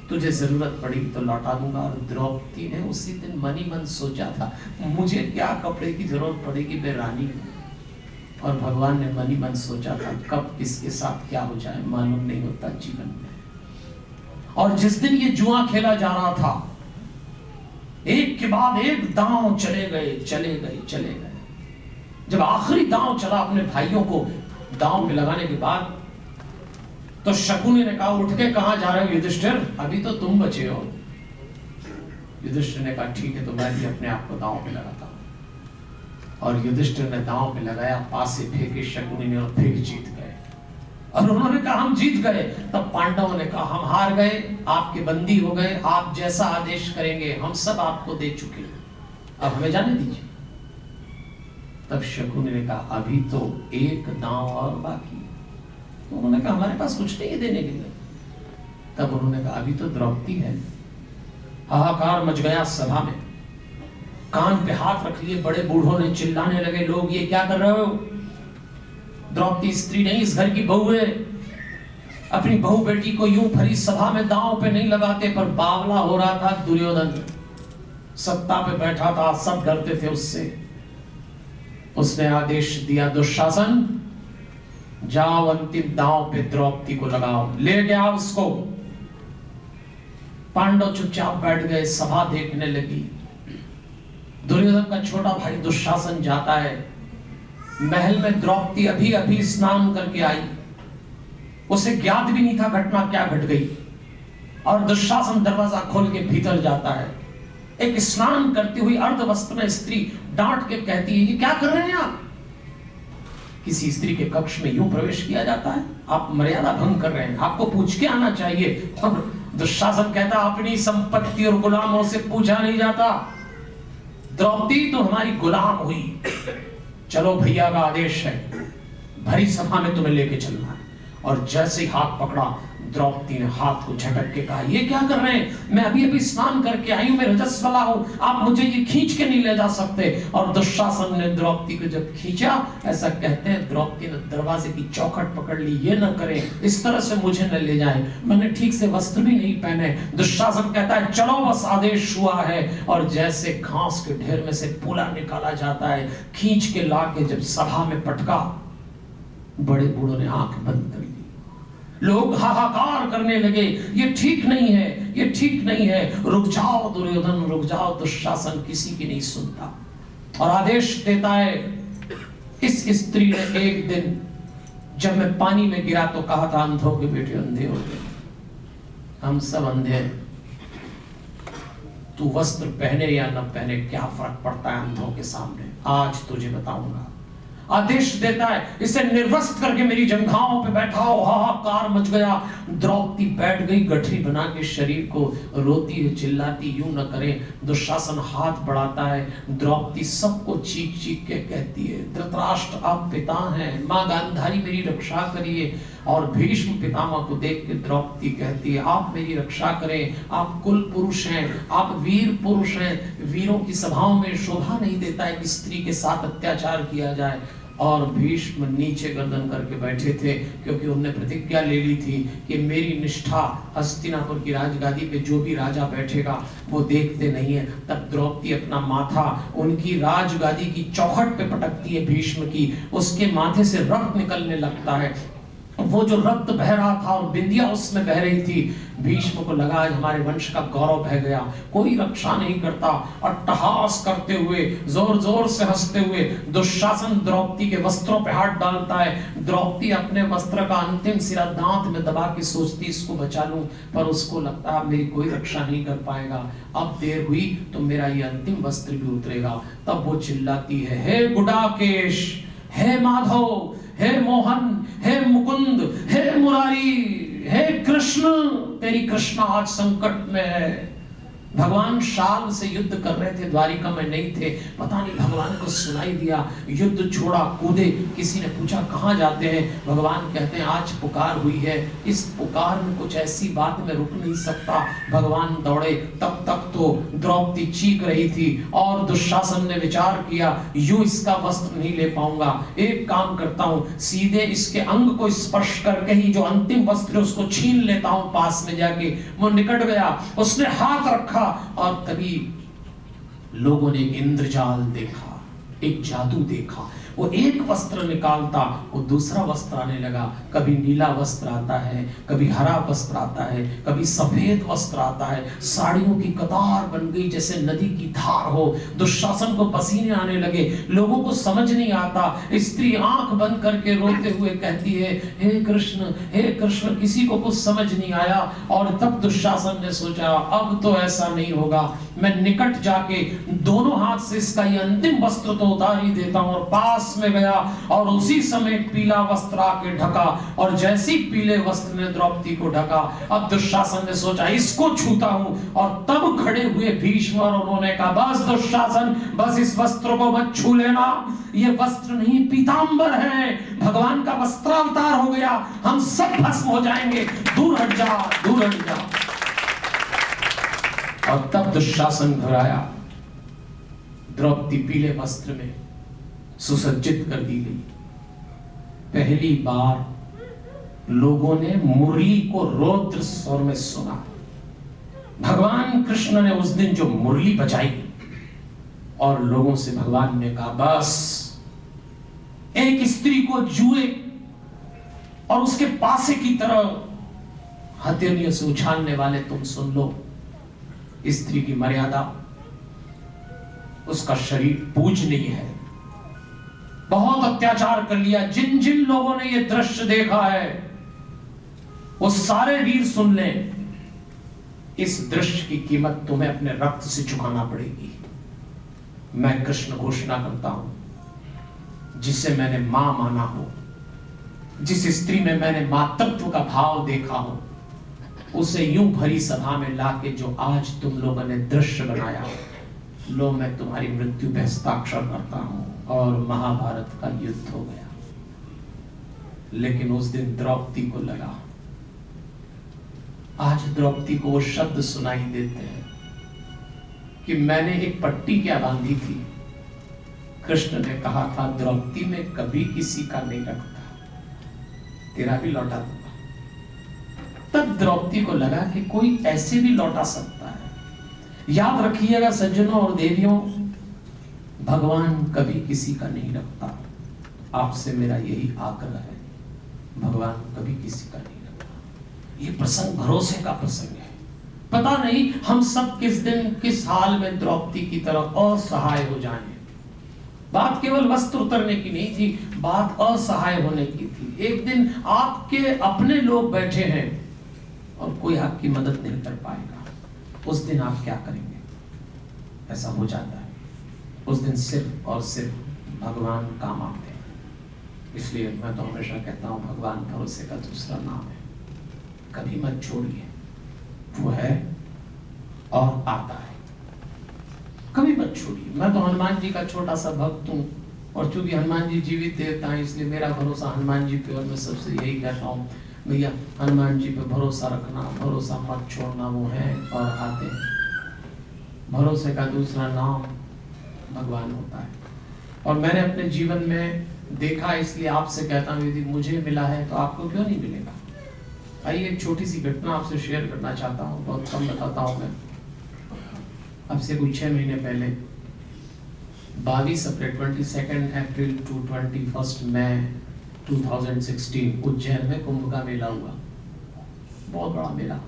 तुझे ज़रूरत पड़ी तो लौटा दूँगा। और द्रौपदी ने उसी दिन मनी मन सोचा था, मुझे क्या कपड़े की ज़रूरत पड़ेगी मैं रानी? और भगवान ने मनी मन सोचा था, कब किसके साथ क्या हो जाए, मालूम नहीं होता जीवन में। और जिस दिन ये जुआ खेला जा रहा था, एक के बाद एक दांव चले गए चले गए चले गए। जब आखिरी दांव चला अपने भाइयों को, दांव में लगाने के बाद तो शकुनी ने कहा, उठ के कहा जा रहे हो युधिष्ठिर? अभी तो तुम बचे हो। युधिष्ठिर ने कहा, ठीक है तो मैं भी अपने आप को दांव में लगाता और युधिष्ठिर ने दांव में लगाया, पास से फेंके शकुनी ने और फिर जीत गए। और उन्होंने कहा, हम जीत गए। तब पांडवों ने कहा, हम हार गए, आपके बंदी हो गए, आप जैसा आदेश करेंगे, हम सब आपको दे चुके हैं। अब हमें जाने दीजिए। तब शकुनी ने कहा, अभी तो एक दांव और बाकी उन्होंने कहा, हमारे पास कुछ नहीं है देने के लिए. तब उन्होंने कहा, अभी तो द्रौपदी है। हाहाकार मच गया सभा में। कान पे हाथ रख लिए बड़े बूढ़ों ने, चिल्लाने लगे, लोग ये क्या कर रहे हो? द्रौपदी स्त्री नहीं, इस घर की बहू है। अपनी बहू बेटी को यूँ भरी सभा में दांव पे नहीं लगाते, पर बावला हो रहा था दुर्योधन। सत्ता पे बैठा था, सब डरते थे उससे। उसने आदेश दिया, दुशासन जाओ अंतिम दांव पे द्रौपदी को लगाओ। ले गया उसको। पांडव चुपचाप बैठ गए, सभा देखने लगी। दुर्योधन का छोटा भाई दुशासन जाता है। महल में द्रौपदी अभी अभी स्नान करके आई। उसे ज्ञात भी नहीं था घटना क्या घट गई। और दुशासन दरवाज़ा खोल के भीतर जाता है। एक स्नान करती हुई अर्धवस्त्र में स्त्री डांट के कहती है, ये क्या कर रहे हैं आप? किसी स्त्री के कक्ष में यूँ प्रवेश किया जाता है? आप मर्यादा भंग कर रहे हैं। आपको पूछ के आना चाहिए। और दुशासन कहता, अपनी संपत्ति और गुलामों से पूछा नहीं जाता। द्रौपदी तो हमारी गुलाम हुई। चलो भैया का आदेश है। भरी सभा में तुम्हें लेके चलना है। और जैसे हाथ पकड़ा द्रौपदी ने हाथ को झटक के कहा, ये क्या कर रहे हैं? मैं अभी अभी स्नान करके आई हूँ, मैं रजस्वला हूँ। आप मुझे ये खींच के नहीं ले जा सकते। और दुशासन ने द्रौपदी को जब खींचा, ऐसा कहते हैं, द्रौपदी ने दरवाजे की चौखट पकड़ ली, ये न करें, इस तरह से मुझे न ले जाए। मैंने ठीक से वस्त्र भी नहीं पहने। दुशासन कहता है, चलो, बस आदेश हुआ है। और जैसे घास के ढेर में से पूला निकाला जाता है, खींच के ला जब सभा में पटका, बड़े बूढ़ों ने आँख बंद कर ली। लोग हाहाकार करने लगे, ये ठीक नहीं है, ये ठीक नहीं है। रुक जाओ दुर्योधन, रुक जाओ, दुशासन किसी की नहीं सुनता। और आदेश देता है, इस स्त्री ने एक दिन जब मैं पानी में गिरा तो कहा था, अंधों के बेटे, अंधे हो गए। हम सब अंधे हैं। तू वस्त्र पहने या न पहने, क्या फ़र्क पड़ता है अंधों के सामने? आज तुझे बताऊँगा। आदेश देता है। इसे निर्वस्त करके मेरी जंघाओं पे बैठाओ हाहाकार मच गया। द्रौपदी बैठ गई, गठरी बना के शरीर को रोती है, चिल्लाती, यूँ न करे। दुशासन हाथ बढ़ाता है। द्रौपदी सबको चीख चीख के कहती है, धृतराष्ट्र, आप पिता हैं। माँ गांधारी, मेरी रक्षा करिए। और भीष्म पितामह को देख के द्रौपदी कहती है, आप मेरी रक्षा करें, आप कुल पुरुष हैं, आप वीर पुरुष हैं, वीरों की सभाओं में शोभा नहीं देता है कि स्त्री के साथ अत्याचार किया जाए। और भीष्म नीचे गर्दन करके बैठे थे, क्योंकि उन्होंने प्रतिज्ञा ले ली थी कि मेरी निष्ठा हस्तिनापुर की राजगादी पे जो भी राजा बैठेगा, वो देखते नहीं है। तब द्रौपदी अपना माथा उनकी राजगादी की चौखट पे पटकती है भीष्म की, उसके माथे से रक्त निकलने लगता है। वो जो रक्त बह रहा था और बिंदिया उसमें बह रही थी, भीष्म को लगा आज हमारे वंश का गौरव बह गया। कोई रक्षा नहीं करता। और टहास करते हुए ज़ोर ज़ोर से हँसते हुए, दुशासन द्रौपदी के वस्त्रों पे हाथ डालता है। द्रौपदी अपने वस्त्र का अंतिम सिरा दांत में दबा के सोचती, इसको बचा लूँ, पर उसको लगता है मेरी कोई रक्षा नहीं कर पाएगा। अब देर हुई तो मेरा ये अंतिम वस्त्र भी उतरेगा। तब वो चिल्लाती है, हे गुडाकेश, हे माधव हे मोहन हे मुकुंद हे मुरारी हे कृष्ण तेरी कृष्ण आज संकट में है। भगवान शाल से युद्ध कर रहे थे, द्वारिका में नहीं थे। पता नहीं भगवान को सुनाई दिया, युद्ध छोड़ा, कूदे, किसी ने पूछा, कहाँ जाते हैं? भगवान कहते हैं, आज पुकार हुई है। इस पुकार में कुछ ऐसी बात में रुक नहीं सकता। भगवान दौड़े, तब तक तो द्रौपदी चीख रही थी और दुशासन ने विचार किया, यू इसका वस्त्र नहीं ले पाऊँगा। एक काम करता हूँ, सीधे इसके अंग को स्पर्श करके ही जो अंतिम वस्त्र उसको छीन लेता हूँ पास में जाके। वो निकट गया, उसने हाथ रखा और तभी लोगों ने इंद्रजाल देखा एक जादू देखा। वो एक वस्त्र निकालता, वो दूसरा वस्त्र आने लगा। कभी नीला वस्त्र आता है, कभी हरा वस्त्र आता है, कभी सफ़ेद वस्त्र आता है। साड़ियों की कतार बन गई जैसे नदी की धार हो। दुशासन को पसीने आने लगे, लोगों को समझ नहीं आता। स्त्री आँख बंद करके रोते हुए कहती है, हे कृष्ण हे कृष्ण, किसी को कुछ समझ नहीं आया। और तब दुशासन ने सोचा, अब तो ऐसा नहीं होगा। मैं निकट जाके दोनों हाथ से इसका ये अंतिम वस्त्र तो उतार ही देता हूँ और पास पास में गया और उसी समय पीला वस्त्र आके ढका और जैसी पीले वस्त्र ने द्रौपदी को ढका। अब दुशासन ने सोचा, इसको छूता हूँ। और तब खड़े हुए भीष्म और उन्होंने कहा, बस दुशासन, बस इस वस्त्र को मत छू लेना। ये वस्त्र नहीं, पीतांबर है। भगवान का वस्त्रावतार हो गया। हम सब भस्म हो जाएँगे। दूर हट जा, दूर हट जा। और तब दुशासन घबराया। द्रौपदी पीले वस्त्र में सुसज्जित कर दी गई। पहली बार लोगों ने मुरली को रौद्र स्वर में सुना। भगवान कृष्ण ने उस दिन जो मुरली बजाई और लोगों से भगवान ने कहा, बस, एक स्त्री को जुए और उसके पासे की तरह हथेलियों से उछालने वाले तुम सुन लो। स्त्री की मर्यादा, उसका शरीर पूजनीय है। बहुत अत्याचार कर लिया। जिन जिन लोगों ने यह दृश्य देखा है, वो सारे वीर सुन लें। इस दृश्य की कीमत तुम्हें अपने रक्त से चुकाना पड़ेगी। मैं कृष्ण घोषणा करता हूँ, जिसे मैंने माँ माना हो, जिस स्त्री में मैंने मातृत्व का भाव देखा हो, उसे यूँ भरी सभा में लाके जो आज तुम लोगों ने दृश्य बनाया लो, मैं तुम्हारी मृत्यु पे हस्ताक्षर करता हूँ। और महाभारत का युद्ध हो गया। लेकिन उस दिन द्रौपदी को लगा। आज द्रौपदी को वो शब्द सुनाई देते हैं कि मैंने एक पट्टी क्या बांधी थी? कृष्ण ने कहा था, द्रौपदी, में कभी किसी का नहीं रखता। तेरा भी लौटा दूँगा। तब द्रौपदी को लगा कि कोई ऐसे भी लौटा सकता है। याद रखिएगा, सज्जनों और देवियों भगवान कभी किसी का नहीं रखता। आपसे मेरा यही आग्रह है। भगवान कभी किसी का नहीं रखता। ये प्रसंग भरोसे का प्रसंग है। पता नहीं हम सब किस दिन, किस हाल में द्रौपदी की तरह असहाय हो जाए। बात केवल वस्त्र उतरने की नहीं थी, बात असहाय होने की थी। एक दिन आपके अपने लोग बैठे हैं और कोई आपकी मदद नहीं कर पाएगा। उस दिन आप क्या करेंगे? ऐसा हो जाता है। उस दिन सिर्फ़ और सिर्फ़ भगवान काम आते हैं। इसलिए मैं तो हमेशा कहता हूँ, भगवान भरोसे का दूसरा नाम है। कभी मत छोड़िए। वो है और आता है। कभी मत छोड़िए। मैं तो हनुमान जी का छोटा सा भक्त हूँ और चूँकि हनुमान जी जीवित देवता है, इसलिए मेरा भरोसा हनुमान जी पे और मैं सबसे यही कहता हूँ, भैया, हनुमान जी पे भरोसा रखना, भरोसा मत छोड़ना, वो है और आते हैं। भरोसे का दूसरा नाम भगवान होता है। और मैंने अपने जीवन में देखा, इसलिए आपसे कहता हूँ, यदि मुझे मिला है तो आपको क्यों नहीं मिलेगा? आइए, एक छोटी सी घटना आपसे शेयर करना चाहता हूँ, बहुत कम बताता हूँ मैं। अब से कुछ छह महीने पहले बाईस अप्रैल twenty second April to twenty first मई 2016 उज्जैन में कुंभ का मेला हुआ। बहुत बड़ा मेला।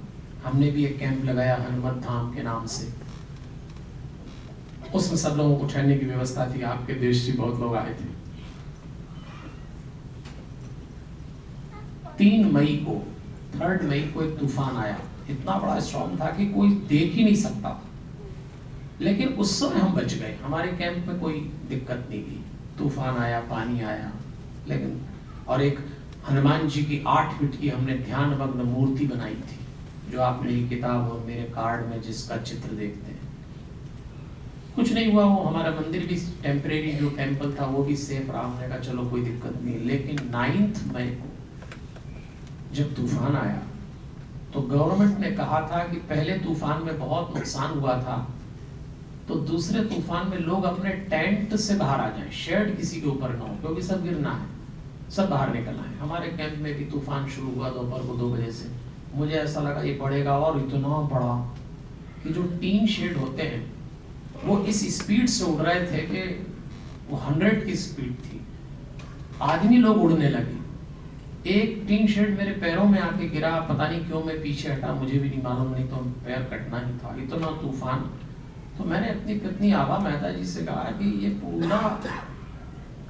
हमने भी एक कैंप लगाया, हनुमत धाम के नाम से। उसमें सब लोगों को ठहरने की व्यवस्था थी। आपके देश से बहुत लोग आए थे। तीन मई को, थर्ड मई को एक तूफ़ान आया। इतना बड़ा स्ट्रॉन्ग था कि कोई देख ही नहीं सकता। लेकिन उस समय हम बच गए। हमारे कैंप में कोई दिक्कत नहीं थी। तूफ़ान आया, पानी आया। लेकिन, और एक हनुमान जी की आठ फीट की हमने ध्यान मूर्ति बनाई थी, जो आप मेरी किताब और मेरे कार्ड में जिसका चित्र देखते हैं। कुछ नहीं हुआ, वो हमारा मंदिर भी टेम्परेरी जो टेंपल था, वो भी सेफ़ रहा। हमने कहा, चलो, कोई दिक्कत नहीं लेकिन नाइन्थ मई को जब तूफ़ान आया तो गवर्नमेंट ने कहा था कि पहले तूफ़ान में बहुत नुकसान हुआ था तो दूसरे तूफ़ान में लोग अपने टेंट से बाहर आ जाएँ। शेड किसी के ऊपर ना हो, क्योंकि सब गिरना है। सब बाहर निकल आए हमारे कैंप में भी तूफ़ान शुरू हुआ दोपहर को दो बजे से। मुझे ऐसा लगा, ये पड़ेगा और इतना बड़ा? कि जो टीन शेड होते हैं वो इस स्पीड से उड़ रहे थे कि वो हंड्रेड की स्पीड थी। आदमी लोग उड़ने लगे। एक टीन शेड मेरे पैरों में आके गिरा। पता नहीं क्यों मैं पीछे हटा। मुझे भी नहीं मालूम, नहीं तो पैर कटना ही था। इतना तूफ़ान। तो मैंने अपनी पत्नी आभा मेहता जी से कहा कि ये पूरा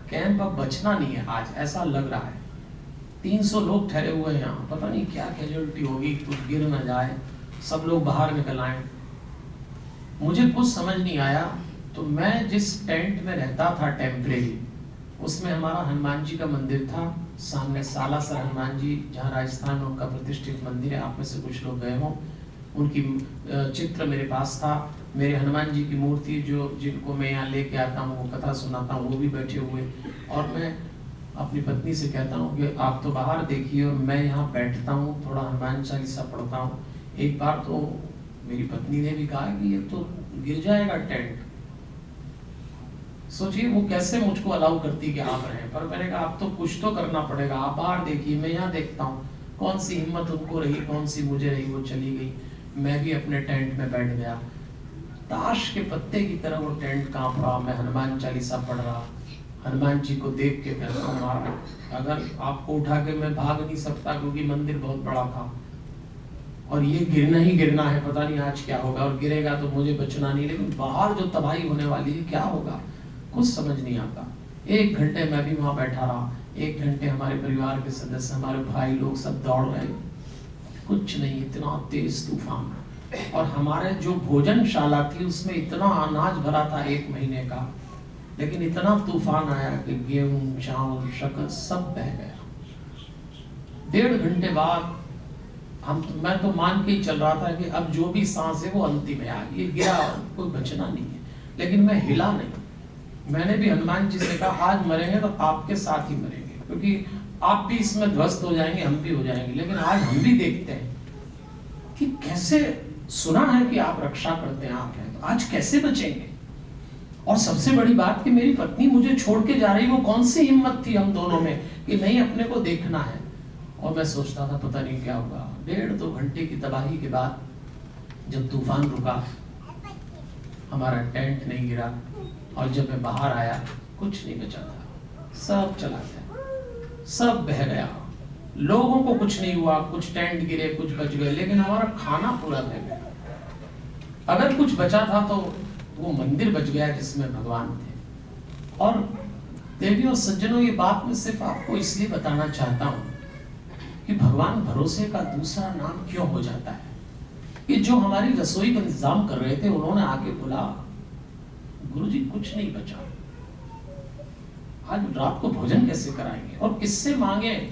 कैंप अब बचना नहीं है आज। ऐसा लग रहा है। तीन सौ लोग ठहरे हुए हैं यहाँ। पता नहीं क्या कैजुअलिटी होगी। कुछ गिर ना जाए। सब लोग बाहर निकल आए। मुझे कुछ समझ नहीं आया तो मैं जिस टेंट में रहता था टेम्परेरी, उसमें हमारा हनुमान जी का मंदिर था। सामने सालासर हनुमान जी, जहाँ राजस्थान में उनका प्रतिष्ठित मंदिर है, आप में से कुछ लोग गए हों। उनकी चित्र मेरे पास था। मेरे हनुमान जी की मूर्ति जो, जिनको मैं यहाँ लेके आता हूँ, वो कथा सुनाता हूँ, वो भी बैठे हुए। और मैं अपनी पत्नी से कहता हूँ कि आप तो बाहर देखिए और मैं यहाँ बैठता हूँ, थोड़ा हनुमान चालीसा पढ़ता हूँ। एक बार तो मेरी पत्नी ने भी कहा कि ये तो गिर जाएगा टेंट। सोचिए, वो कैसे मुझको अलाउ करती कि आप रहे? पर मैंने कहा, आप तो कुछ तो करना पड़ेगा। आप बाहर देखिए, मैं यहाँ देखता हूँ। कौन सी हिम्मत उनको रही, कौन सी मुझे रही, वो चली गई। मैं भी अपने टेंट में बैठ गया। ताश के पत्ते की तरह वो टेंट काँप रहा। मैं हनुमान चालीसा पढ़ रहा। हनुमान जी को देख के मैं अगर आपको उठा के मैं भाग नहीं सकता, क्योंकि मंदिर बहुत बड़ा था। और ये गिरना ही गिरना है, पता नहीं आज क्या होगा। और गिरेगा तो मुझे बचना नहीं, लेकिन बाहर जो तबाही होने वाली है, क्या होगा? कुछ समझ नहीं आता। एक घंटे मैं भी वहाँ बैठा रहा। एक घंटे हमारे परिवार के सदस्य, हमारे भाई लोग सब दौड़ रहे कुछ नहीं, इतना तेज तूफ़ान। और हमारे जो भोजनशाला थी, उसमें इतना अनाज भरा था एक महीने का। लेकिन इतना तूफ़ान आया कि गेहूँ, चावल, शक्कर सब बह गया। डेढ़ घंटे बाद हम, मैं तो मान के ही चल रहा था कि अब जो भी सांस है वो अंतिम है ये गिरा, कोई बचना नहीं है। लेकिन मैं हिला नहीं। मैंने भी हनुमान जी से कहा, आज मरेंगे तो आपके साथ ही मरेंगे, क्योंकि आप भी इसमें ध्वस्त हो जाएँगे, हम भी हो जाएँगे। लेकिन आज हम भी देखते हैं कि कैसे सुना है कि आप रक्षा करते हैं, आप हैं। तो आज कैसे बचेंगे? और सबसे बड़ी बात कि मेरी पत्नी मुझे छोड़ के जा रही, वो कौन सी हिम्मत थी हम दोनों में कि नहीं, अपने को देखना है? और मैं सोचता था, पता नहीं क्या होगा डेढ़ दो घंटे की तबाही के बाद जब तूफ़ान रुका, हमारा टेंट नहीं गिरा और जब मैं बाहर आया, कुछ नहीं बचा था। सब चला गया। सब बह गया। लोगों को कुछ नहीं हुआ, कुछ टेंट गिरे, कुछ बच गए, लेकिन हमारा खाना पूरा बह गया। अगर कुछ बचा था तो वो मंदिर बच गया जिसमें भगवान थे। और देवी और सज्जनों, ये बात मैं सिर्फ़ आपको इसलिए बताना चाहता हूँ कि भगवान भरोसे का दूसरा नाम क्यों हो जाता है? कि जो हमारी रसोई का इंतज़ाम कर रहे थे, उन्होंने आके बोला गुरु जी कुछ नहीं बचा। आज रात को भोजन कैसे कराएँगे? और किससे मांगे?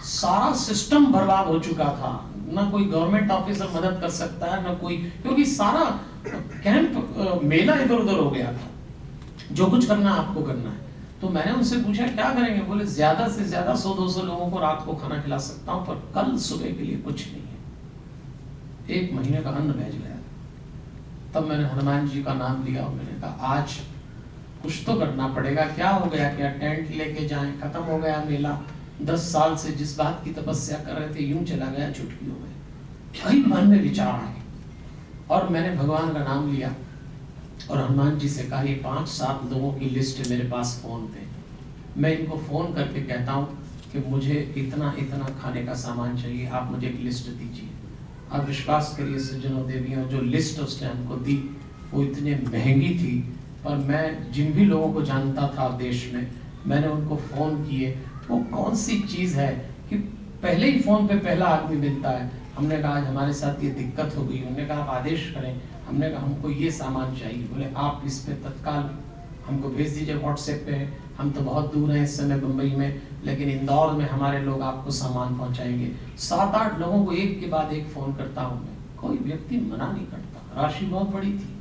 सारा सिस्टम बर्बाद हो चुका था। ना कोई गवर्नमेंट ऑफिसर मदद कर सकता है, ना कोई, क्योंकि सारा कैंप मेला इधर उधर हो गया था। जो कुछ करना आपको करना है। तो मैंने उनसे पूछा, क्या करेंगे? बोले, ज़्यादा से ज़्यादा सौ दो सौ लोगों को रात को खाना खिला सकता हूँ, पर कल सुबह के लिए कुछ नहीं है। एक महीने का अन्न भेज गया तब मैंने हनुमान जी का नाम लिया और मैंने कहा, आज कुछ तो करना पड़ेगा। क्या हो गया क्या टेंट लेके जाए? खत्म हो गया मेला। दस साल से जिस बात की तपस्या कर रहे थे, यूँ चला गया चुटकी हो गई मन में विचार आए। और मैंने भगवान का नाम लिया। और हनुमान जी से कहा, ये पाँच सात लोगों की लिस्ट मेरे पास फ़ोन पे मैं इनको फ़ोन करके कहता हूँ कि मुझे इतना इतना खाने का सामान चाहिए, आप मुझे एक लिस्ट दीजिए। आप विश्वास करिए सज्जनों देवियों, जो लिस्ट उसने हमको दी, वो इतनी महँगी थी, पर मैं जिन भी लोगों को जानता था देश में, मैंने उनको फ़ोन किए। वो कौन सी चीज़ है कि पहले ही फ़ोन पे पहला आदमी मिलता है? हमने कहा, आज हमारे साथ ये दिक्कत हो गई। उन्होंने कहा, आप आदेश करें हमने कहा, हमको ये सामान चाहिए। बोले, आप इस पे तत्काल हमको भेज दीजिए व्हाट्सएप पे। हम तो बहुत दूर हैं इस समय मुंबई में, लेकिन इंदौर में हमारे लोग आपको सामान पहुंचाएँगे। सात आठ लोगों को एक के बाद एक फ़ोन करता हूँ मैं। कोई व्यक्ति मना नहीं करता। राशि बहुत बड़ी थी।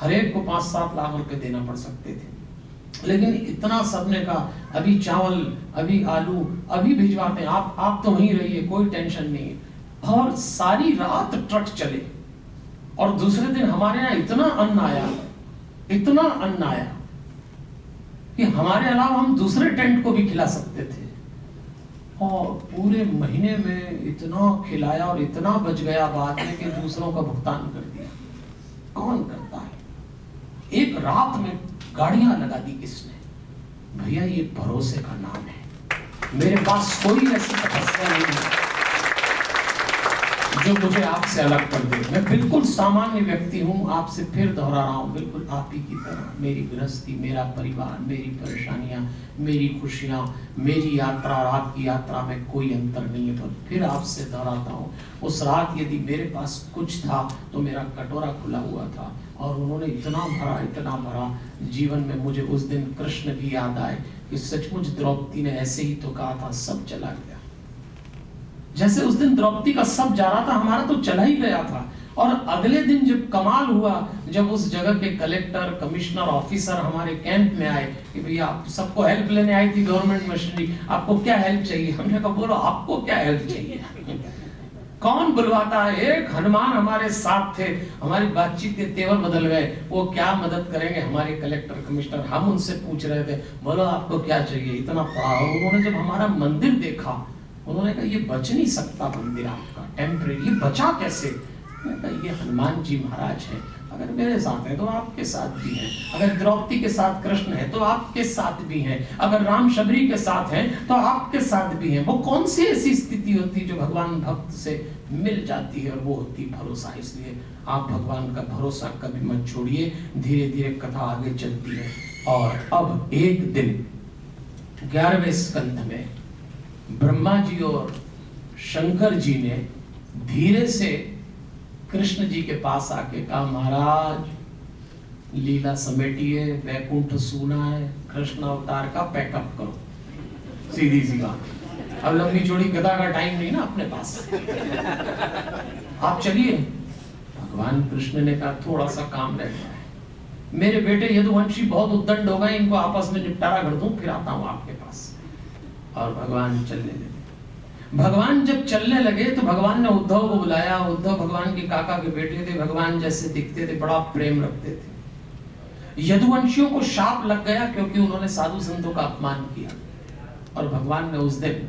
हर एक को पाँच सात लाख रुपए देना पड़ सकते थे। लेकिन इतना सबने कहा, अभी चावल, अभी आलू, अभी भिजवाते हैं। आप आप तो वहीं रहिए, कोई टेंशन नहीं है। और सारी रात ट्रक चले। और दूसरे दिन हमारे यहाँ इतना अन्न आया, इतना अन्न आया कि हमारे अलावा हम दूसरे टेंट को भी खिला सकते थे। और पूरे महीने में इतना खिलाया और इतना बच गया बाद में कि दूसरों का भुगतान कर दिया। कौन करता है? एक रात में गाड़ियाँ लगा दी किसने? भैया, ये भरोसे का नाम है। मेरे पास कोई ऐसी तपस्या नहीं है। जो मुझे आपसे अलग कर दे। मैं बिल्कुल सामान्य व्यक्ति हूँ, आपसे फिर दोहरा रहा हूँ। बिल्कुल आप ही की तरह। मेरी गृहस्थी, मेरा परिवार, मेरी परेशानियाँ, मेरी खुशियाँ, मेरी यात्रा और आपकी यात्रा में कोई अंतर नहीं है। पर फिर आपसे दोहराता हूँ। उस रात यदि मेरे पास कुछ था तो मेरा कटोरा खुला हुआ था और उन्होंने इतना भरा इतना भरा जीवन में मुझे उस दिन कृष्ण भी याद आए कि सचमुच द्रौपदी ने ऐसे ही तो कहा था, सब चला गया। जैसे उस दिन द्रौपदी का सब जा रहा था, हमारा तो चला ही गया था। और अगले दिन जब कमाल हुआ, जब उस जगह के कलेक्टर कमिश्नर ऑफिसर हमारे कैंप में आए कि भैया, आप सबको हेल्प लेने आई थी गवर्नमेंट मशीनरी आपको क्या हेल्प चाहिए? हमने कहा, बोलो, आपको क्या हेल्प चाहिए? कौन बुलवाता है? एक हनुमान हमारे साथ थे। हमारी बातचीत के तेवर बदल गए। वो क्या मदद करेंगे? हमारे कलेक्टर कमिश्नर हम उनसे पूछ रहे थे, बोलो, आपको क्या चाहिए? इतना उन्होंने जब हमारा मंदिर देखा उन्होंने कहा, ये बच नहीं सकता मंदिर आपका टेम्परेरी बचा कैसे? ये हनुमान जी महाराज है, अगर मेरे साथ है तो आपके साथ भी है, अगर द्रौपदी के साथ कृष्ण है तो आपके साथ भी है, अगर राम शबरी के साथ है तो आपके साथ भी है। वो कौन सी ऐसी स्थिति होती जो भगवान भक्त से मिल जाती है और वो होती भरोसा? इसलिए आप भगवान का भरोसा कभी मत छोड़िए धीरे धीरे कथा आगे चलती है और अब एक दिन, ग्यारहवें स्कंध में ब्रह्मा जी और शंकर जी ने धीरे से कृष्ण जी के पास आके कहा, महाराज, लीला समेटिए, वैकुंठ सुना है, कृष्ण अवतार का पैकअप करो। सीधी सी बात। अब लंबी चौड़ी गदा का टाइम नहीं ना अपने पास। आप चलिए। भगवान कृष्ण ने कहा, थोड़ा सा काम रह गया है। मेरे बेटे यदुवंशी बहुत उद्दंड होगा इनको आपस में निपटारा कर दूँ, फिर आता हूँ आपके और भगवान चलने लगे। भगवान जब चलने लगे तो भगवान ने उद्धव को बुलाया। उद्धव भगवान के काका के बेटे थे, भगवान जैसे दिखते थे, बड़ा प्रेम रखते थे। यदुवंशियों को शाप लग गया क्योंकि उन्होंने साधु संतों का अपमान किया। और भगवान ने उस दिन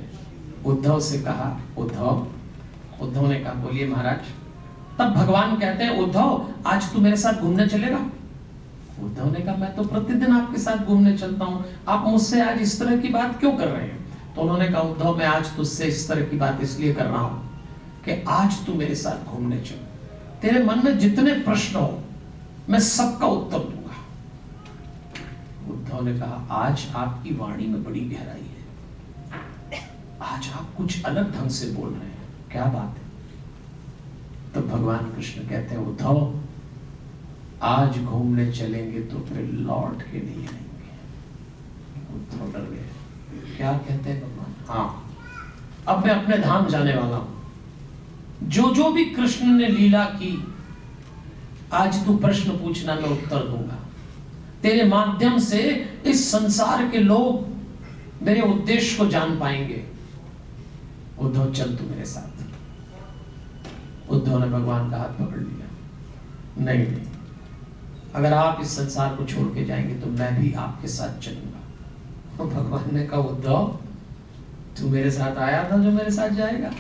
उद्धव से कहा, उद्धव उद्धव ने कहा, बोलिए महाराज। तब भगवान कहते हैं, उद्धव, आज तू मेरे साथ घूमने चलेगा? उद्धव ने कहा, मैं तो प्रतिदिन आपके साथ घूमने चलता हूँ। आप मुझसे आज इस तरह की बात क्यों कर रहे हैं? तो उन्होंने कहा, उद्धव, मैं आज तुझसे इस तरह की बात इसलिए कर रहा हूँ कि आज तू मेरे साथ घूमने चल। तेरे मन में जितने प्रश्न हो, मैं सबका उत्तर दूँगा। उद्धव ने कहा, आज आपकी वाणी में बड़ी गहराई है। आज आप कुछ अलग ढंग से बोल रहे हैं। क्या बात है? तो भगवान कृष्ण कहते हैं, उद्धव, आज घूमने चलेंगे तो फिर लौट के नहीं आएँगे। उद्धव डर गए। क्या कहते हैं भगवान? हाँ। अब मैं अपने धाम जाने वाला हूँ। जो जो भी कृष्ण ने लीला की आज तू प्रश्न पूछना मैं उत्तर दूँगा। तेरे माध्यम से इस संसार के लोग मेरे उद्देश्य को जान पाएँगे। उद्धव चल तू मेरे साथ। उद्धव ने भगवान का हाथ पकड़ लिया। नहीं नहीं। अगर आप इस संसार को छोड़ के जाएँगे तो मैं भी आपके साथ चलूँगा। भगवान ने कहा, उद्धव, तू मेरे साथ आया था जो मेरे साथ जाएगा।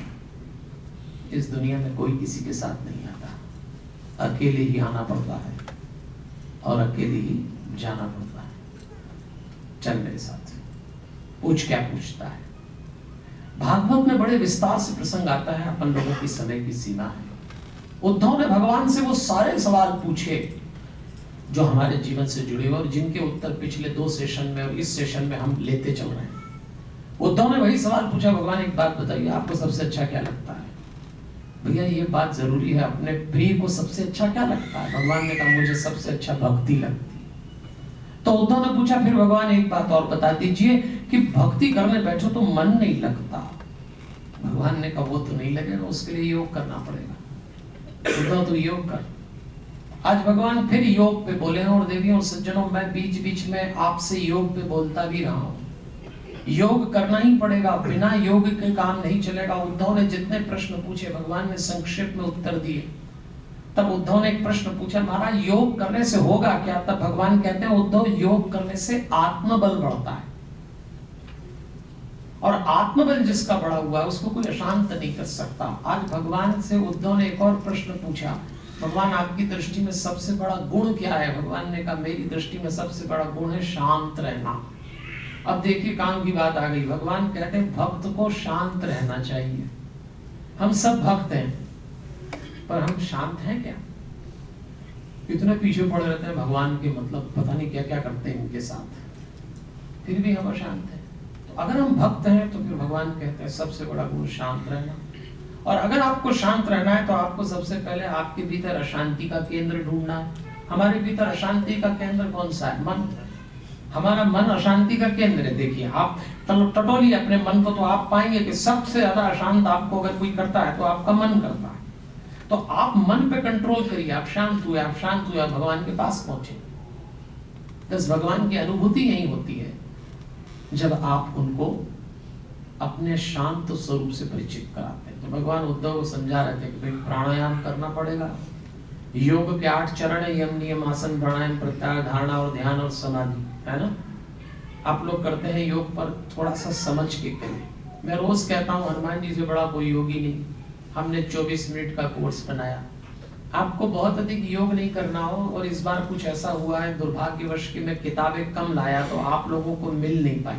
इस दुनिया में कोई किसी के साथ नहीं आता। अकेले ही आना पड़ता है और अकेले ही जाना पड़ता है। चल मेरे साथ। पूछ क्या पूछता है? भागवत में बड़े विस्तार से प्रसंग आता है। अपन लोगों की समय की सीमा है। उद्धव ने भगवान से वो सारे सवाल पूछे। जो हमारे जीवन से जुड़े हुए और जिनके उत्तर पिछले दो सेशन में और इस सेशन में हम लेते चल रहे हैं। उद्धव ने वही सवाल पूछा, भगवान, एक बात बताइए, आपको सबसे अच्छा क्या लगता है? भैया, ये बात ज़रूरी है, अपने प्रिय को सबसे अच्छा क्या लगता है? भगवान ने कहा, मुझे सबसे अच्छा भक्ति लगती तो उद्धव ने पूछा, फिर भगवान, एक बात और बता दीजिए कि भक्ति करने बैठो तो मन नहीं लगता। भगवान ने कहा, वो तो नहीं लगेगा, उसके लिए योग करना पड़ेगा। उद्धव तो योग कर। आज भगवान फिर योग पे बोले हैं और देवियों और सज्जनों, मैं बीच बीच में आपसे योग पे बोलता भी रहा हूँ। योग करना ही पड़ेगा, बिना योग के काम नहीं चलेगा। उद्धव ने जितने प्रश्न पूछे, भगवान ने संक्षिप्त में उत्तर दिए। तब उद्धव ने एक प्रश्न पूछा, महाराज, योग करने से होगा क्या? तब भगवान कहते हैं, उद्धव, योग करने से आत्मबल बढ़ता है। और आत्मबल जिसका बढ़ा हुआ है, उसको कोई अशांत नहीं कर सकता। आज भगवान से उद्धव ने एक और प्रश्न पूछा भगवान आपकी दृष्टि में सबसे बड़ा गुण क्या है? भगवान ने कहा, मेरी दृष्टि में सबसे बड़ा गुण है शांत रहना। अब देखिए, काम की बात आ गई। भगवान कहते हैं, भक्त को शांत रहना चाहिए। हम सब भक्त हैं, पर हम शांत हैं क्या? इतने पीछे पड़े रहते हैं भगवान के मतलब पता नहीं क्या क्या करते हैं उनके साथ। फिर भी हम अशांत हैं। तो अगर हम भक्त हैं तो फिर भगवान कहते हैं, सबसे बड़ा गुण शांत रहना। और अगर आपको शांत रहना है तो आपको सबसे पहले आपके भीतर अशांति का केंद्र ढूंढना है। हमारे भीतर अशांति का केंद्र कौन सा है? मन। हमारा मन अशांति का केंद्र है। देखिए, आप टटोली अपने मन को तो आप पाएँगे कि सबसे ज़्यादा अशांत आपको अगर कोई करता है तो आपका मन करता है। तो आप मन पे कंट्रोल करिए। आप शांत हुए, आप शांत हुए, आप भगवान के पास पहुँचे। बस भगवान की अनुभूति यही होती है, जब आप उनको अपने शांत स्वरूप से परिचित कराते हैं। तो भगवान उद्धव को समझा रहे थे कि भाई प्राणायाम करना पड़ेगा। योग के आठ चरण है, यम, नियम, आसन, प्राणायाम, प्रत्याहार, धारणा और ध्यान और समाधि, है ना? आप लोग करते हैं योग पर थोड़ा सा समझ के करें। मैं रोज कहता हूँ, हनुमान जी से बड़ा कोई योगी नहीं। हमने 24 मिनट का कोर्स बनाया। आपको बहुत अधिक योग नहीं करना हो और इस बार कुछ ऐसा हुआ है दुर्भाग्यवश की मैं किताबें कम लाया तो आप लोगों को मिल नहीं पाई।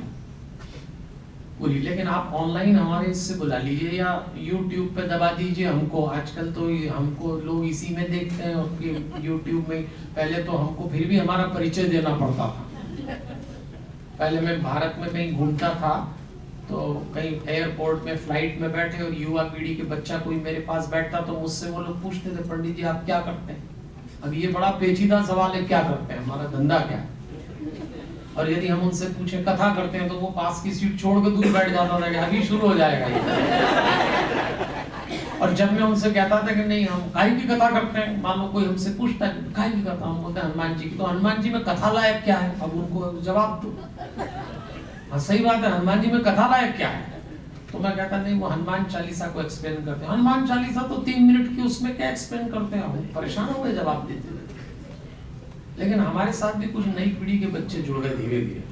पूरी लेकिन आप ऑनलाइन हमारे इससे बुला लीजिए या यूट्यूब पे दबा दीजिए हमको। आजकल तो हमको लोग इसी में देखते हैं और यूट्यूब में। पहले तो हमको फिर भी हमारा परिचय देना पड़ता था। पहले मैं भारत में कहीं घूमता था तो कहीं एयरपोर्ट में फ़्लाइट में बैठे और युवा पीढ़ी के बच्चा कोई मेरे पास बैठता तो मुझसे वो लोग पूछते थे, पंडित जी, आप क्या करते हैं? अब ये बड़ा पेचीदा सवाल है, क्या करते हैं? हमारा धंधा क्या है? और यदि हम उनसे पूछे, कथा करते हैं तो वो पास की सीट छोड़ के दूर बैठ जाता था, कि अभी शुरू हो जाएगा और जब मैं उनसे कहता था कि नहीं, हम काय की कथा करते हैं, मान कोई हमसे पूछता है काय की कथा? हम बोलते हनुमान जी की। तो हनुमान जी में कथा लायक क्या है? अब उनको जवाब दो। हाँ सही बात है, हनुमान जी में कथा लायक क्या है? तो मैं कहता, नहीं, वो हनुमान चालीसा को एक्सप्लेन करते हैं। हनुमान चालीसा तो तीन मिनट की उसमें क्या एक्सप्लेन करते हैं? परेशान हो गए, जवाब देते। लेकिन हमारे साथ भी कुछ नई पीढ़ी के बच्चे जुड़ गए धीरे धीरे।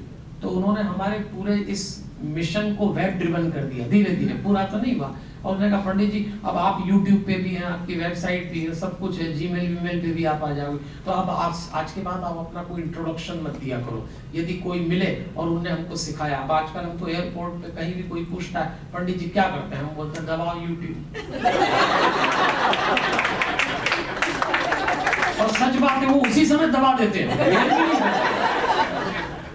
तो उन्होंने हमारे पूरे इस मिशन को वेब ड्रिवन कर दिया धीरे धीरे, पूरा तो नहीं हुआ। और उन्होंने कहा, पंडित जी, अब आप यूट्यूब पे भी हैं, आपकी वेबसाइट भी है, सब कुछ है जी मेल वीमेल पे भी आप आ जाओगे। तो अब आज आज के बाद आप अपना कोई इंट्रोडक्शन मत दिया करो। यदि कोई मिले और उनने हमको सिखाया, अब आजकल हमको एयरपोर्ट पे कहीं भी कोई पूछता है, पंडित जी, क्या करते हैं? हम बोलते हैं, दबाओ यूट्यूब (laughs) और सच बात है वो उसी समय दबा देते हैं। (laughs)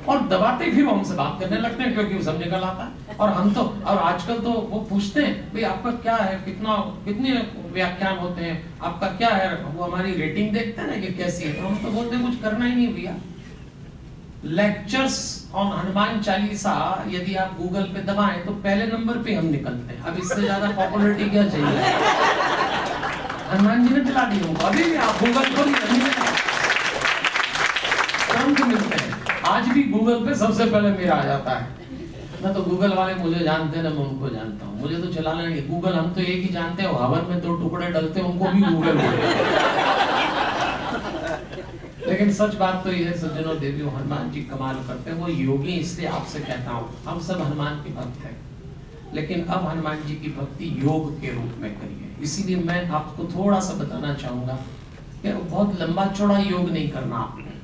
और दबाते फिर वो हमसे बात करने लगते हैं क्योंकि वो सब निकल आता है। और हम तो और आजकल तो वो पूछते हैं भाई आपका क्या है? कितना कितने व्याख्यान होते हैं? आपका क्या है? वो हमारी रेटिंग देखते हैं ना कि कैसी है। तो हम तो बोलते हैं कुछ करना ही नहीं भैया। लेक्चर्स ऑन हनुमान चालीसा यदि आप गूगल पे दबाएँ तो पहले नंबर पे हम निकलते हैं। अब इससे ज़्यादा पॉपुलरिटी क्या चाहिए? हनुमान जी ने दिला दी हमको अभी भी आप गूगल हैं आज भी गूगल पे सबसे पहले मेरा आ जाता है। ना तो गूगल वाले मुझे जानते हैं, ना मैं उनको जानता हूँ। मुझे तो चला लेंगे गूगल हम तो एक ही जानते हैं, हवन में दो टुकड़े डलते हैं, उनको भी गूगल लेकिन लेकिन सच बात तो यह है, सज्जनों देवी हनुमान जी कमाल करते हैं। वो योगी इसलिए आपसे कहता हूँ, हम सब हनुमान के भक्त हैं। लेकिन अब हनुमान जी की भक्ति योग के रूप में करिए। इसीलिए मैं आपको थोड़ा सा बताना चाहूँगा कि बहुत लंबा चौड़ा योग नहीं करना आपने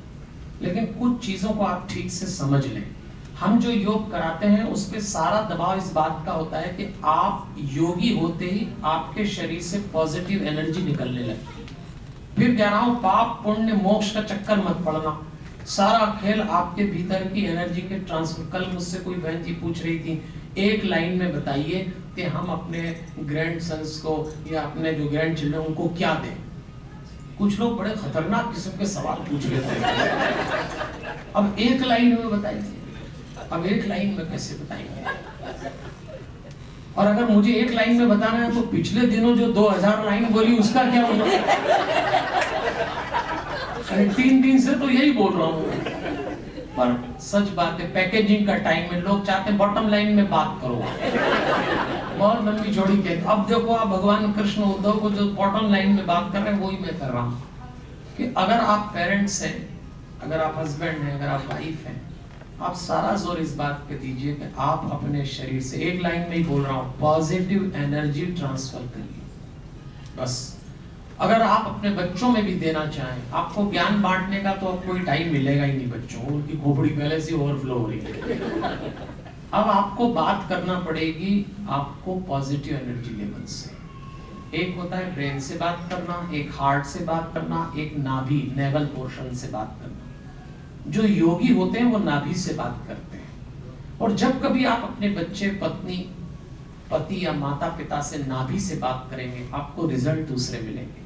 लेकिन कुछ चीज़ों को आप ठीक से समझ लें। हम जो योग कराते हैं उस पर सारा दबाव इस बात का होता है कि आप योगी होते ही आपके शरीर से पॉजिटिव एनर्जी निकलने लगती फिर कह रहा हूँ, पाप, पुण्य, मोक्ष का चक्कर मत पड़ना। सारा खेल आपके भीतर की एनर्जी के ट्रांसफ़र। कल मुझसे कोई बहन जी पूछ रही थी, एक लाइन में बताइए कि हम अपने ग्रैंड सन्स को या अपने जो ग्रैंड चिल्ड्रन उनको क्या दें? कुछ लोग बड़े खतरनाक किस्म के सवाल पूछ लेते हैं। अब एक लाइन में बताइए। अब एक लाइन में कैसे बताएँगे? और अगर मुझे एक लाइन में बताना है तो पिछले दिनों जो 2000 लाइन बोली, उसका क्या होगा तीन दिन से तो यही बोल रहा हूँ। पर सच बात है पैकेजिंग का टाइम है लोग चाहते हैं बॉटम लाइन में बात करो। बहुत लंबी जोड़ी के, अब देखो आप भगवान कृष्ण उद्धव को जो बॉटम लाइन में बात कर रहे हैं, वही मैं कर रहा हूँ। कि अगर आप पेरेंट्स हैं, अगर आप हस्बैंड हैं, अगर आप वाइफ हैं, आप सारा ज़ोर इस बात पे दीजिए कि आप अपने शरीर से एक लाइन में ही बोल रहा हूँ पॉजिटिव एनर्जी ट्रांसफ़र करिए बस। अगर आप अपने बच्चों में भी देना चाहें, आपको ज्ञान बांटने का तो अब कोई टाइम मिलेगा ही नहीं बच्चों उनकी खोपड़ी पहले से ओवरफ्लो हो रही है। अब आपको बात करना पड़ेगी आपको पॉजिटिव एनर्जी लेवल से। एक होता है ब्रेन से बात करना, एक हार्ट से बात करना, एक नाभि नेवल पोर्शन से बात करना। जो योगी होते हैं, वो नाभि से बात करते हैं। और जब कभी आप अपने बच्चे, पत्नी, पति या माता पिता से नाभि से बात करेंगे, आपको रिज़ल्ट दूसरे मिलेंगे।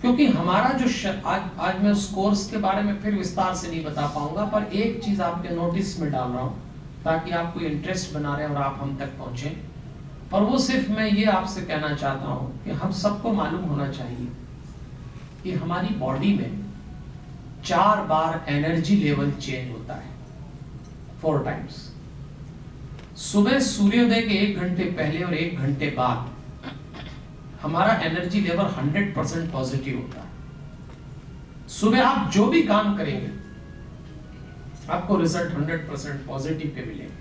क्योंकि हमारा जो आज आज मैं उस कोर्स के बारे में फिर विस्तार से नहीं बता पाऊँगा, पर एक चीज़ आपके नोटिस में डाल रहा हूँ, ताकि आपको इंटरेस्ट बना रहे और आप हम तक पहुँचे। और वो सिर्फ़ मैं ये आपसे कहना चाहता हूँ कि हम सबको मालूम होना चाहिए कि हमारी बॉडी में चार बार एनर्जी लेवल चेंज होता है फोर टाइम्स सुबह सूर्योदय के एक घंटे पहले और एक घंटे बाद हमारा energy level hundred percent positive होता है। सुबह आप जो भी काम करेंगे, आपको रिज़ल्ट हंड्रेड परसेंट पॉजिटिव के मिलेंगे।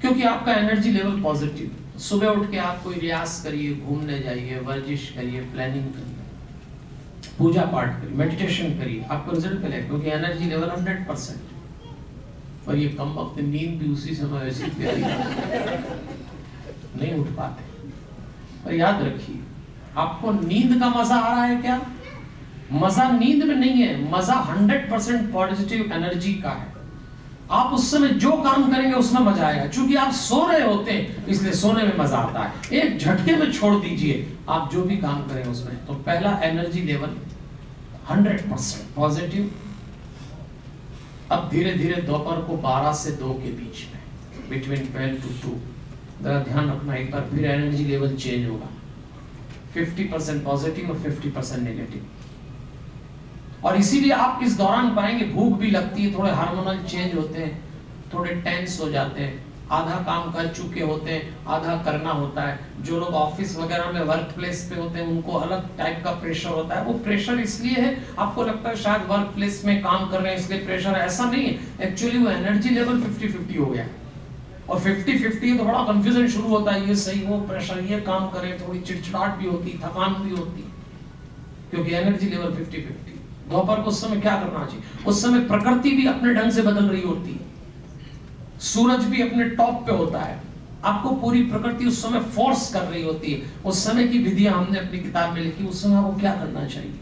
क्योंकि आपका एनर्जी लेवल पॉजिटिव सुबह उठ के आप कोई रियाज करिए, घूमने जाइए, वर्जिश करिए प्लानिंग करिए, पूजा पाठ करिए मेडिटेशन करिए, आपको रिज़ल्ट मिलेगा, क्योंकि एनर्जी लेवल हंड्रेड परसेंट और ये कम वक्त नींद भी उसी समय नहीं उठ पाते। और याद रखिए, आपको नींद का मज़ा आ रहा है क्या? मज़ा नींद में नहीं है, मज़ा हंड्रेड परसेंट पॉजिटिव एनर्जी का है। आप उस समय जो काम करेंगे, उसमें मज़ा आएगा। क्योंकि आप सो रहे होते हैं इसलिए सोने में मज़ा आता है। एक झटके में छोड़ दीजिए, आप जो भी काम करें उसमें। तो पहला energy level hundred percent positive. अब धीरे धीरे दोपहर को 12 से 2 के बीच में बिटवीन ट्वेल्व टू टू जरा ध्यान रखना, एक बार फिर एनर्जी लेवल चेंज होगा। 50 परसेंट पॉजिटिव और 50 परसेंट नेगेटिव और इसीलिए आप इस दौरान पाएँगे भूख भी लगती है, थोड़े हार्मोनल चेंज होते हैं, थोड़े टेंस हो जाते हैं, आधा काम कर चुके होते हैं, आधा करना होता है। जो लोग ऑफ़िस वगैरह में वर्क प्लेस पे होते हैं, उनको अलग टाइप का प्रेशर होता है। वो प्रेशर इसलिए है, आपको लगता है शायद वर्क प्लेस में काम कर रहे हैं, इसलिए प्रेशर ऐसा नहीं है। एक्चुअली वो एनर्जी लेवल फिफ्टी फिफ्टी हो गया। और फिफ्टी फिफ्टी तो बड़ा कंफ्यूजन शुरू होता है, ये सही वो प्रेशर ये काम करे थोड़ी चिड़चिड़ाहट भी होती, थकान भी होती। क्योंकि एनर्जी लेवल फिफ्टी फिफ्टी दोपहर को उस समय क्या करना चाहिए? उस समय प्रकृति भी अपने ढंग से बदल रही होती है। सूरज भी अपने टॉप पे होता है। आपको पूरी प्रकृति उस समय फोर्स कर रही होती है। उस समय की विधियाँ हमने अपनी किताब में लिखी, उस समय आपको क्या करना चाहिए?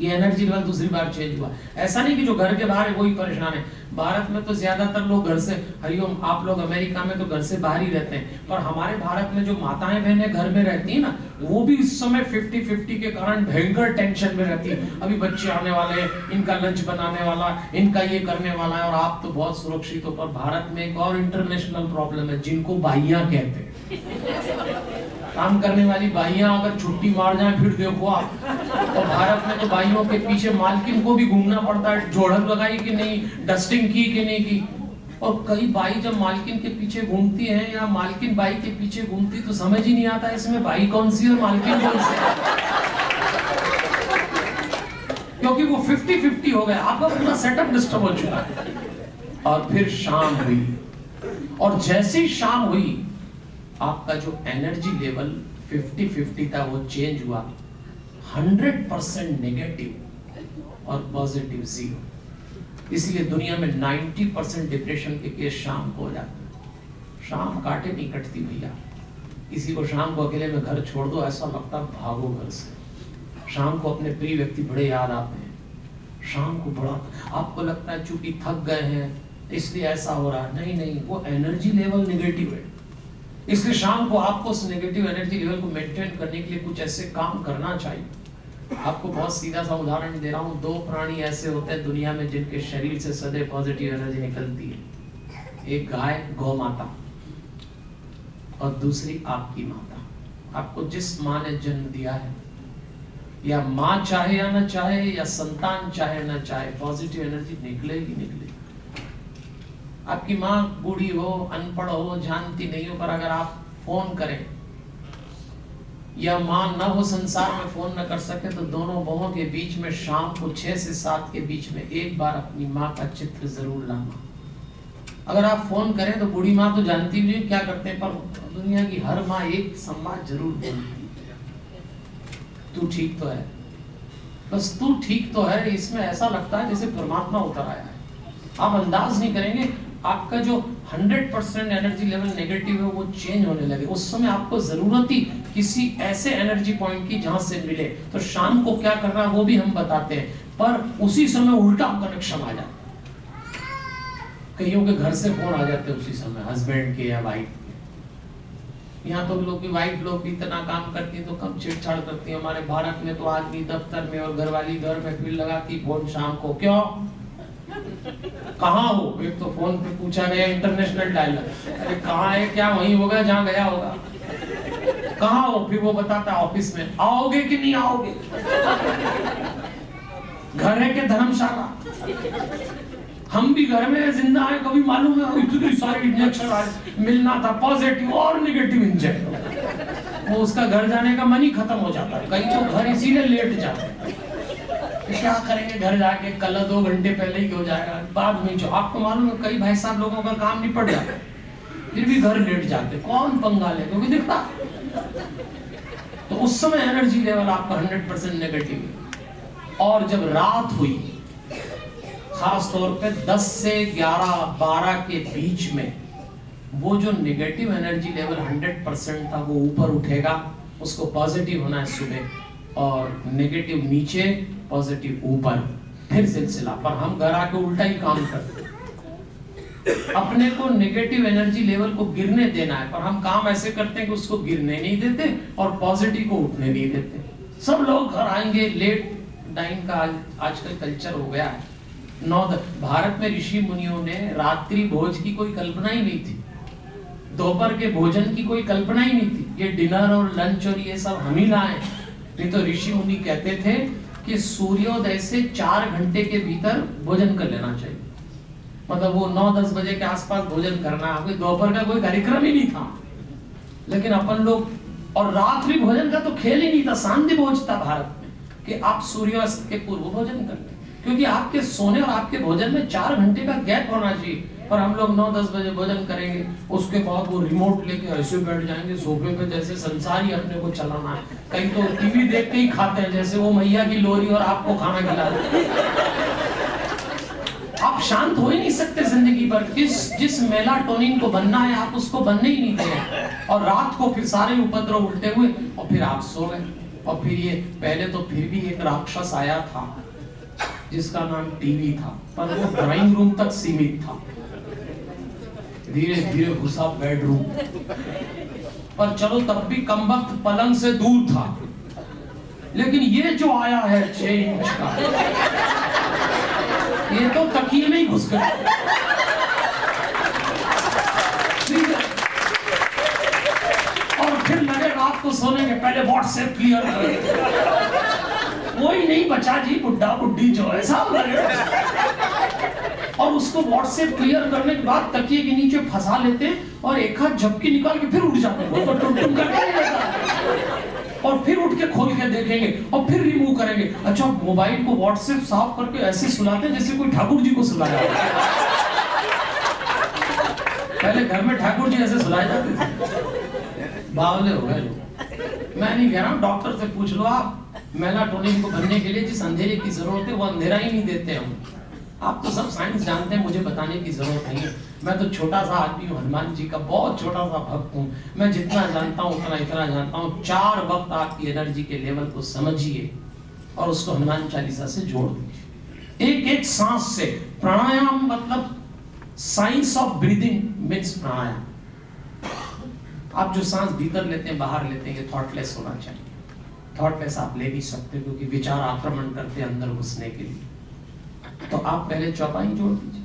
ये एनर्जी लेवल दूसरी बार चेंज हुआ। ऐसा नहीं कि जो घर के बाहर है, वही परेशान है। भारत में तो ज़्यादातर लोग घर से हरिओम आप लोग अमेरिका में तो घर से बाहर ही रहते हैं। पर हमारे भारत में जो माताएँ, बहनें घर में रहती है ना, वो भी इस समय 50 50 के कारण भयंकर टेंशन में रहती है। अभी बच्चे आने वाले हैं, इनका लंच बनाने वाला, इनका ये करने वाला है, और आप तो बहुत सुरक्षित हो। पर भारत में एक और इंटरनेशनल प्रॉब्लम है, जिनको बाइया कहते हैं। काम करने वाली बाइया अगर छुट्टी मार जाए फिर देखो आप। तो भारत में तो बाइयों के पीछे मालकिन को भी घूमना पड़ता है जोड़क लगाई कि नहीं डस्टिंग की कि नहीं की। और कई बाई जब मालकिन के पीछे घूमती है या मालकिन बाई के पीछे घूमती तो समझ ही नहीं आता इसमें बाई कौन सी और मालकिन कौन सी। क्योंकि वो 50 50 हो गया आपका पूरा सेटअप डिस्टर्ब हो चुका है। और फिर शाम हुई। और जैसी शाम हुई आपका जो एनर्जी लेवल 50 50 था, वो चेंज हुआ 100 परसेंट नेगेटिव और पॉजिटिव ज़ीरो इसलिए दुनिया में 90 परसेंट डिप्रेशन के केस शाम को हो जाते शाम काटे नहीं कटती भैया। किसी को शाम को अकेले में घर छोड़ दो, ऐसा लगता भागो घर से। शाम को अपने प्रिय व्यक्ति बड़े याद आते हैं। शाम को बड़ा, आपको लगता है चूँकि थक गए हैं, इसलिए ऐसा हो रहा है। नहीं नहीं, वो एनर्जी लेवल निगेटिव है। इसलिए शाम को आपको उस नेगेटिव एनर्जी लेवल को मेंटेन करने के लिए कुछ ऐसे काम करना चाहिए। आपको बहुत सीधा सा उदाहरण दे रहा हूँ, दो प्राणी ऐसे होते हैं दुनिया में जिनके शरीर से सदैव पॉजिटिव एनर्जी निकलती है। एक गाय, गौ माता, और दूसरी आपकी माता। आपको जिस माँ ने जन्म दिया है, या माँ चाहे या ना चाहे, या संतान चाहे ना चाहे पॉजिटिव एनर्जी निकलेगी निकलेगी आपकी माँ बूढ़ी हो, अनपढ़ हो जानती नहीं हो, पर अगर आप फ़ोन करें, या माँ न हो संसार में फ़ोन न कर सके तो दोनों बहुओं के बीच में शाम को छह से सात के बीच में एक बार अपनी माँ का चित्र ज़रूर लाना। अगर आप फ़ोन करें तो बूढ़ी माँ तो जानती भी क्या करते हैं, पर दुनिया की हर माँ एक संवाद ज़रूर बोलती तू ठीक तो है। बस तू ठीक तो है, इसमें ऐसा लगता है जैसे परमात्मा उतर आया है। आप अंदाज नहीं करेंगे आपका जो 100 परसेंट एनर्जी लेवल नेगेटिव है, वो चेंज होने लगे। उस समय आपको ज़रूरत ही किसी ऐसे एनर्जी पॉइंट की जहाँ से मिले। तो शाम को क्या करना वो भी हम बताते हैं। पर उसी समय उल्टा कनेक्शन आ जाता कईयों के घर से फ़ोन आ जाते उसी समय हस्बैंड के या वाइफ के। यहाँ तो लोग की वाइफ लोग भी इतना काम करती है तो कम छेड़छाड़ करती है? हमारे भारत में तो आदमी दफ्तर में और घरवाली घर में फिर लगाती, फ़ोन शाम को। क्यों? कहाँ हो? एक तो फ़ोन पे पूछा गया इंटरनेशनल डायलर अरे कहाँ है? क्या वहीं होगा? जहाँ गया होगा। कहाँ हो? फिर वो बताता ऑफ़िस में, आओगे कि नहीं आओगे? घर है के धर्मशाला? हम भी घर में ज़िंदा है, कभी मालूम है, इतनी सारी इंजेक्शन आज मिलना था पॉजिटिव और निगेटिव इंजेक्शन वो उसका घर जाने का मन ही खत्म हो जाता है। कई तो घर इसीलिए लेट जाते हैं। क्या करेंगे? घर जाके कल दो घंटे पहले ही हो जाएगा? बाद में जो आपको मालूम है, कई भाई साहब लोगों का काम निपट जाता फिर भी घर लेट जाते कौन पंगा ले? क्योंकि दिखता तो उस समय एनर्जी लेवल आपका हंड्रेड परसेंट नेगेटिव और जब रात हुई खास तौर पे 10 से 11 12 के बीच में, वो जो नेगेटिव एनर्जी लेवल 100 परसेंट था, वो ऊपर उठेगा, उसको पॉजिटिव होना है सुबह। और नेगेटिव नीचे पॉजिटिव ऊपर, फिर सिलसिला। पर हम घर आके उल्टा ही काम करते अपने को नेगेटिव एनर्जी लेवल को गिरने देना है, पर हम काम ऐसे करते हैं कि उसको गिरने नहीं देते और पॉजिटिव को उठने नहीं देते। सब लोग घर आएँगे लेट टाइम का आज, आजकल कल्चर हो गया है। नौ भारत में ऋषि मुनियों ने रात्रि भोज की कोई कल्पना ही नहीं थी। दोपहर के भोजन की कोई कल्पना ही नहीं थी। ये डिनर और लंच और ये सब हम ही लाए नहीं तो ऋषि मुनि कहते थे कि सूर्योदय से चार घंटे के भीतर भोजन कर लेना चाहिए। मतलब वो नौ दस बजे के आसपास भोजन करना है दोपहर का कोई कार्यक्रम ही नहीं था। लेकिन अपन लोग, और रात्रि भोजन का तो खेल ही नहीं था, शांति भोज था भारत में कि आप सूर्यास्त के पूर्व भोजन कर ले क्योंकि आपके सोने और आपके भोजन में चार घंटे का गैप होना चाहिए। और हम लोग नौ दस बजे भोजन करेंगे, उसके बाद वो रिमोट लेके ऐसे बैठ जाएँगे सोफे पे जैसे संसार ही अपने को चलाना है। कहीं तो टीवी देख के ही खाते हैं, जैसे वो मैया की लोरी और आपको खाना खिला आप शांत हो ही नहीं सकते ज़िंदगी पर किस, जिस मेलाटोनिन को बनना है, आप उसको बनने ही नहीं दे। और रात को फिर सारे उपद्रव उल्टे हुए, और फिर आप सो गए। और फिर ये, पहले तो फिर भी एक राक्षस आया था, जिसका नाम टीवी था, पर वो ड्राइंग रूम तक सीमित था। धीरे धीरे घुसा बेडरूम पर चलो तब भी कम वक्त पलंग से दूर था। लेकिन ये जो आया है, छह इंच का, ये तो तकिए में ही घुस गया। और फिर लगे रात को सोने के पहले व्हाट्सएप क्लियर कोई नहीं बचा जी बुढ़ा बुढ़ी जो है लगे और उसको व्हाट्सएप क्लियर करने के बाद तकिए के नीचे फंसा लेते और एक हाथ झपकी निकाल के फिर उठ जाते वो तो टुम टुम करके और फिर उठ के खोल के देखेंगे और फिर रिमूव करेंगे। अच्छा मोबाइल को व्हाट्सएप साफ़ करके ऐसे सुलाते जैसे कोई ठाकुर जी को सुलाया पहले घर में ठाकुर जी ऐसे सुलाए जाते थे। बावले हो गए मैं नहीं कह रहा हूँ डॉक्टर से पूछ लो आप। मेलाटोनिन को बनने के लिए जिस अंधेरे की ज़रूरत है वो अंधेरा ही नहीं देते हम। आप तो सब साइंस जानते हैं, मुझे बताने की ज़रूरत नहीं मैं तो छोटा सा आदमी हूँ, हनुमान जी का बहुत छोटा सा भक्त हूँ। मैं जितना जानता हूँ, उतना इतना जानता हूँ। चार वक्त आपकी एनर्जी के लेवल को समझिए और उसको हनुमान चालीसा से जोड़ दीजिए। एक एक सांस से। प्राणायाम मतलब science of breathing means pranayama. आप जो सांस भीतर लेते हैं, बाहर लेते हैं, ये थॉटलेस होना चाहिए। थॉटलेस आप ले भी सकते हो क्योंकि विचार आक्रमण करते हैं अंदर घुसने के लिए तो आप पहले चौपाई जोड़ दीजिए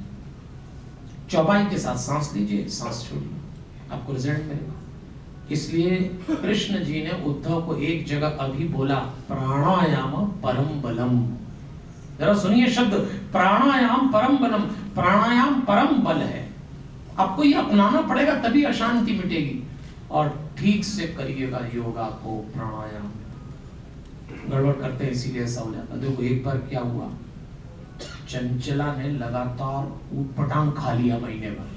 चौपाई के साथ सांस लीजिए सांस छोड़िए आपको रिज़ल्ट मिलेगा इसलिए कृष्ण जी ने उद्धव को एक जगह अभी बोला प्राणायाम परम बलम जरा सुनिए शब्द प्राणायाम परम बलम प्राणायाम परम बल है आपको ये अपनाना पड़ेगा तभी अशांति मिटेगी और ठीक से करिएगा योगा को प्राणायाम गड़बड़ करते हैं, इसीलिए ऐसा हो जाता देखो, एक बार क्या हुआ? चंचला ने लगातार ऊटपटांग खा लिया महीने भर।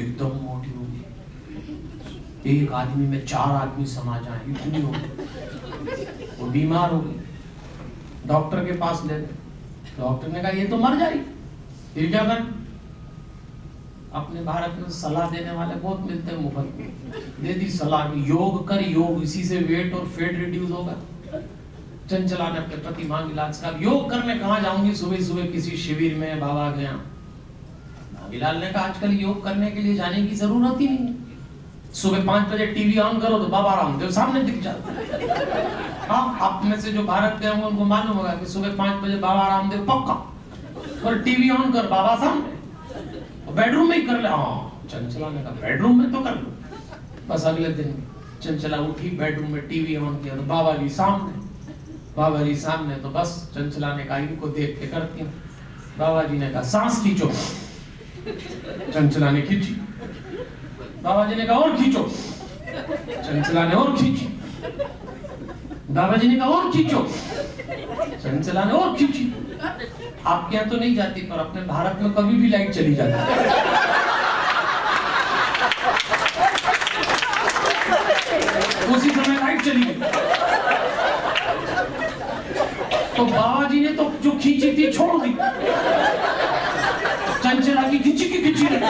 एकदम मोटी हो गई। एक आदमी में चार आदमी समा जाए इतनी हो वो बीमार हो गई। डॉक्टर के पास ले डॉक्टर ने कहा, ये तो मर जाएगी। फिर क्या कर? अपने भारत में सलाह देने वाले बहुत मिलते हैं मुफ़्त में दे दी सलाह योग कर, योग इसी से वेट और फेट रिड्यूस होगा। चंचला ने अपने पति मांग इलाज का योग करने कहा जाऊँगी? सुबह सुबह किसी शिविर में बाबा गया मांगीलाल ने कहा, आजकल योग करने के लिए जाने की ज़रूरत ही नहीं। सुबह पाँच बजे टीवी ऑन करो तो बाबा रामदेव सामने दिख जाते हाँ आप में से जो भारत गए होंगे उनको मालूम होगा कि सुबह पाँच बजे बाबा रामदेव पक्का। और टीवी ऑन कर, बाबा सामने। बेडरूम में ही कर ले। हाँ चंचला ने कहा बेडरूम में तो कर लो। बस अगले दिन चंचला उठी बेडरूम में टीवी ऑन किया तो बाबा जी सामने। बाबा जी सामने तो बस चंचला ने कहा, इनको देख के करती हूँ। बाबा जी ने कहा, सांस खींचो। चंचला ने खींची। बाबा जी ने कहा, और खींचो। चंचला ने और खींची। बाबा जी ने कहा, और खींचो। चंचला ने और खींची। आपके यहाँ तो नहीं जाती, पर अपने भारत में कभी भी लाइट चली जाती। है उसी समय लाइट चली गई। तो बाबा जी ने तो जो खींची थी छोड़ दी। चंचला की खिंची की खिंची रह।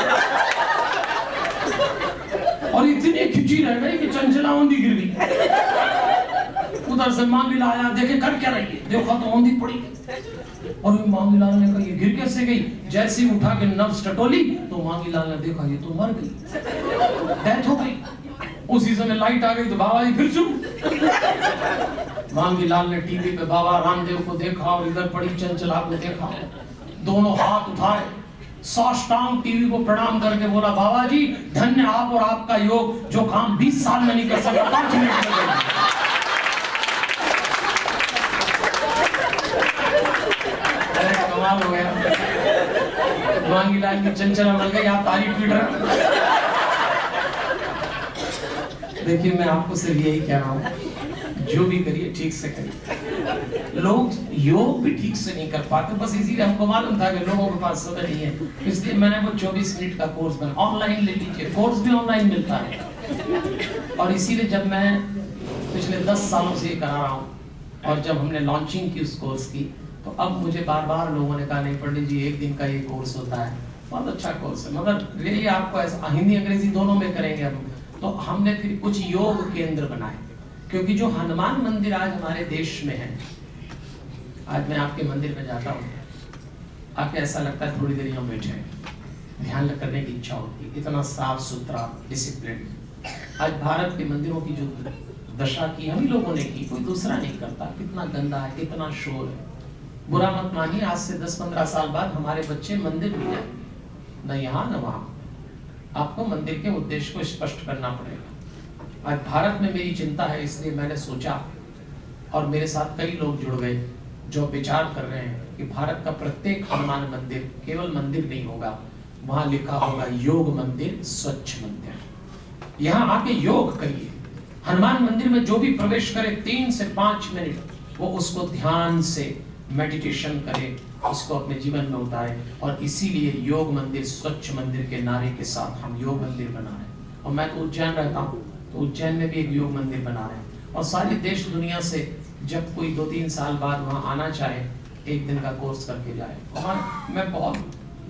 और इतनी खिंची रह गई कि चंचला औंधी गिर गई। उधर से मांगी आया, देखे कर क्या रही है? देखो तो औंधी पड़ी। और मांगी लाल ने कहा, ये गिर कैसे गई? जैसे उठा के नब्स टटोली तो मांगी लाल ने देखा, ये तो मर गई। डेथ हो गई। उसी समय लाइट आ गई तो बाबा जी फिर शुरू मांगी लाल ने टीवी पे बाबा रामदेव को देखा और इधर पड़ी चंचला को देखा। दोनों हाथ उठाए। साष्टांग टीवी को प्रणाम करके बोला, बाबा जी, धन्य आप और आपका योग, जो काम 20 साल में नहीं कर सकता, पाँच मिनट में कमाल हो गया। मांगी लाल की चंचला मिल गई आप तारीफ़ पीट रहे। देखिए, मैं आपको सिर्फ़ यही कह रहा हूँ, जो भी करिए, ठीक से करिए। लोग योग भी ठीक से नहीं कर पाते, बस इसीलिए हमको मालूम था कि लोगों के पास समय नहीं है। इसलिए मैंने वो 24 मिनट का कोर्स बना, ऑनलाइन ले लीजिए, कोर्स भी ऑनलाइन मिलता है। और इसीलिए जब मैं पिछले 10 सालों से ये करा रहा हूँ, और जब हमने लॉन्चिंग की उस कोर्स की तो अब मुझे बार बार लोगों ने कहा, नहीं, पंडित जी, एक दिन का ये कोर्स होता है। बहुत अच्छा कोर्स है, मगर रियली आपको हिंदी, अंग्रेज़ी दोनों में करेंगे हम तो हमने फिर कुछ योग केंद्र बनाए, क्योंकि जो हनुमान मंदिर आज हमारे देश में है, आज मैं आपके मंदिर में जाता हूँ, आपको ऐसा लगता है थोड़ी देर यहाँ बैठे ध्यान करने की इच्छा होती है, इतना साफ़ सुथरा डिसिप्लिन आज भारत के मंदिरों की जो दशा की, हम लोगों ने की, कोई दूसरा नहीं करता। कितना गंदा है, कितना शोर है। बुरा मत मानिए, आज से 10-15 साल बाद हमारे बच्चे मंदिर भी जाए न यहाँ, न वहाँ। आपको मंदिर के उद्देश्य को स्पष्ट करना पड़ेगा। आज भारत में मेरी चिंता है, इसलिए मैंने सोचा और मेरे साथ कई लोग जुड़ गए जो विचार कर रहे हैं कि भारत का प्रत्येक हनुमान मंदिर केवल मंदिर नहीं होगा, वहाँ लिखा होगा योग मंदिर, स्वच्छ मंदिर। यहाँ आके योग करिए। हनुमान मंदिर में जो भी प्रवेश करे तीन से पाँच मिनट, वो उसको ध्यान से मेडिटेशन करे, उसको अपने जीवन में उतारे और इसीलिए योग मंदिर स्वच्छ मंदिर के नारे के साथ हम योग मंदिर बना रहे हैं। और मैं तो उज्जैन रहता हूँ तो उज्जैन में भी एक योग मंदिर बना रहे हैं। और सारे देश दुनिया से जब कोई दो तीन साल बाद वहाँ आना चाहे, एक दिन का कोर्स करके जाए। और मैं बहुत,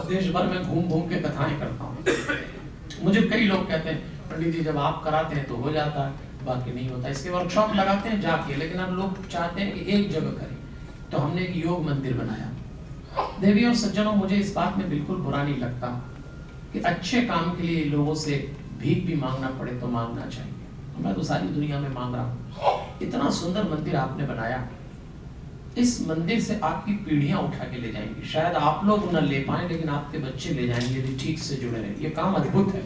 देश भर में घूम घूम के कथाएँ करता हूँ। मुझे कई लोग कहते हैं, पंडित जी, जब आप कराते हैं तो हो जाता है, बाकी नहीं होता। इसके वर्कशॉप लगाते हैं, जाके। लेकिन अब लोग चाहते हैं कि एक जगह करें। तो हमने एक योग मंदिर बनाया। देवी और सज्जनों, मुझे इस बात में बिल्कुल बुरा नहीं लगता कि अच्छे काम के लिए लोगों से भीख भी मांगना पड़े तो मांगना चाहिए। मैं तो सारी दुनिया में मांग रहा हूँ। इतना सुंदर मंदिर आपने बनाया। इस मंदिर से आपकी पीढ़ियाँ उठा के ले जाएँगी। शायद आप लोग न ले पाए, लेकिन आपके बच्चे ले जाएँगे, यदि ठीक से जुड़े रहे। ये काम अद्भुत है।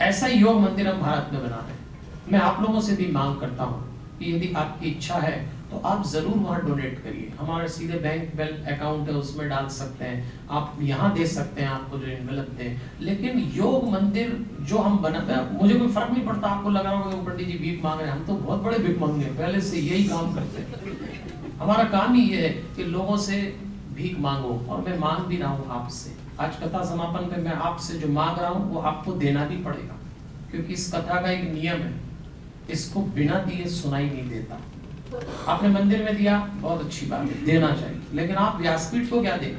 ऐसा ही योग मंदिर हम भारत में बना रहे हैं। मैं आप लोगों से भी मांग करता हूँ कि यदि आपकी इच्छा है तो आप ज़रूर वहाँ डोनेट करिए। हमारे सीधे बैंक अकाउंट है, उसमें डाल सकते हैं। आप यहाँ दे सकते हैं, आपको जो इन्वेलप दें। लेकिन योग मंदिर जो हम बना मुझे कोई फ़र्क नहीं पड़ता, आपको लग रहा होगा पंडित जी भीख मांग रहे हैं। हम तो बहुत बड़े भीख मांगे पहले से यही काम करते हैं। हमारा काम ही ये है कि लोगों से भीख मांगो, और मैं मांग भी रहा हूँ आपसे। आज कथा समापन पे मैं आपसे जो मांग रहा हूँ, वो आपको देना भी पड़ेगा। क्योंकि इस कथा का एक नियम है, इसको बिना दिए सुनाई नहीं देता। आपने मंदिर में दिया, बहुत अच्छी बात है, देना चाहिए। लेकिन आप व्यासपीठ को क्या देना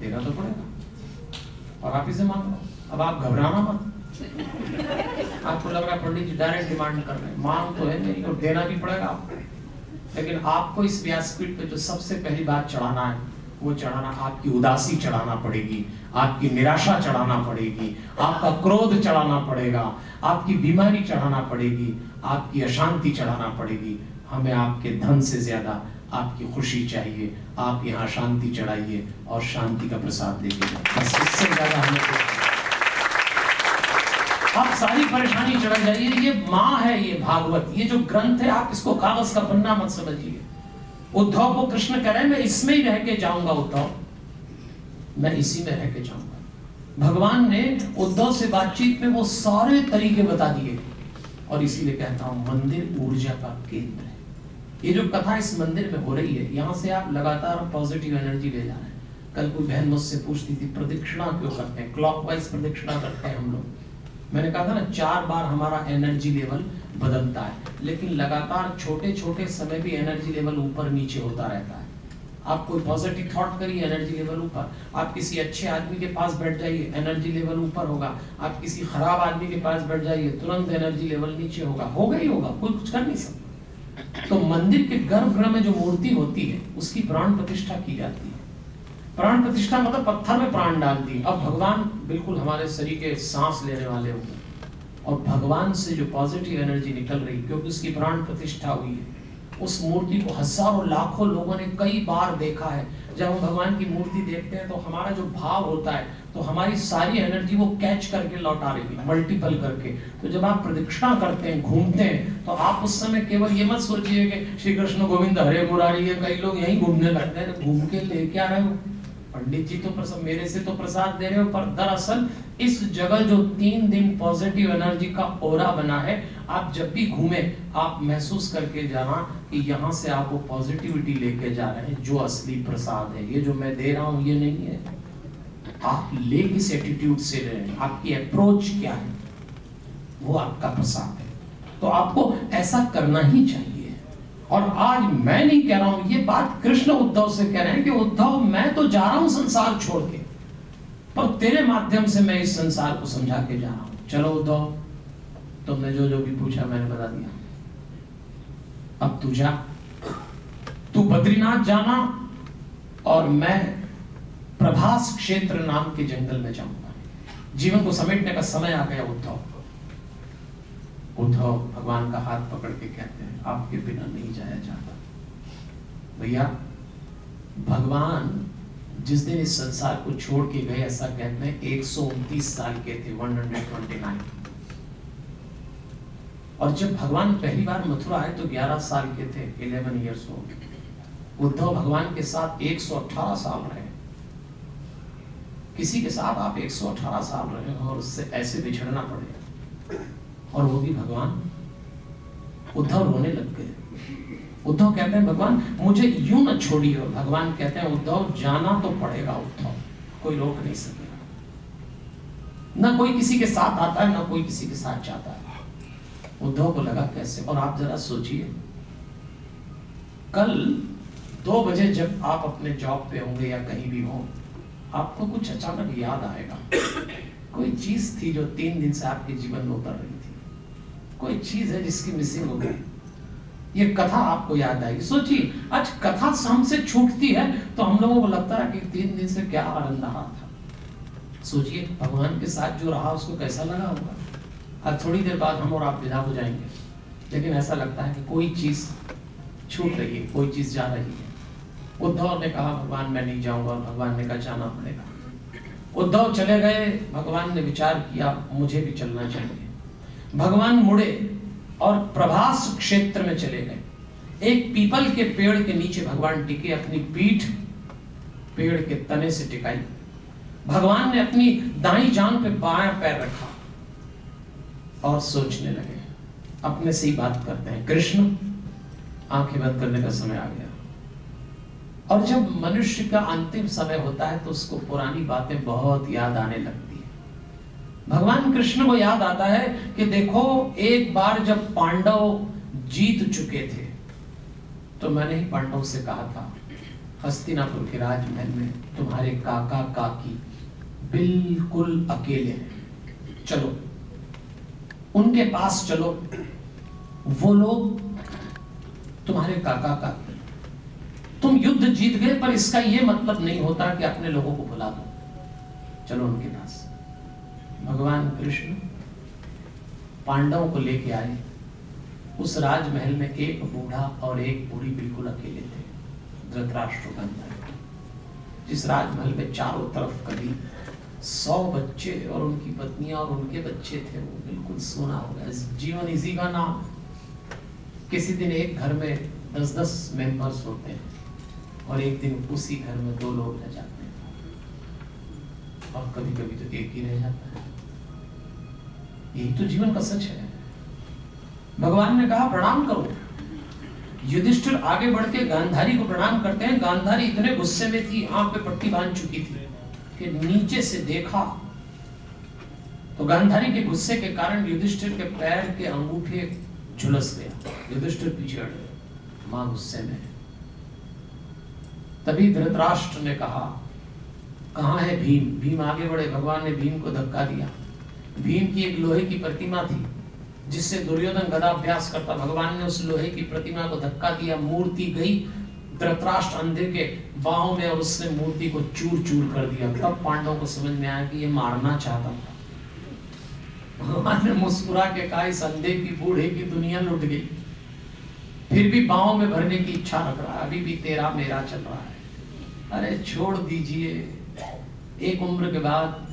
देना तो पड़ेगा। और आप इसे मांगो अब आप घबराना मत। आपको लग रहा है पंडित जी डायरेक्ट डिमांड कर रहे हैं। मांग तो है नहीं और देना भी पड़ेगा आपको। लेकिन आपको इस व्यासपीठ पे जो सबसे पहली बात चढ़ाना है, वो चढ़ाना, आपकी उदासी चढ़ाना पड़ेगी। आपकी निराशा चढ़ाना पड़ेगी। आपका क्रोध चढ़ाना पड़ेगा। आपकी बीमारी चढ़ाना पड़ेगी। आपकी अशांति चढ़ाना पड़ेगी। हमें आपके धन से ज़्यादा आपकी खुशी चाहिए, आप यहाँ शांति चढ़ाइए और शांति का प्रसाद बस इससे ज़्यादा हमें आप सारी परेशानी चढ़ जाइए, ये माँ है, ये भागवत, ये जो ग्रंथ है, आप इसको कागज़ का पन्ना मत समझिए। उद्धव को कृष्ण कह रहे हैं, मैं इसमें ही रह के जाऊँगा उद्धव। मैं इसी में रह के जाऊँगा। भगवान ने उद्धव से बातचीत में वो सारे तरीके बता दिए। और इसीलिए कहता हूँ, मंदिर ऊर्जा का केंद्र है। ये जो कथा इस मंदिर में हो रही है, यहाँ से आप लगातार पॉजिटिव एनर्जी ले जा रहे हैं। कल कोई बहन मुझसे पूछती थी, प्रदक्षिणा क्यों करते हैं? क्लॉकवाइज प्रदक्षिणा करते हैं हम लोग। मैंने कहा था ना, चार बार हमारा एनर्जी लेवल बदलता है, लेकिन लगातार छोटे छोटे समय भी एनर्जी लेवल ऊपर नीचे होता रहता है। आप कोई पॉजिटिव थॉट करिए एनर्जी लेवल ऊपर। आप किसी अच्छे आदमी के पास बैठ जाइए एनर्जी लेवल ऊपर होगा। आप किसी खराब आदमी के पास बैठ जाइए, तुरंत एनर्जी लेवल नीचे होगा। होगा ही होगा, कोई कुछ कर नहीं सकता। तो मंदिर के गर्भगृह में जो मूर्ति होती है, उसकी प्राण प्रतिष्ठा की जाती है। प्राण प्रतिष्ठा मतलब पत्थर में प्राण डालती है। अब भगवान बिल्कुल हमारे शरीर के सांस लेने वाले होंगे। और भगवान से जो पॉजिटिव एनर्जी निकल रही, क्योंकि उसकी प्राण प्रतिष्ठा हुई है, उस मूर्ति को हज़ारों, लाखों लोगों ने कई बार देखा है। जब हम भगवान की मूर्ति देखते हैं तो हमारा जो भाव होता है तो हमारी सारी एनर्जी वो कैच करके लौटा रही है मल्टीपल करके। तो जब आप प्रदक्षिणा करते हैं, घूमते हैं तो आप उस समय केवल ये मत सोचिए कि श्री कृष्ण गोविंद हरे मुरारी है कई लोग यहीं घूमने लगते हैं घूम के लेके आ रहे हो? पंडित जी तो मेरे से तो प्रसाद दे रहे हो, पर दरअसल इस जगह जो तीन दिन पॉजिटिव एनर्जी का ओरा बना है, आप जब भी घूमे, आप महसूस करके जाना कि यहाँ से आप वो पॉजिटिविटी लेके जा रहे हैं, जो असली प्रसाद है, ये जो मैं दे रहा हूँ, ये नहीं है। आप ले किस एटीट्यूड से रहे हैं, आपकी अप्रोच क्या है, वो आपका प्रसाद है। तो आपको ऐसा करना ही चाहिए। और आज मैं नहीं कह रहा हूँ, ये बात कृष्ण उद्धव से कह रहे हैं कि उद्धव, मैं तो जा रहा हूँ संसार छोड़ के, पर तेरे माध्यम से मैं इस संसार को समझा के जा रहा हूँ। चलो उद्धव, तुमने जो जो भी पूछा मैंने बता दिया। अब तू जा। तू बद्रीनाथ जाना और मैं प्रभास क्षेत्र नाम के जंगल में जाऊँगा। जीवन को समेटने का समय आ गया, उद्धव। उद्धव भगवान का हाथ पकड़ के कहते हैं, आपके बिना नहीं जाया जाता। भैया, भगवान जिस दिन इस संसार को छोड़ के गए, ऐसा कहते हैं, एक सौ उनतीस साल के थे 129 और जब भगवान पहली बार मथुरा आए तो 11 साल के थे 11 इयर्स ओल्ड उद्धव भगवान के साथ 118 साल रहे। किसी के साथ आप 118 साल रहे हो और उससे ऐसे बिछड़ना पड़ेगा और वो भी भगवान उद्धव रोने लग गए। उद्धव कहते हैं, भगवान, मुझे यूँ न छोड़िए। और भगवान कहते हैं, उद्धव, जाना तो पड़ेगा उद्धव। कोई रोक नहीं सकेगा। ना कोई किसी के साथ आता है, ना कोई किसी के साथ जाता है। उद्धव को लगा, कैसे? और आप जरा सोचिए, कल दो बजे जब आप अपने जॉब पे होंगे या कहीं भी हो आपको कुछ अचानक याद आएगा। कोई चीज़ थी जो तीन दिन से आपके जीवन में उतर रही थी। कोई चीज़ है जिसकी मिसिंग हो गई। ये कथा आपको याद आएगी। सोचिए, आज कथा हमसे छूटती है तो हम लोगों को लगता है कि तीन दिन से क्या आनंद रहा था। सोचिए, भगवान के साथ जो रहा, उसको कैसा लगा होगा? आज थोड़ी देर बाद हम और आप विदा हो जाएँगे। लेकिन ऐसा लगता है कि कोई चीज़ छूट रही है, कोई चीज़ जा रही है। उद्धव ने कहा, भगवान, मैं नहीं जाऊँगा, भगवान ने कहा, जाना पड़ेगा। उद्धव चले गए, भगवान ने विचार किया, मुझे भी चलना चाहिए। भगवान मुड़े और प्रभास क्षेत्र में चले गए। एक पीपल के पेड़ के नीचे भगवान टिके, अपनी पीठ पेड़ के तने से टिकाई। भगवान ने अपनी दाई जान पे बाया पैर रखा और सोचने लगे, अपने से ही बात करते हैं। कृष्ण, आँखें बंद करने का समय आ गया। और जब मनुष्य का अंतिम समय होता है तो उसको पुरानी बातें बहुत याद आने लगती है। भगवान कृष्ण को याद आता है कि देखो, एक बार जब पांडव जीत चुके थे तो मैंने ही पांडव से कहा था, हस्तिनापुर के राजमहल में तुम्हारे काका काकी बिल्कुल अकेले हैं। चलो, उनके पास चलो, वो लोग तुम्हारे काका का तुम युद्ध जीत गए, पर इसका यह मतलब नहीं होता कि अपने लोगों को भुला दो। चलो उनके पास। भगवान कृष्ण पांडवों को लेके आए। उस राजमहल में एक बूढ़ा और एक बूढ़ी बिल्कुल अकेले थे। धृतराष्ट्र जिस राजमहल में चारों तरफ़ कभी सौ बच्चे और उनकी पत्नियाँ और उनके बच्चे थे, वो बिल्कुल सोना हो गया। जीवन इसी का नाम। किसी दिन एक घर में दस दस मेंबर्स होते हैं। और एक दिन उसी घर में दो लोग रह जाते हैं। और कभी कभी तो एक ही रह जाता है। यही तो जीवन का सच है। भगवान ने कहा, प्रणाम करो। युधिष्ठिर आगे बढ़ के गांधारी को प्रणाम करते हैं। गांधारी इतने गुस्से में थी, आँख पे पट्टी बाँध चुकी थी कि नीचे से देखा। तो गांधारी के गुस्से के कारण युधिष्ठिर के पैर के अंगूठे झुलस गया युधिष्ठिर पीछे हट गया माँ गुस्से में तभी धृतराष्ट्र ने कहा कहा है भीम? भीम आगे बढ़े, भगवान ने भीम को धक्का दिया। भीम की एक लोहे की प्रतिमा थी, जिससे दुर्योधन गदाभ्यास करता, भगवान ने उस लोहे की प्रतिमा को धक्का दिया, मूर्ति गई, धृतराष्ट्र अंधे के बाहों में और उसने मूर्ति को चूर चूर कर दिया। तब पांडवों को समझ में आया कि ये मारना चाहता था। भगवान ने मुस्कुरा के कहा, इस अंधे की, बूढ़े की दुनिया लुट गई। फिर भी बाहों में भरने की इच्छा रख रहा है। अभी भी तेरा मेरा चल रहा है। अरे छोड़ दीजिए। एक उम्र के बाद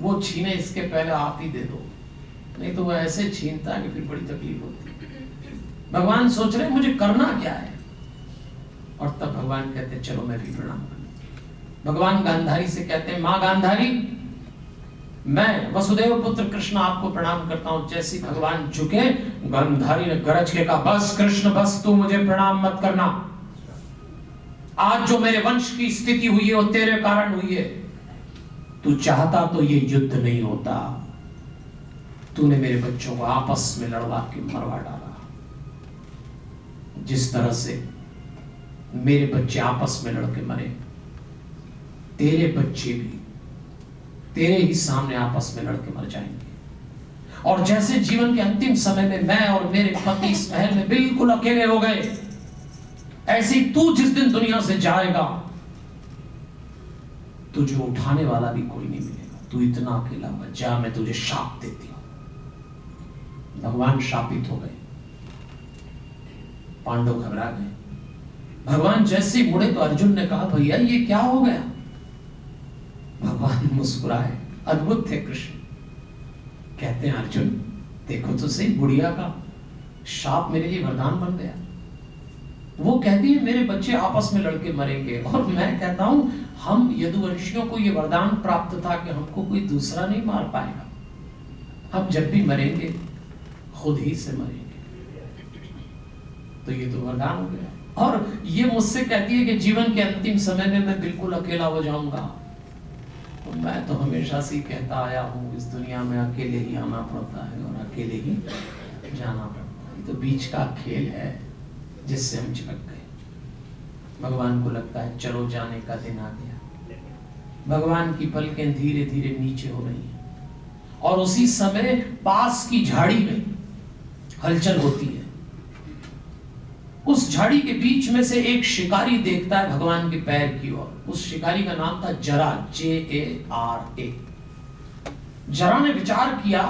वो छीने, इसके पहले आप ही दे दो। नहीं तो वो ऐसे छीनता है कि फिर बड़ी तकलीफ़ होती भगवान सोच रहे मुझे करना क्या है? और तब भगवान कहते चलो मैं भी प्रणाम भगवान गांधारी से कहते हैं, माँ गांधारी, मैं वसुदेव पुत्र कृष्ण आपको प्रणाम करता हूँ। जैसे भगवान झुके, गांधारी ने गरज के कहा, बस कृष्ण, बस तू मुझे प्रणाम मत करना। आज जो मेरे वंश की स्थिति हुई है वो तेरे कारण हुई है, तू चाहता तो ये युद्ध नहीं होता। तूने मेरे बच्चों को आपस में लड़वा के मरवा डाला। जिस तरह से मेरे बच्चे आपस में लड़के मरे, तेरे बच्चे भी तेरे ही सामने आपस में लड़के मर जाएँगे। और जैसे जीवन के अंतिम समय में मैं और मेरे पति इस महल में बिल्कुल अकेले हो गए ऐसी तू जिस दिन दुनिया से जाएगा, तुझे उठाने वाला भी कोई नहीं मिलेगा। तू इतना अकेला हुआ जा, मैं तुझे शाप देती हूँ। भगवान शापित हो गए। पांडव घबरा गए। भगवान जैसे मुड़े तो अर्जुन ने कहा, भैया, ये क्या हो गया? भगवान मुस्कुराए। अद्भुत थे कृष्ण। कहते हैं, अर्जुन, देखो तो सही, बुढ़िया का शाप मेरे लिए वरदान बन गया। वो कहती है, मेरे बच्चे आपस में लड़के मरेंगे। और मैं कहता हूँ, हम यदुवंशियों को ये वरदान प्राप्त था कि हमको कोई दूसरा नहीं मार पाएगा। हम जब भी मरेंगे, खुद ही से मरेंगे। तो ये तो वरदान हो गया। और ये मुझसे कहती है कि जीवन के अंतिम समय में मैं बिल्कुल अकेला हो जाऊँगा। तो मैं तो हमेशा से कहता आया हूँ, इस दुनिया में अकेले ही आना पड़ता है और अकेले ही जाना पड़ता है। तो बीच का खेल है। जिससे हम चिपक गए। भगवान को लगता है चलो जाने का दिन आ गया। भगवान की पलकें धीरे धीरे नीचे हो रही हैं और उसी समय पास की झाड़ी में हलचल होती है। उस झाड़ी के बीच में से एक शिकारी देखता है भगवान के पैर की ओर। उस शिकारी का नाम था जरा जे ए आर ए जरा ने विचार किया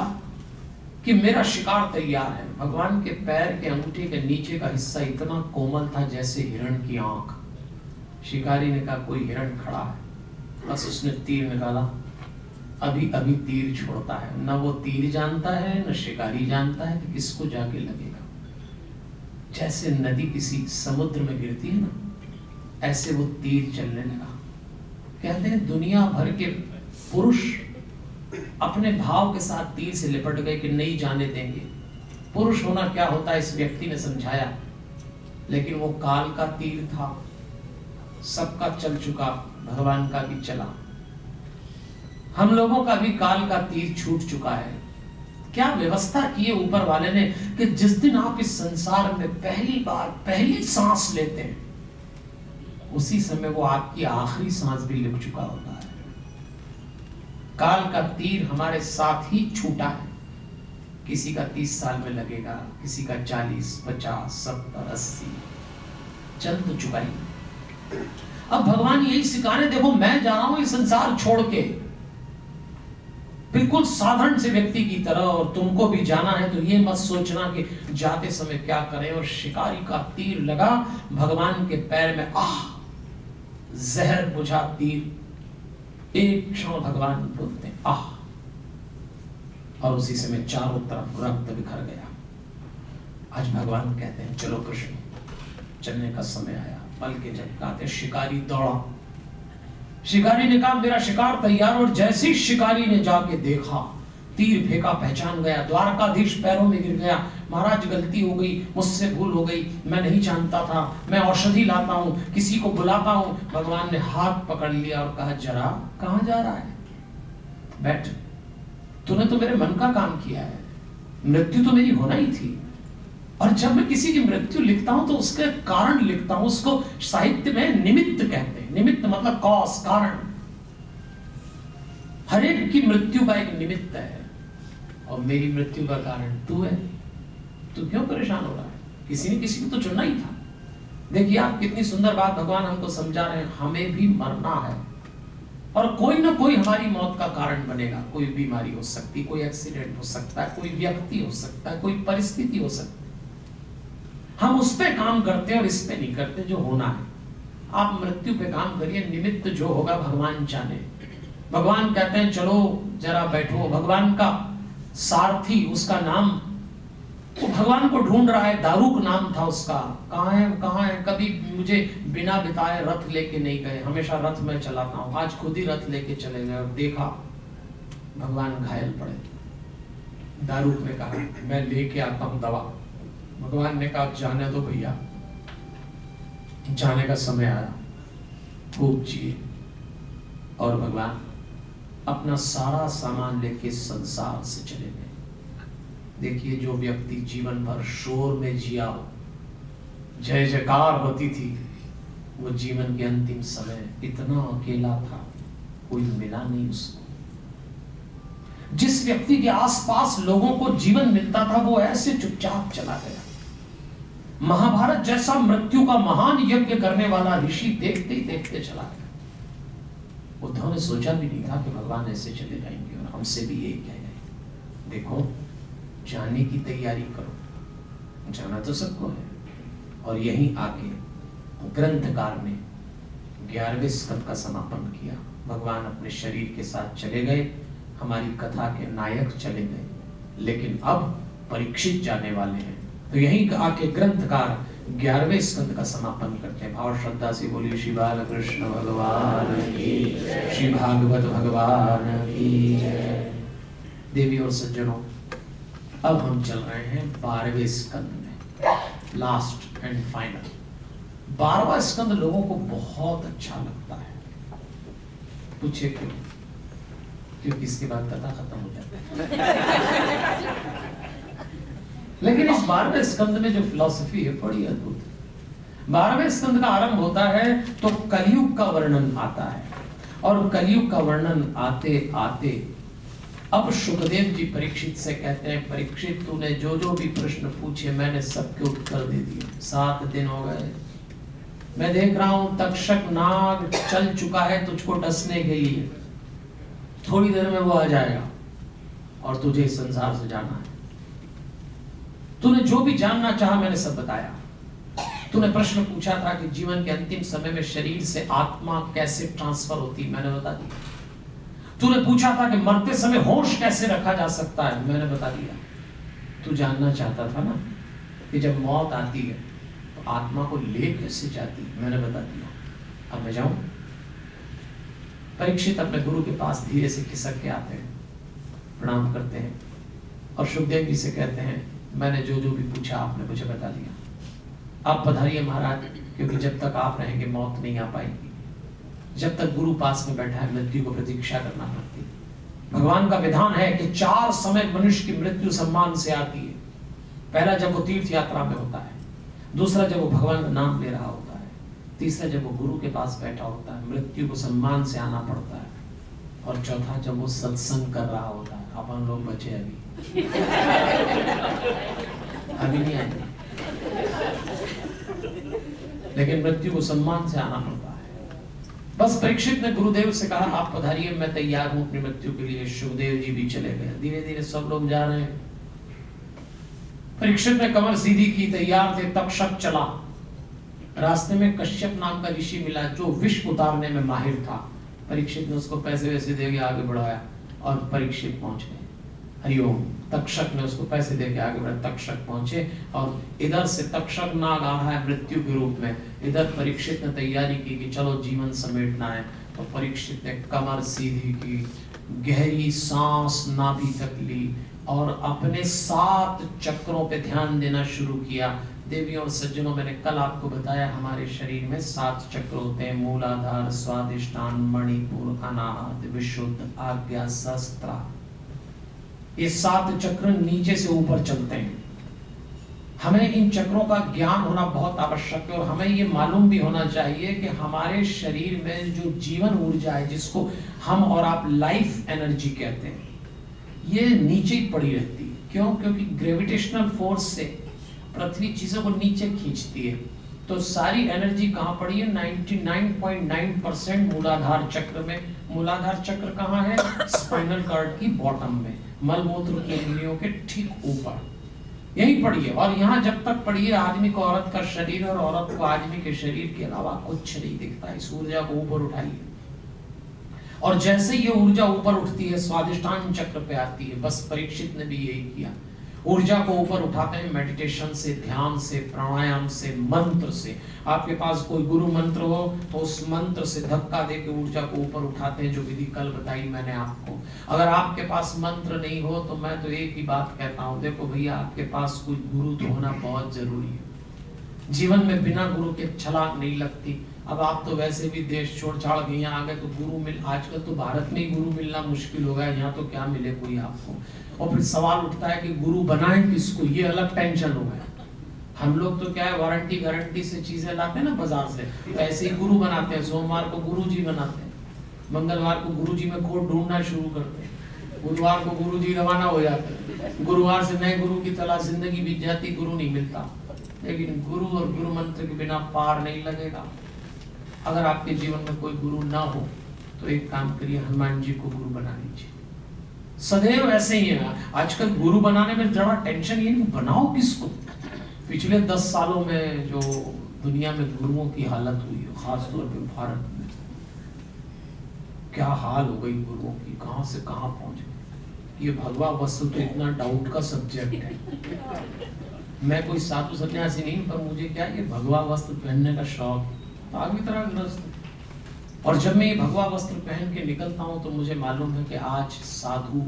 कि मेरा शिकार तैयार है। भगवान के पैर के अंगूठे के नीचे का हिस्सा इतना कोमल था जैसे हिरण की आँख। शिकारी ने कहा, कोई हिरण खड़ा है? बस उसने तीर निकाला। अभी अभी तीर छोड़ता है। न वो तीर जानता है, न शिकारी जानता है कि किसको जाके लगेगा। जैसे नदी किसी समुद्र में गिरती है ना, ऐसे वो तीर चलने लगा। कहते हैं, दुनिया भर के पुरुष अपने भाव के साथ तीर से लिपट गए कि नहीं जाने देंगे। पुरुष होना क्या होता है, इस व्यक्ति ने समझाया। लेकिन वो काल का तीर था सबका चल चुका, भगवान का भी चला। हम लोगों का भी काल का तीर छूट चुका है। क्या व्यवस्था की है ऊपर वाले ने कि जिस दिन आप इस संसार में पहली बार, पहली सांस लेते हैं, उसी समय वो आपकी आखिरी सांस भी लिख चुका होता। है काल का तीर हमारे साथ ही छूटा है। किसी का तीस साल में लगेगा, किसी का चालीस, पचास, सत्तर, अस्सी। चल तो चुका ही अब भगवान यही सिखा रहे देखो मैं जा रहा हूँ ये संसार छोड़ के। बिल्कुल साधारण से व्यक्ति की तरह और तुमको भी जाना है तो ये मत सोचना कि जाते समय क्या करें। और शिकारी का तीर लगा, भगवान के पैर में, आह, जहर बुझा तीर। एक क्षण भगवान बोलते, आह! और उसी समय चारों तरफ़ रक्त बिखर गया। आज भगवान कहते हैं, चलो कृष्ण, चलने का समय आया। पल के जब कहते शिकारी दौड़ा। शिकारी ने कहा, मेरा शिकार तैयार और जैसे शिकारी ने जाके देखा तीर फेंका, पहचान गया, द्वारकाधीश पैरों में गिर गया। महाराज, गलती हो गई, मुझसे भूल हो गई। मैं नहीं जानता था, मैं औषधि लाता हूँ, किसी को बुलाता हूँ। भगवान ने हाथ पकड़ लिया और कहा, जरा, कहा जा रहा है? बैठ तूने तो मेरे मन का काम किया है। मृत्यु तो मेरी होना ही थी। और जब मैं किसी की मृत्यु लिखता हूँ तो उसके कारण लिखता हूँ, उसको साहित्य में निमित्त कहते हैं। निमित्त मतलब कॉस, कारण। हर एक की मृत्यु का एक निमित्त है। और मेरी मृत्यु का कारण तू है। तू क्यों परेशान हो रहा है? किसी ने किसी को तो चुनना ही था। देखिए, आप कितनी सुंदर बात भगवान हमको समझा रहे हैं। हमें भी मरना है। और कोई ना कोई हमारी मौत का कारण बनेगा। कोई बीमारी हो सकती, कोई एक्सीडेंट हो सकता है कोई व्यक्ति हो सकता है कोई परिस्थिति हो सकती। हम उस पर काम करते हैं और इस पे नहीं करते, जो होना है। आप मृत्यु पे काम करिए, निमित्त जो होगा, भगवान जाने। भगवान कहते हैं, चलो, जरा बैठो। भगवान का सारथी, उसका नाम वो भगवान को ढूंढ रहा है, दारूक नाम था उसका। कहा है कहा है? कभी मुझे बिना बिताए रथ लेके नहीं गए। हमेशा रथ में चलाता हूँ। आज खुद ही रथ लेके चले गए और देखा, भगवान घायल पड़े। दारूक ने कहा, मैं लेके आता हूँ दवा। भगवान ने कहा जाने दो भैया। जाने का समय आया। खूब जिए। और भगवान अपना सारा सामान लेके संसार से चले गए। देखिए, जो व्यक्ति जीवन भर शोर में जिया हो, जय जयकार होती थी, वो जीवन के अंतिम समय इतना अकेला था, कोई मिला नहीं उसको। जिस व्यक्ति के आसपास लोगों को जीवन मिलता था, वो ऐसे चुपचाप चला गया। महाभारत जैसा मृत्यु का महान यज्ञ करने वाला ऋषि देखते ही देखते चला गया। उद्धव ने सोचा भी नहीं था कि भगवान ऐसे चले जाएँगे और हमसे भी कह गए देखो, जाने की तैयारी करो। जाना तो सबको है। और यहीं आके ग्रंथकार ने ग्यारहवें स्कंद का समापन किया। भगवान अपने शरीर के साथ चले गए। हमारी कथा के नायक चले गए। लेकिन अब परीक्षित जाने वाले हैं। तो यही आके ग्रंथकार ग्यारहवें स्कंद का समापन करते हैं। भाव श्रद्धा से बोलिए, श्री बाल कृष्ण भगवान श्री भागवत भगवान देवी और सज्जनों, अब हम चल रहे हैं बारहवें स्कंद में। लास्ट एंड फाइनल बारहवा स्कंद लोगों को बहुत अच्छा लगता है। पूछे क्यों? क्योंकि इसके बाद कथा खत्म हो जाती है। लेकिन इस बारहवें स्कंद में जो फिलॉसफी है, बड़ी अद्भुत है। बारहवें स्कंद का आरंभ होता है तो कलयुग का वर्णन आता है। और कलयुग का वर्णन आते आते, अब सुखदेव जी परीक्षित से कहते हैं, परीक्षित, तूने जो जो भी प्रश्न पूछे, मैंने सबके उत्तर दे दिए। सात दिन हो गए। मैं देख रहा हूँ, तक्षक नाग चल चुका है तुझको डसने के लिए। थोड़ी देर में वो आ जाएगा और तुझे संसार से जाना है। तूने जो भी जानना चाहा मैंने सब बताया। तूने प्रश्न पूछा था कि जीवन के अंतिम समय में शरीर से आत्मा कैसे ट्रांसफ़र होती मैंने बता दिया। तूने पूछा था कि मरते समय होश कैसे रखा जा सकता है, मैंने बता दिया। तू जानना चाहता था ना कि जब मौत आती है तो आत्मा को ले कैसे जाती मैंने बता दिया। अब मैं जाऊँ? परीक्षित अपने गुरु के पास धीरे से खिसक के आते हैं, प्रणाम करते हैं और सुखदेव जी से कहते हैं मैंने जो जो भी पूछा, आपने मुझे बता दिया। आप पधारिए महाराज, क्योंकि जब तक आप रहेंगे, मौत नहीं आ पाएगी। जब तक गुरु पास में बैठा है, मृत्यु को प्रतीक्षा करना पड़ती। है भगवान का विधान है कि चार समय मनुष्य की मृत्यु सम्मान से आती है। पहला जब वो तीर्थ यात्रा में होता है, दूसरा जब वो भगवान का नाम ले रहा होता है, तीसरा जब वो गुरु के पास बैठा होता है, मृत्यु को सम्मान से आना पड़ता है। और चौथा जब वो सत्संग कर रहा होता है, अपन लोग बचे अभी। अभी नहीं आएँगे। लेकिन मृत्यु को सम्मान से आना पड़ता है। बस परीक्षित ने गुरुदेव से कहा, आप पधारिए, मैं तैयार हूँ अपनी मृत्यु के लिए। शिवदेव जी भी चले गए। धीरे धीरे सब लोग जा रहे हैं। परीक्षित ने कमर सीधी की, तैयार थे तक्षक चला। रास्ते में कश्यप नाम का ऋषि मिला, जो विष उतारने में माहिर था। परीक्षित ने उसको पैसे वैसे दे आगे बढ़ाया और परीक्षित पहुँच गए। हरिओम। तक्षक ने उसको पैसे दे के आगे बढ़ा, तक्षक पहुँचे और इधर से तक्षक नाग आ रहा है मृत्यु के रूप में। इधर परीक्षित ने तैयारी की कि चलो जीवन समेटना है तो परीक्षित ने कमर सीधी की, गहरी सांस नाभि तक ली और अपने सात चक्रों पे ध्यान देना शुरू किया। देवियों और सज्जनों, मैंने कल आपको बताया, हमारे शरीर में सात चक्र होते हैं, मूलाधार, स्वादिष्टान, मणिपुर अनाहत विशुद्ध आज्ञा शस्त्र ये सात चक्र नीचे से ऊपर चलते हैं। हमें इन चक्रों का ज्ञान होना बहुत आवश्यक है और हमें ये मालूम भी होना चाहिए कि हमारे शरीर में जो जीवन ऊर्जा है, जिसको हम और आप लाइफ एनर्जी कहते हैं, ये नीचे ही पड़ी रहती है। क्यों? क्योंकि ग्रेविटेशनल फोर्स से पृथ्वी चीज़ों को नीचे खींचती है। तो सारी एनर्जी कहाँ पड़ी है? 99.9 परसेंट मूलाधार चक्र में। मूलाधार चक्र कहाँ है? स्पाइनल कार्ड की बॉटम में। मलमूत्र की के ठीक ऊपर। यही पढ़िए और यहाँ जब तक पढ़िए आदमी को औरत का शरीर और औरत को आदमी के शरीर के अलावा कुछ नहीं दिखता। इस ऊर्जा को ऊपर उठाइए। और जैसे ये ऊर्जा ऊपर उठती है स्वादिष्टान चक्र पे आती है। बस परीक्षित ने भी यही किया। ऊर्जा को ऊपर उठाते हैं मेडिटेशन से, ध्यान से, प्राणायाम से, मंत्र से। आपके पास कोई गुरु मंत्र हो तो उस मंत्र से धक्का दे के ऊर्जा को ऊपर उठाते हैं, जो विधि कल बताई मैंने आपको। अगर आपके पास मंत्र नहीं हो तो मैं तो एक ही बात कहता हूँ, देखो भैया, आपके पास कोई गुरु तो होना बहुत ज़रूरी है। जीवन में बिना गुरु के छलांग नहीं लगती। अब आप तो वैसे भी देश छोड़ छाड़ के यहाँ आ गए तो गुरु मिल, आजकल तो भारत में ही गुरु मिलना मुश्किल हो गया, यहाँ तो क्या मिले कोई आपको? और फिर सवाल उठता है कि गुरु बनाए किसको? ये अलग टेंशन हो गया। हम लोग तो क्या है वारंटी गारंटी से चीज़ें लाते हैं ना बाज़ार से। तो ऐसे ही गुरु बनाते हैं, सोमवार को गुरु जी बनाते हैं। मंगलवार को गुरु जी में कोट ढूंढना शुरू करते हैं। बुधवार को गुरु जी रवाना हो जाते हैं। गुरुवार से नए गुरु की तलाश ज़िंदगी बीत जाती, गुरु नहीं मिलता। लेकिन गुरु और गुरु मंत्र के बिना पार नहीं लगेगा। अगर आपके जीवन में कोई गुरु ना हो तो एक काम करिए, हनुमान जी को गुरु बना लीजिए सदैव ऐसे ही है। आजकल गुरु बनाने में जरा टेंशन ये नहीं, बनाओ किसको? पिछले दस सालों में जो दुनिया में गुरुओं की हालत हुई है, खासतौर पे भारत में, क्या हाल हो गई गुरुओं की? कहाँ से कहाँ पहुँच? गए ये भगवा वस्तु तो इतना डाउट का सब्जेक्ट है। मैं कोई साधु सन्यासी नहीं, पर मुझे क्या, ये भगवा वस्त्र पहनने का शौक आग तरह और जब मैं ये भगवा वस्त्र पहन के निकलता हूँ तो मुझे मालूम है कि आज साधु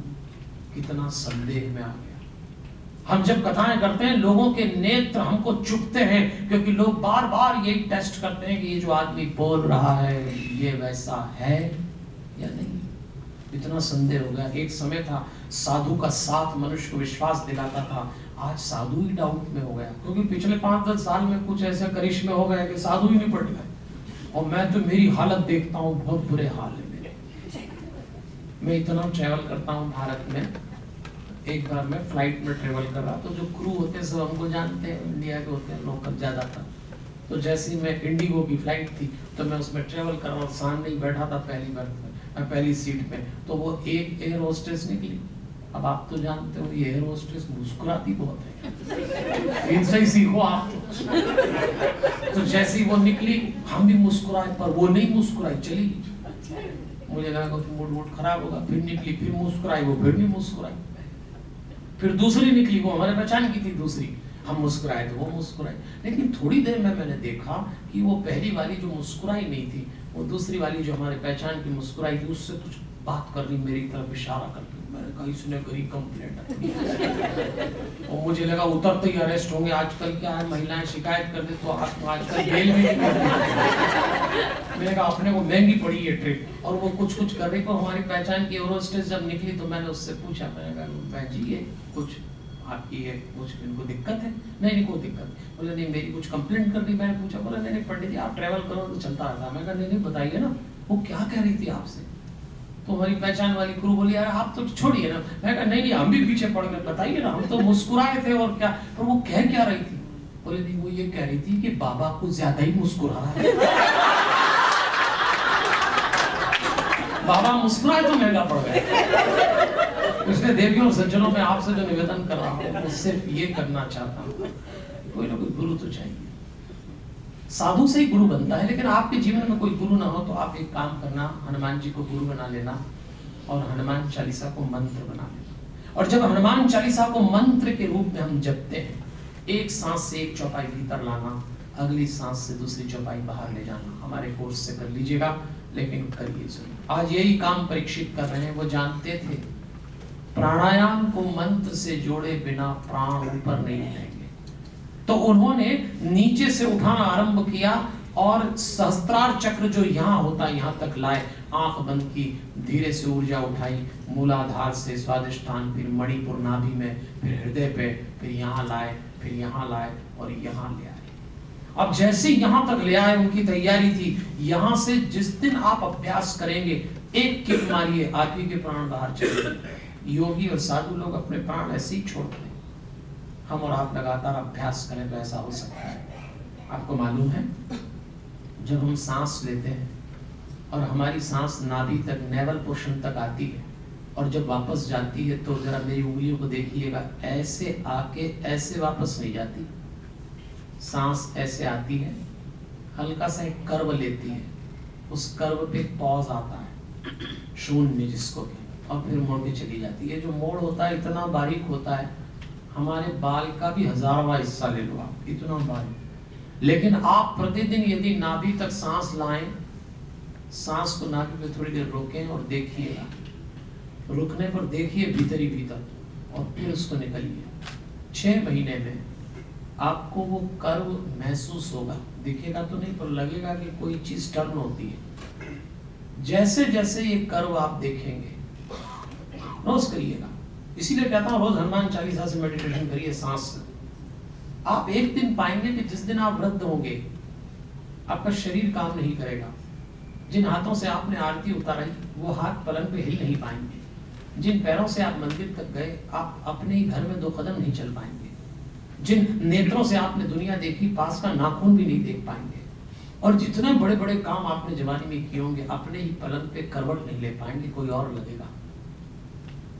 कितना संदेह में आ गया। हम जब कथाएँ करते हैं, लोगों के नेत्र हमको चुपते हैं, क्योंकि लोग बार बार यही टेस्ट करते हैं कि ये जो आदमी बोल रहा है, ये वैसा है या नहीं। इतना संदेह हो गया। एक समय था, साधु का साथ मनुष्य को विश्वास दिलाता था। आज साधु ही डाउट में हो गया। क्योंकि पिछले पाँच दस साल में कुछ ऐसे करिश्मे हो गए कि साधु ही नहीं पड़ गए और मैं तो मेरी हालत देखता हूँ, बहुत बुरे हाल है मेरे। मैं इतना ट्रेवल करता हूँ भारत में, एक बार मैं फ़्लाइट में ट्रेवल कर रहा तो जो क्रू होते हैं, सब हमको जानते हैं इंडिया के होते हैं लोकल ज़्यादातर। तो जैसे ही मैं इंडिगो की फ़्लाइट थी तो मैं उसमें ट्रेवल कर रहा हूँ सामने ही बैठा था पहली बार पहली सीट में तो वो एक एयर होस्टेस निकली। अब आप तो जानते हो ये एयर होस्टेस मुस्कुराती बहुत है। इनसे ही सीखो आप तो, तो जैसी वो निकली हम भी मुस्कुराए पर वो नहीं मुस्कुराई चली मुझे लगा कि मूड मूड खराब होगा फिर निकली फिर मुस्कुराई वो फिर नहीं मुस्कुराई। फिर दूसरी निकली वो हमारे पहचान की थी दूसरी। हम मुस्कुराए तो वो मुस्कुराए। लेकिन थोड़ी देर में मैंने देखा कि वो पहली वाली जो मुस्कुराई नहीं थी वो दूसरी वाली जो हमारे पहचान की मुस्कुराई थी उससे कुछ बात कर रही मेरी तरफ़ इशारा कर मैंने कहा इसने करी कंप्लेंट और मुझे लगा उतरते ही अरेस्ट होंगे। आजकल क्या है, महिलाएँ शिकायत कर दे तो आजकल जेल में मैंने कहा अपने को महँगी पड़ी ये ट्रिप और वो कुछ कुछ कर रही, पर हमारी पहचान की एवरोस्टेज जब निकली तो मैंने उससे पूछा, मैंने कहा मैं जी, ये कुछ आपकी ये कुछ इनको दिक्कत है? नहीं नहीं, कोई दिक्कत बोले, नहीं, मेरी कुछ कंप्लेंट कर दी मैंने पूछा, बोला, नहीं नहीं, पंडित जी, आप ट्रैवल करो तो चलता रहता मैं कहा, नहीं नहीं, बताइए ना, वो क्या कह रही थी आपसे? तो हमारी पहचान वाली क्रू बोली यार आप तो छोड़िए ना। मैं कहा, नहीं नहीं, हम भी पीछे पड़ गए, बताइए ना, हम तो मुस्कुराए थे और क्या? पर वो कह क्या रही थी? बोले, नहीं, वो ये कह रही थी कि बाबा को ज़्यादा ही मुस्कुरा रहा है। (laughs) बाबा मुस्कुराए तो महँगा पड़ गया। उसने देवियों और सज्जनों में आपसे जो निवेदन कर रहा हूँ, मैं सिर्फ़ ये करना चाहता हूँ। कोई ना कोई गुरु तो चाहिए। साधु से ही गुरु बनता है, लेकिन आपके जीवन में कोई गुरु ना हो तो आप एक काम करना, हनुमान जी को गुरु बना लेना और हनुमान चालीसा को मंत्र बना लेना। और जब हनुमान चालीसा को मंत्र के रूप में हम जपते हैं, एक सांस से एक चौपाई भीतर लाना, अगली सांस से दूसरी चौपाई बाहर ले जाना, हमारे कोर्स से कर लीजिएगा, लेकिन करिए ज़रूर। आज यही काम परीक्षित कर रहे हैं, वो जानते थे। प्राणायाम को मंत्र से जोड़े बिना प्राण ऊपर नहीं रहेंगे तो उन्होंने नीचे से उठाना आरंभ किया और सहस्त्रार चक्र जो यहाँ होता है यहाँ तक लाए। आँख बंद की, धीरे से ऊर्जा उठाई। मूलाधार से स्वादिष्ठान, फिर मणिपुर नाभि में, फिर हृदय पे, फिर यहाँ लाए, फिर यहाँ लाए और यहाँ ले आए। अब जैसे यहाँ तक ले आए, उनकी तैयारी थी। यहाँ से जिस दिन आप अभ्यास करेंगे, एक किक मारिए आदमी के प्राण बाहर चले योगी और साधु लोग अपने प्राण ऐसे ही छोड़ते हम और आप लगातार अभ्यास करें तो ऐसा हो सकता है। आपको मालूम है, जब हम सांस लेते हैं और हमारी सांस नाभि तक नेवल पोर्शन तक आती है और जब वापस जाती है तो जरा मेरी उंगलियों को देखिएगा, ऐसे आके ऐसे वापस नहीं जाती। सांस ऐसे आती है, हल्का सा एक कर्व लेती है, उस कर्व पे पॉज आता है, शून्य जिसको और फिर मोड़ के चली जाती है। जो मोड़ होता है, इतना बारीक होता है हमारे बाल का भी हजारवा हिस्सा ले लो आप, इतना बाल। लेकिन आप प्रतिदिन यदि नाभि तक सांस लाएँ, सांस को नाभि में थोड़ी देर रोकें और देखिएगा रुकने पर देखिए भीतर ही भीतर और फिर उसको निकलिए। छह महीने में आपको वो कर्व महसूस होगा। दिखेगा तो नहीं, पर लगेगा कि कोई चीज़ टर्न होती है। जैसे जैसे ये कर्व आप देखेंगे रोज करिएगा। इसीलिए कहता हूँ, रोज हनुमान चालीसा से मेडिटेशन करिए, सांस। आप एक दिन पाएँगे कि जिस दिन आप वृद्ध होंगे, आपका शरीर काम नहीं करेगा। जिन हाथों से आपने आरती उतारी वो हाथ पलंग पे हिल नहीं पाएँगे। जिन पैरों से आप मंदिर तक गए, आप अपने ही घर में दो कदम नहीं चल पाएँगे। जिन नेत्रों से आपने दुनिया देखी, पास का नाखून भी नहीं देख पाएँगे। और जितने बड़े बड़े काम आपने जवानी में किए होंगे, अपने ही पलंग पे करवट नहीं ले पाएँगे, कोई और लगेगा।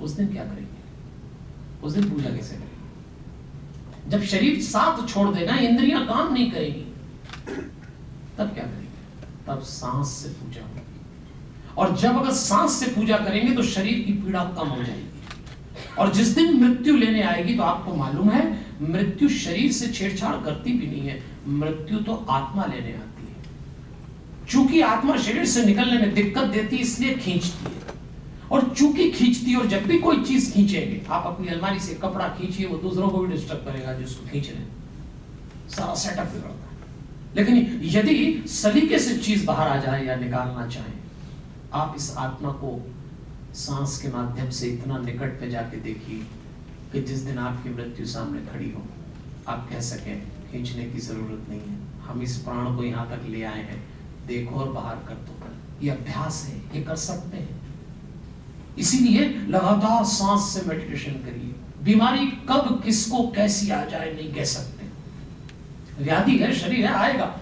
उस दिन क्या करेंगे? उस दिन पूजा कैसे करेंगे? जब शरीर साथ छोड़ देगा, इंद्रियाँ काम नहीं करेगी, तब क्या करेंगे? तब सांस से पूजा होगी। और जब अगर सांस से पूजा करेंगे तो शरीर की पीड़ा कम हो जाएगी। और जिस दिन मृत्यु लेने आएगी तो आपको मालूम है, मृत्यु शरीर से छेड़छाड़ करती भी नहीं है, मृत्यु तो आत्मा लेने आती है। चूँकि आत्मा शरीर से निकलने में दिक्कत देती इसलिए खींचती है। और चूँकि खींचती और जब भी कोई चीज़ खींचेंगे, आप अपनी अलमारी से कपड़ा खींचिए, वो दूसरों को भी डिस्टर्ब करेगा जिसको खींच रहे सारा सेटअप बिगड़ता है। लेकिन यदि सलीके से चीज़ बाहर आ जाए या निकालना चाहे, आप इस आत्मा को सांस के माध्यम से इतना निकट पे जाके देखिए कि जिस दिन आपकी मृत्यु सामने खड़ी हो, आप कह सकें, खींचने की ज़रूरत नहीं है। हम इस प्राण को यहाँ तक ले आए हैं। देखो और बाहर कर दो। ये अभ्यास है, ये कर सकते हैं। इसीलिए लगातार सांस से मेडिटेशन करिए। बीमारी कब किसको कैसी आ जाए नहीं कह सकते। व्याधि है, शरीर है, आएगा।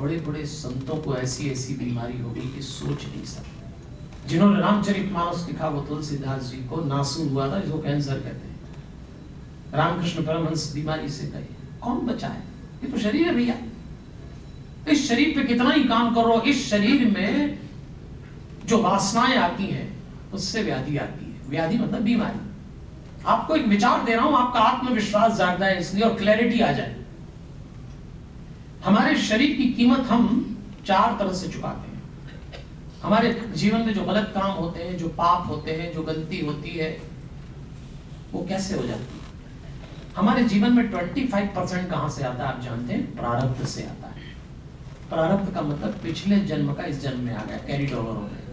बड़े बड़े संतों को ऐसी ऐसी बीमारी होगी कि सोच नहीं सकते। जिन्होंने रामचरित मानस लिखा, वो तुलसीदास जी को नासूर हुआ था, जिसको कैंसर कहते हैं। रामकृष्ण परमहंस बीमारी से गए। कौन बचा है ये तो शरीर है भैया। इस शरीर पे कितना ही काम करो, इस शरीर में जो वासनाएँ आती हैं उससे व्याधि आती है। व्याधि मतलब बीमारी। आपको एक विचार दे रहा हूँ, आपका आत्मविश्वास जागता है, इसलिए और क्लैरिटी आ जाए। हमारे शरीर की कीमत हम चार तरह से चुकाते हैं। हमारे जीवन में जो गलत काम होते हैं, जो पाप होते हैं, जो गलती होती है, वो कैसे हो जाती है? हमारे जीवन में 25 परसेंट कहाँ से आता है, आप जानते हैं? प्रारब्ध से आता है। प्रारब्ध का मतलब पिछले जन्म का इस जन्म में आ गया कैरिड ओवर हो गया।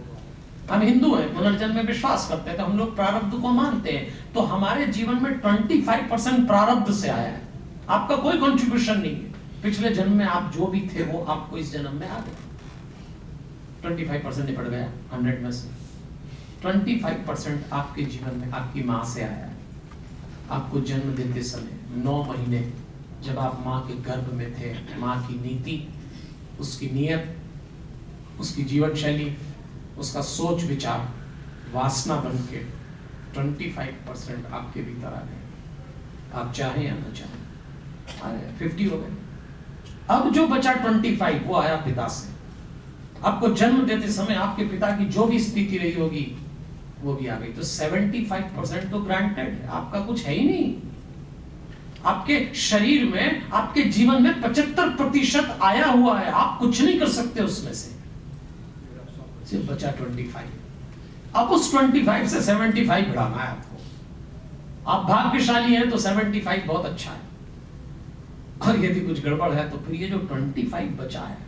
हम हिंदू हैं, पुनर्जन्म में विश्वास करते हैं तो हम लोग प्रारब्ध को मानते हैं। तो हमारे जीवन में 25 परसेंट प्रारब्ध से आया है। आपका कोई कंट्रीब्यूशन नहीं है। पिछले जन्म में आप जो भी थे, वो आपको इस जन्म में आ गए। 25 परसेंट निपट गया 100 में से। 25 परसेंट आपके जीवन में आपकी माँ से आया है। आपको जन्म देते समय, नौ महीने जब आप माँ के गर्भ में थे, माँ की नीति, उसकी नीयत, उसकी जीवन शैली उसका सोच विचार, वासना बन के ट्वेंटी फाइव परसेंट आपके भीतर आ गए। आप चाहें या ना चाहें फिफ्टी हो गए। अब जो बचा ट्वेंटी फाइव वो आया पिता से। आपको जन्म देते समय आपके पिता की जो भी स्थिति रही होगी, वो भी आ गई। तो सेवेंटी फाइव परसेंट तो ग्रांटेड है। आपका कुछ है ही नहीं। आपके शरीर में, आपके जीवन में पचहत्तर प्रतिशत आया हुआ है। आप कुछ नहीं कर सकते उसमें से। सिर्फ़ बचा ट्वेंटी फाइव अब उस ट्वेंटी फाइव से सेवेंटी फाइव बढ़ाना है आपको। आप भाग्यशाली हैं तो सेवेंटी फाइव बहुत अच्छा है। और यदि कुछ गड़बड़ है तो फिर ये जो ट्वेंटी फाइव बचा है,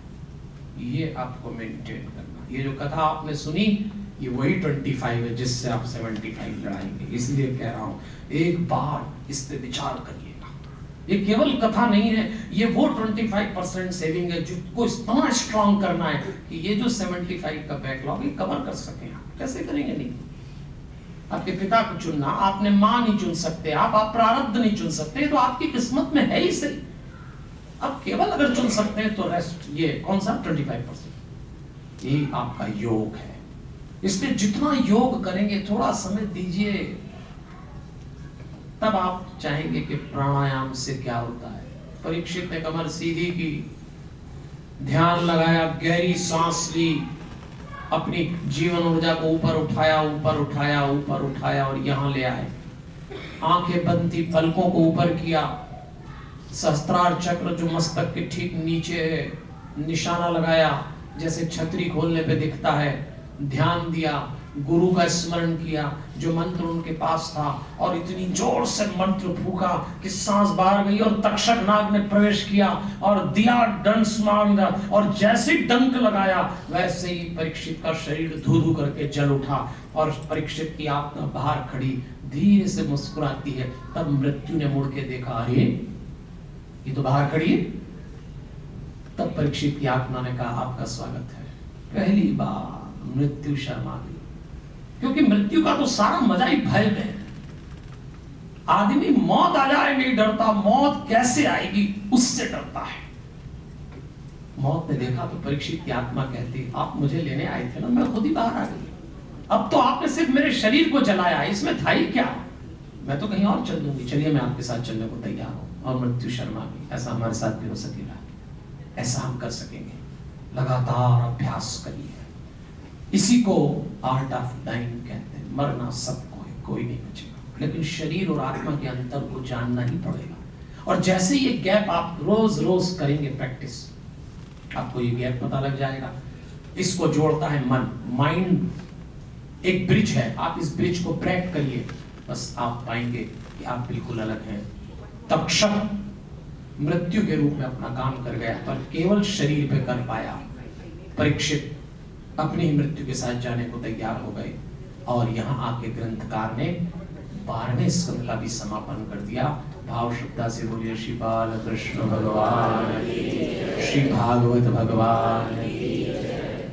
ये आपको मेंटेन करना। ये जो कथा आपने सुनी, ये वही ट्वेंटी फाइव है जिससे आप सेवेंटी फाइव लड़ाएँगे इसलिए कह रहा हूँ, एक बार इस पे विचार करिए। ये केवल कथा नहीं है, ये वो 25 परसेंट सेविंग है जिसको इतना स्ट्रॉन्ग करना है कि ये जो 75 का बैकलॉग ये कवर कर सके आप। कैसे करेंगे नहीं? आपके पिता को चुनना, आपने माँ नहीं चुन सकते, आप आप प्रारब्ध नहीं चुन सकते तो आपकी किस्मत में है ही सही। अब केवल अगर चुन सकते हैं तो रेस्ट ये कौन सा? 25 परसेंट ये आपका योग है। इसलिए जितना योग करेंगे, थोड़ा समय दीजिए। तब आप चाहेंगे कि प्राणायाम से क्या होता है? परीक्षित ने कमर सीधी की, ध्यान लगाया, गहरी सांस ली, अपनी जीवन ऊर्जा को ऊपर उठाया ऊपर उठाया ऊपर उठाया और यहाँ ले आए। आँखें बंद थी पलकों को ऊपर किया। सहस्त्रार चक्र जो मस्तक के ठीक नीचे है निशाना लगाया, जैसे छतरी खोलने पे दिखता है। ध्यान दिया गुरु का स्मरण किया, जो मंत्र उनके पास था, और इतनी ज़ोर से मंत्र फूका कि सांस बाहर गई और तक्षक नाग ने प्रवेश किया और दिया डंस मांगा और जैसे डंक लगाया, वैसे ही परीक्षित का शरीर धू धू करके जल उठा और परीक्षित की आत्मा बाहर खड़ी, धीरे से मुस्कुराती है। तब मृत्यु ने मुड़ के देखा, अरे, ये तो बाहर खड़ी है। तब परीक्षित की आत्मा ने कहा, आपका स्वागत है। पहली बार मृत्यु शर्मा गई। क्योंकि मृत्यु का तो सारा मज़ा ही भय में आदमी मौत आ जाए, नहीं डरता, मौत कैसे आएगी, उससे डरता है। मौत ने देखा तो परीक्षित की आत्मा कहती, आप मुझे लेने आए थे ना, मैं खुद ही बाहर आ गई। अब तो आपने सिर्फ़ मेरे शरीर को जलाया, इसमें था ही क्या? मैं तो कहीं और चल दूँगी। चलिए, मैं आपके साथ चलने को तैयार हूँ और मृत्यु शर्मा भी ऐसा हमारे साथ भी हो सकेगा। ऐसा हम कर सकेंगे। लगातार अभ्यास करिए। इसी को आर्ट ऑफ़ डाइंग कहते हैं। मरना सबको है, कोई नहीं बचेगा। लेकिन शरीर और आत्मा के अंतर को जानना ही पड़ेगा। और जैसे ये गैप आप रोज रोज करेंगे प्रैक्टिस आपको ये गैप पता लग जाएगा। इसको जोड़ता है मन। माइंड एक ब्रिज है। आप इस ब्रिज को ब्रेक करिए। बस आप पाएँगे कि आप बिल्कुल अलग हैं। तक्षक मृत्यु के रूप में अपना काम कर गया। पर केवल शरीर पे कर पाया। परीक्षित अपनी मृत्यु के साथ जाने को तैयार हो गए। और यहाँ आके ग्रंथकार ने बारहवें स्कंद का भी समापन कर दिया। भाव श्रद्धा से बोलिए श्री बाल कृष्ण भगवान श्री भागवत भगवान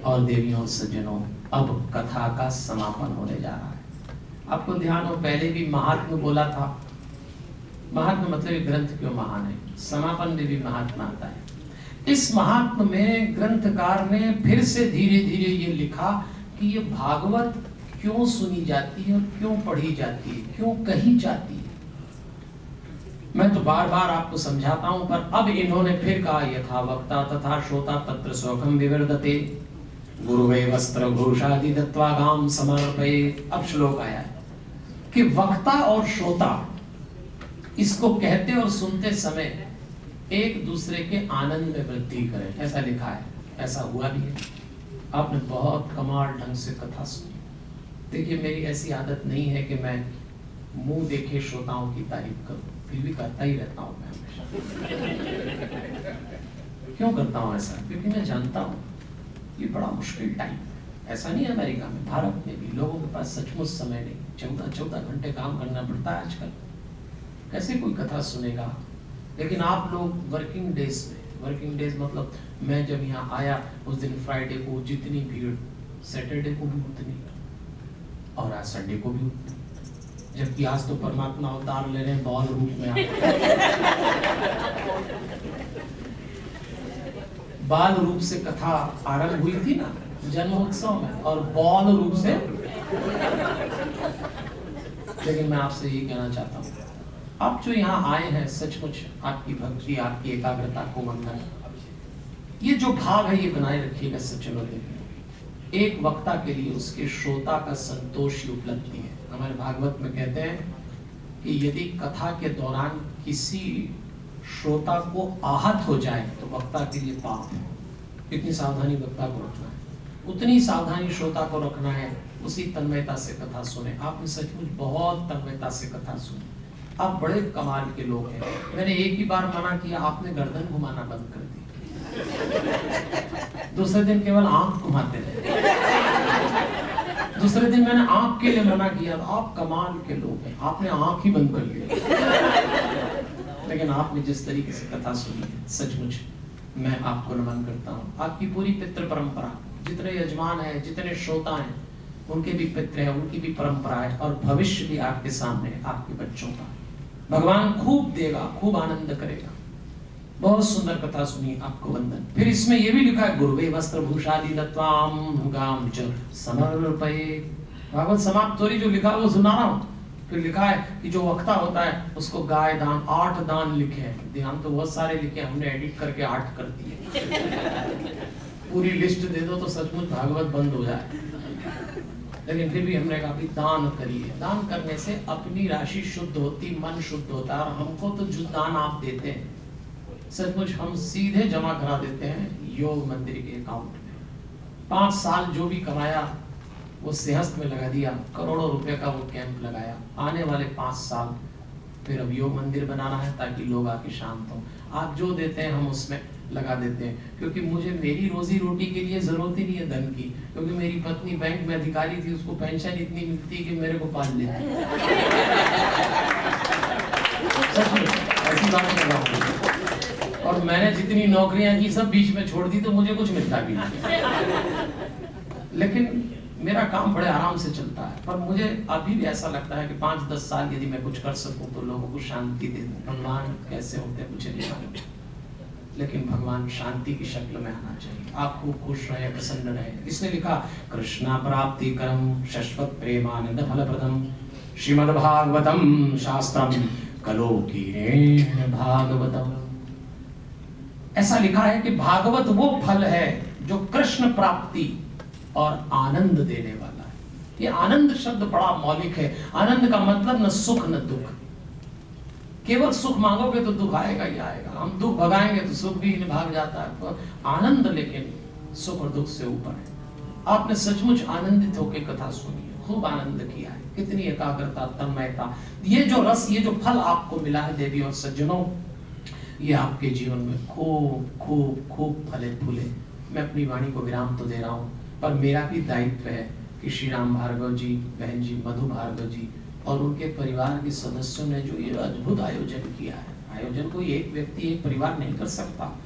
और देवियों, सज्जनों, अब कथा का समापन होने जा रहा है। आपको ध्यान हो, पहले भी महात्मा बोला था। महात्मा मतलब ग्रंथ क्यों महान है? समापन में भी महात्मा आता है। इस महात्म में, ग्रंथकार ने फिर से धीरे धीरे ये लिखा कि ये भागवत क्यों सुनी जाती है और क्यों पढ़ी जाती है, क्यों कही जाती है? मैं तो बार बार आपको समझाता हूँ, पर अब इन्होंने फिर कहा, यथा वक्ता तथा श्रोता तत्र सौखम विवर्धते। गुरुवे वस्त्र घोषादि दत्वा गाम समर्पये। अब श्लोक आया कि वक्ता और श्रोता इसको कहते और सुनते समय एक दूसरे के आनंद में वृद्धि करें। ऐसा लिखा है, ऐसा हुआ भी है। आपने बहुत कमाल ढंग से कथा सुनी। देखिए, मेरी ऐसी आदत नहीं है कि मैं मुँह देखे श्रोताओं की तारीफ़ करूँ। फिर भी करता ही रहता हूँ मैं हमेशा। क्यों करता हूँ ऐसा? क्योंकि मैं जानता हूँ, ये बड़ा मुश्किल टाइम ऐसा नहीं है अमेरिका में, भारत में भी लोगों के पास सचमुच समय नहीं। चौदह चौदह घंटे काम करना पड़ता है आजकल। कैसे कोई कथा सुनेगा? लेकिन आप लोग वर्किंग डेज़ में वर्किंग डेज़ मतलब मैं जब यहाँ आया, उस दिन फ्राइडे को जितनी भीड़ सैटरडे को भी उतनी और आज संडे को भी उतनी जबकि आज तो परमात्मा अवतार ले रहे हैं बॉल रूप में बाल रूप से कथा आरंभ हुई थी ना, जन्मोत्सव में, और बॉल रूप से लेकिन मैं आपसे ये कहना चाहता हूँ आप जो यहाँ आए हैं, सचमुच आपकी भक्ति, आपकी एकाग्रता को वंदन ये जो भाव है, ये बनाए रखिएगा देखिए एक वक्ता के लिए उसके श्रोता का संतोष ही उपलब्धि है। हमारे भागवत में कहते हैं कि यदि कथा के दौरान किसी श्रोता को आहत हो जाए तो वक्ता के लिए पाप है। कितनी सावधानी वक्ता को रखना है। उतनी सावधानी श्रोता को रखना है, उसी तन्मयता से कथा सुने। आपने सचमुच बहुत तन्मयता से कथा सुनी। आप बड़े कमाल के लोग हैं। मैंने एक ही बार मना किया, आपने गर्दन घुमाना बंद कर दी। दूसरे दिन केवल आँख घुमाते रहे। दूसरे दिन मैंने आँख के लिए मना किया, आप कमाल के लोग हैं। आपने आँख ही बंद कर लिया लेकिन आपने जिस तरीके से कथा सुनी, सचमुच मैं आपको नमन करता हूँ। आपकी पूरी पितृ परंपरा, जितने यजमान है, जितने श्रोता हैं, उनके भी पितृ है, उनकी भी परंपरा है और भविष्य भी आपके सामने आपके बच्चों का। भगवान खूब देगा खूब आनंद करेगा। बहुत सुंदर कथा सुनी आपको वंदन। फिर इसमें यह भी लिखा है गुरुवे वस्त्र भूषादि दत्वाम गाम च समर्पये। भागवत समाप्त थोड़ी जो लिखा वो सुना रहा हूँ। फिर लिखा है कि जो वक्ता होता है उसको गाय दान आठ दान लिखे हैं। ध्यान तो बहुत सारे लिखे हमने एडिट करके आठ कर दिए। (laughs) पूरी लिस्ट दे दो तो सचमुच भागवत बंद हो जाए। लेकिन फिर भी हमने कहा दान करिए। दान करने से अपनी राशि शुद्ध होती, मन शुद्ध होता है। हमको तो जो दान आप देते हैं सचमुच हम सीधे जमा करा देते हैं योग मंदिर के अकाउंट में। पाँच साल जो भी कमाया वो सेहस्त में लगा दिया, करोड़ों रुपए का वो कैंप लगाया। आने वाले पाँच साल फिर अब योग मंदिर बनाना है ताकि लोग आके शांत हो। आप जो देते हैं हम उसमें लगा देते हैं। क्योंकि मुझे मेरी रोजी रोटी के लिए ज़रूरत ही नहीं है धन की। क्योंकि मेरी पत्नी बैंक में अधिकारी थी, उसको पेंशन इतनी मिलती कि मेरे को पाल लेती ऐसी बात कर रहा हूँ। और मैंने जितनी नौकरियाँ की सब बीच में छोड़ दी तो मुझे कुछ मिलता भी नहीं। लेकिन मेरा काम बड़े आराम से चलता है। पर मुझे अभी भी ऐसा लगता है कि पाँच दस साल यदि मैं कुछ कर सकूँ तो लोगों को शांति दे दूँ। भगवान कैसे होते हैं मुझे नहीं मालूम। लेकिन भगवान शांति की शक्ल में आना चाहिए। आप खूब खुश रहे, प्रसन्न रहे। इसने लिखा, कृष्णा प्राप्ति करम शश्वत प्रेमानंद फल प्रदम श्रीमद भागवतम शास्त्रम कलो की भागवतम। ऐसा लिखा है कि भागवत वो फल है जो कृष्ण प्राप्ति और आनंद देने वाला है। ये आनंद शब्द बड़ा मौलिक है। आनंद का मतलब न सुख, न दुख। केवल सुख मांगोगे तो दुख आएगा ही आएगा। हम दुख भगाएँगे तो सुख भी भाग जाता। है तो आनंद लेकिन सुख और दुख से ऊपर है। आपने सचमुच आनंदित होकर कथा सुनी खूब आनंद किया है। कितनी एकाग्रता, तन्मयता। ये जो रस, ये जो फल आपको मिला है देवी और सज्जनों, ये आपके जीवन में खूब खूब खूब फले फूले। मैं अपनी वाणी को विराम तो दे रहा हूँ, पर मेरा भी दायित्व है कि श्री राम भार्गव जी, बहन जी, मधु भार्गव जी और उनके परिवार के सदस्यों ने जो ये अद्भुत आयोजन किया है, आयोजन कोई एक व्यक्ति, एक परिवार नहीं कर सकता।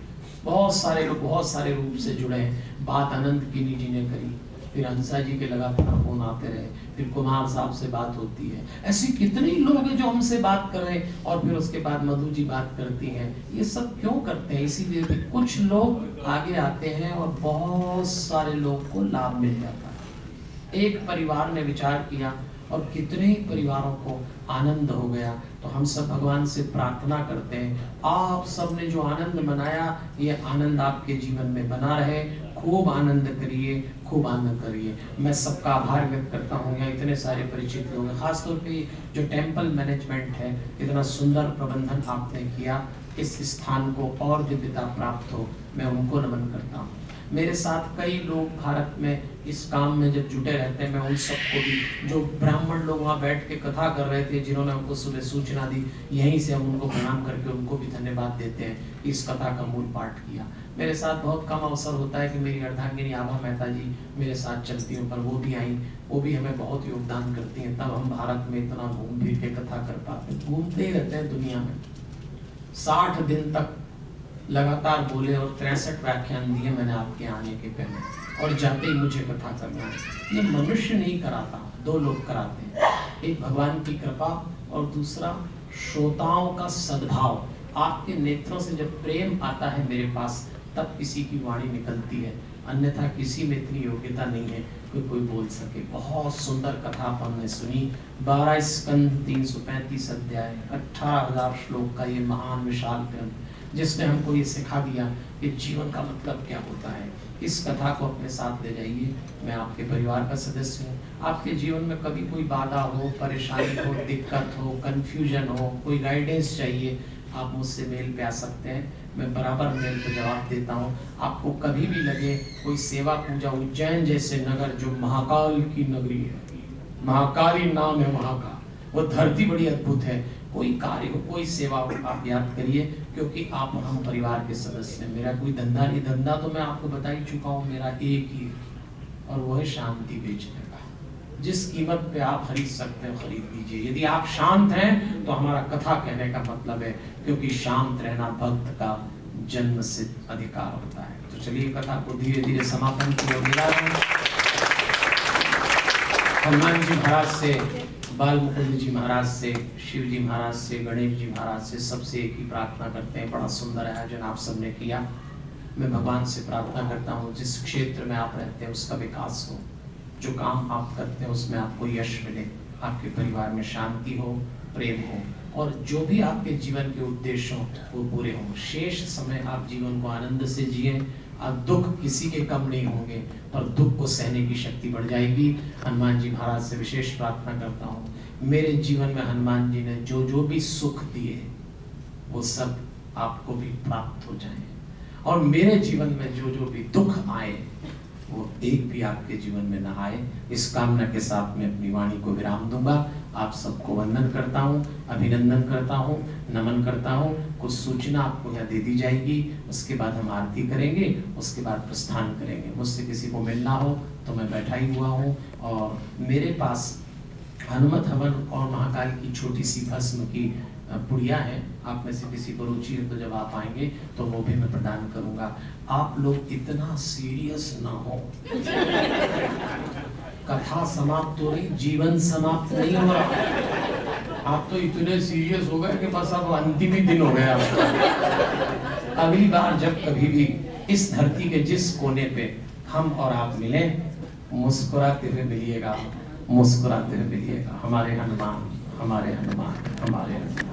बहुत सारे लोग, बहुत सारे रूप से जुड़े बात अनंत गिनी जी ने करी। फिर हंसा जी के लगातार फ़ोन आते रहे। फिर कुमार साहब से बात होती है। ऐसी कितने लोग हैं जो हमसे बात कर रहे हैं और फिर उसके बाद मधु जी बात करती हैं। ये सब क्यों करते हैं? इसीलिए भी कुछ लोग आगे आते हैं और बहुत सारे लोग को लाभ मिल जाता है। एक परिवार ने विचार किया और कितने ही परिवारों को आनंद हो गया तो हम सब भगवान से प्रार्थना करते हैं। आप सबने जो आनंद मनाया, ये आनंद आपके जीवन में बना रहे। खूब आनंद करिए, खूब आनंद करिए। मैं सबका आभार व्यक्त करता हूँ। यहाँ इतने सारे परिचित लोग हैं, खासतौर पे जो टेंपल मैनेजमेंट है, इतना सुंदर प्रबंधन आपने किया, इस स्थान को और दिव्यता प्राप्त हो, मैं उनको नमन करता हूँ। मेरे साथ कई लोग भारत में इस काम में जब जुटे रहते हैं, मैं उन सबको भी, जो ब्राह्मण लोग वहाँ बैठ के कथा कर रहे थे, जिन्होंने हमको सुबह सूचना दी, यहीं से हम उनको प्रणाम करके उनको भी धन्यवाद देते हैं, इस कथा का मूल पाठ किया। मेरे साथ बहुत कम अवसर होता है कि मेरी अर्धांगिनी आभा मेहता जी मेरे साथ चलती हूँ, पर वो भी आई, वो भी हमें बहुत योगदान करती हैं, तब हम भारत में इतना घूम फिर के कथा कर पाते घूमते ही रहते हैं दुनिया में। साठ दिन तक लगातार बोले और तिरसठ व्याख्यान दिए मैंने आपके आने के पहले। और जाते ही मुझे कथा करना ये मनुष्य नहीं कराता, दो लोग कराते हैं। एक भगवान की कृपा और दूसरा श्रोताओं का सद्भाव। आपके नेत्रों से जब प्रेम आता है मेरे पास, तब किसी की वाणी निकलती है। अन्यथा किसी में इतनी योग्यता नहीं है कि कोई बोल सके। बहुत सुंदर कथा हमने सुनी। बारह स्कंद, तीन सौ पैंतीस अध्याय, अठारह हज़ार श्लोक का ये महान विशाल ग्रंथ। जिसने हमको ये सिखा दिया कि जीवन का मतलब क्या होता है, इस कथा को अपने साथ ले जाइए। मैं आपके परिवार का सदस्य हूँ। आपके जीवन में कभी कोई बाधा हो, परेशानी हो, दिक्कत हो कंफ्यूजन हो, कोई गाइडेंस चाहिए, आप मुझसे मेल पे आ सकते हैं। मैं बराबर मेल पे जवाब देता हूँ। आपको कभी भी लगे कोई सेवा पूजा उज्जैन जैसे नगर जो महाकाल की नगरी है। महाकाली नाम है वहाँ का वो धरती बड़ी अद्भुत है। कोई कार्य हो, कोई सेवा हो, आप याद करिए। क्योंकि आप हम परिवार के सदस्य हैं। मेरा कोई धंधा नहीं, धंधा तो मैं आपको बता ही चुका हूँ, मेरा एक ही और वो है शांति बेचने का। जिस कीमत पे आप खरीद सकते हैं, खरीद लीजिए। यदि आप शांत हैं तो हमारा कथा कहने का मतलब है, क्योंकि शांत रहना भक्त का जन्म सिद्ध अधिकार होता है। तो चलिए कथा को धीरे धीरे समापन की ओर हनुमान जी महाराज से बाल मुकुंद जी महाराज से, शिव जी महाराज से, गणेश जी महाराज से सबसे एक ही प्रार्थना करते हैं। बड़ा सुंदर आयोजन आप सबने किया। मैं भगवान से प्रार्थना करता हूँ, जिस क्षेत्र में आप रहते हैं, उसका विकास हो। जो काम आप करते हैं, उसमें आपको यश मिले। आपके परिवार में शांति हो, प्रेम हो। और जो भी आपके जीवन के उद्देश्य हो, वो पूरे हों। शेष समय आप जीवन को आनंद से जिए। अब दुख किसी के कम नहीं होंगे, पर दुख को सहने की शक्ति बढ़ जाएगी। हनुमान जी महाराज से विशेष प्रार्थना करता हूँ। मेरे जीवन में हनुमान जी ने जो जो भी सुख दिए, वो सब आपको भी प्राप्त हो जाए। और मेरे जीवन में जो जो भी दुख आए, वो एक भी आपके जीवन में ना आए। इस कामना के साथ मैं अपनी वाणी को विराम दूँगा। आप सबको वंदन करता हूँ, अभिनंदन करता हूँ, नमन करता हूँ। कुछ सूचना आपको यहाँ दे दी जाएगी, उसके बाद हम आरती करेंगे, उसके बाद प्रस्थान करेंगे। मुझसे किसी को मिलना हो तो मैं बैठा ही हुआ हूँ और मेरे पास हनुमत हवन और महाकाल की छोटी सी भस्म की पुड़िया है। आप में से किसी को रुचि है तो जब आप आएँगे तो वो भी मैं प्रदान करूँगा। आप लोग इतना सीरियस ना हो। कथा समाप्त हो रही, जीवन समाप्त नहीं हो रहा। आप तो इतने सीरियस हो गए कि बस अब अंतिम ही दिन हो गया। अगली बार जब कभी भी इस धरती के जिस कोने पे हम और आप मिले, मुस्कुराते हुए मिलिएगा, मुस्कुराते हुए मिलिएगा। हमारे हनुमान हमारे हनुमान हमारे हनुमान।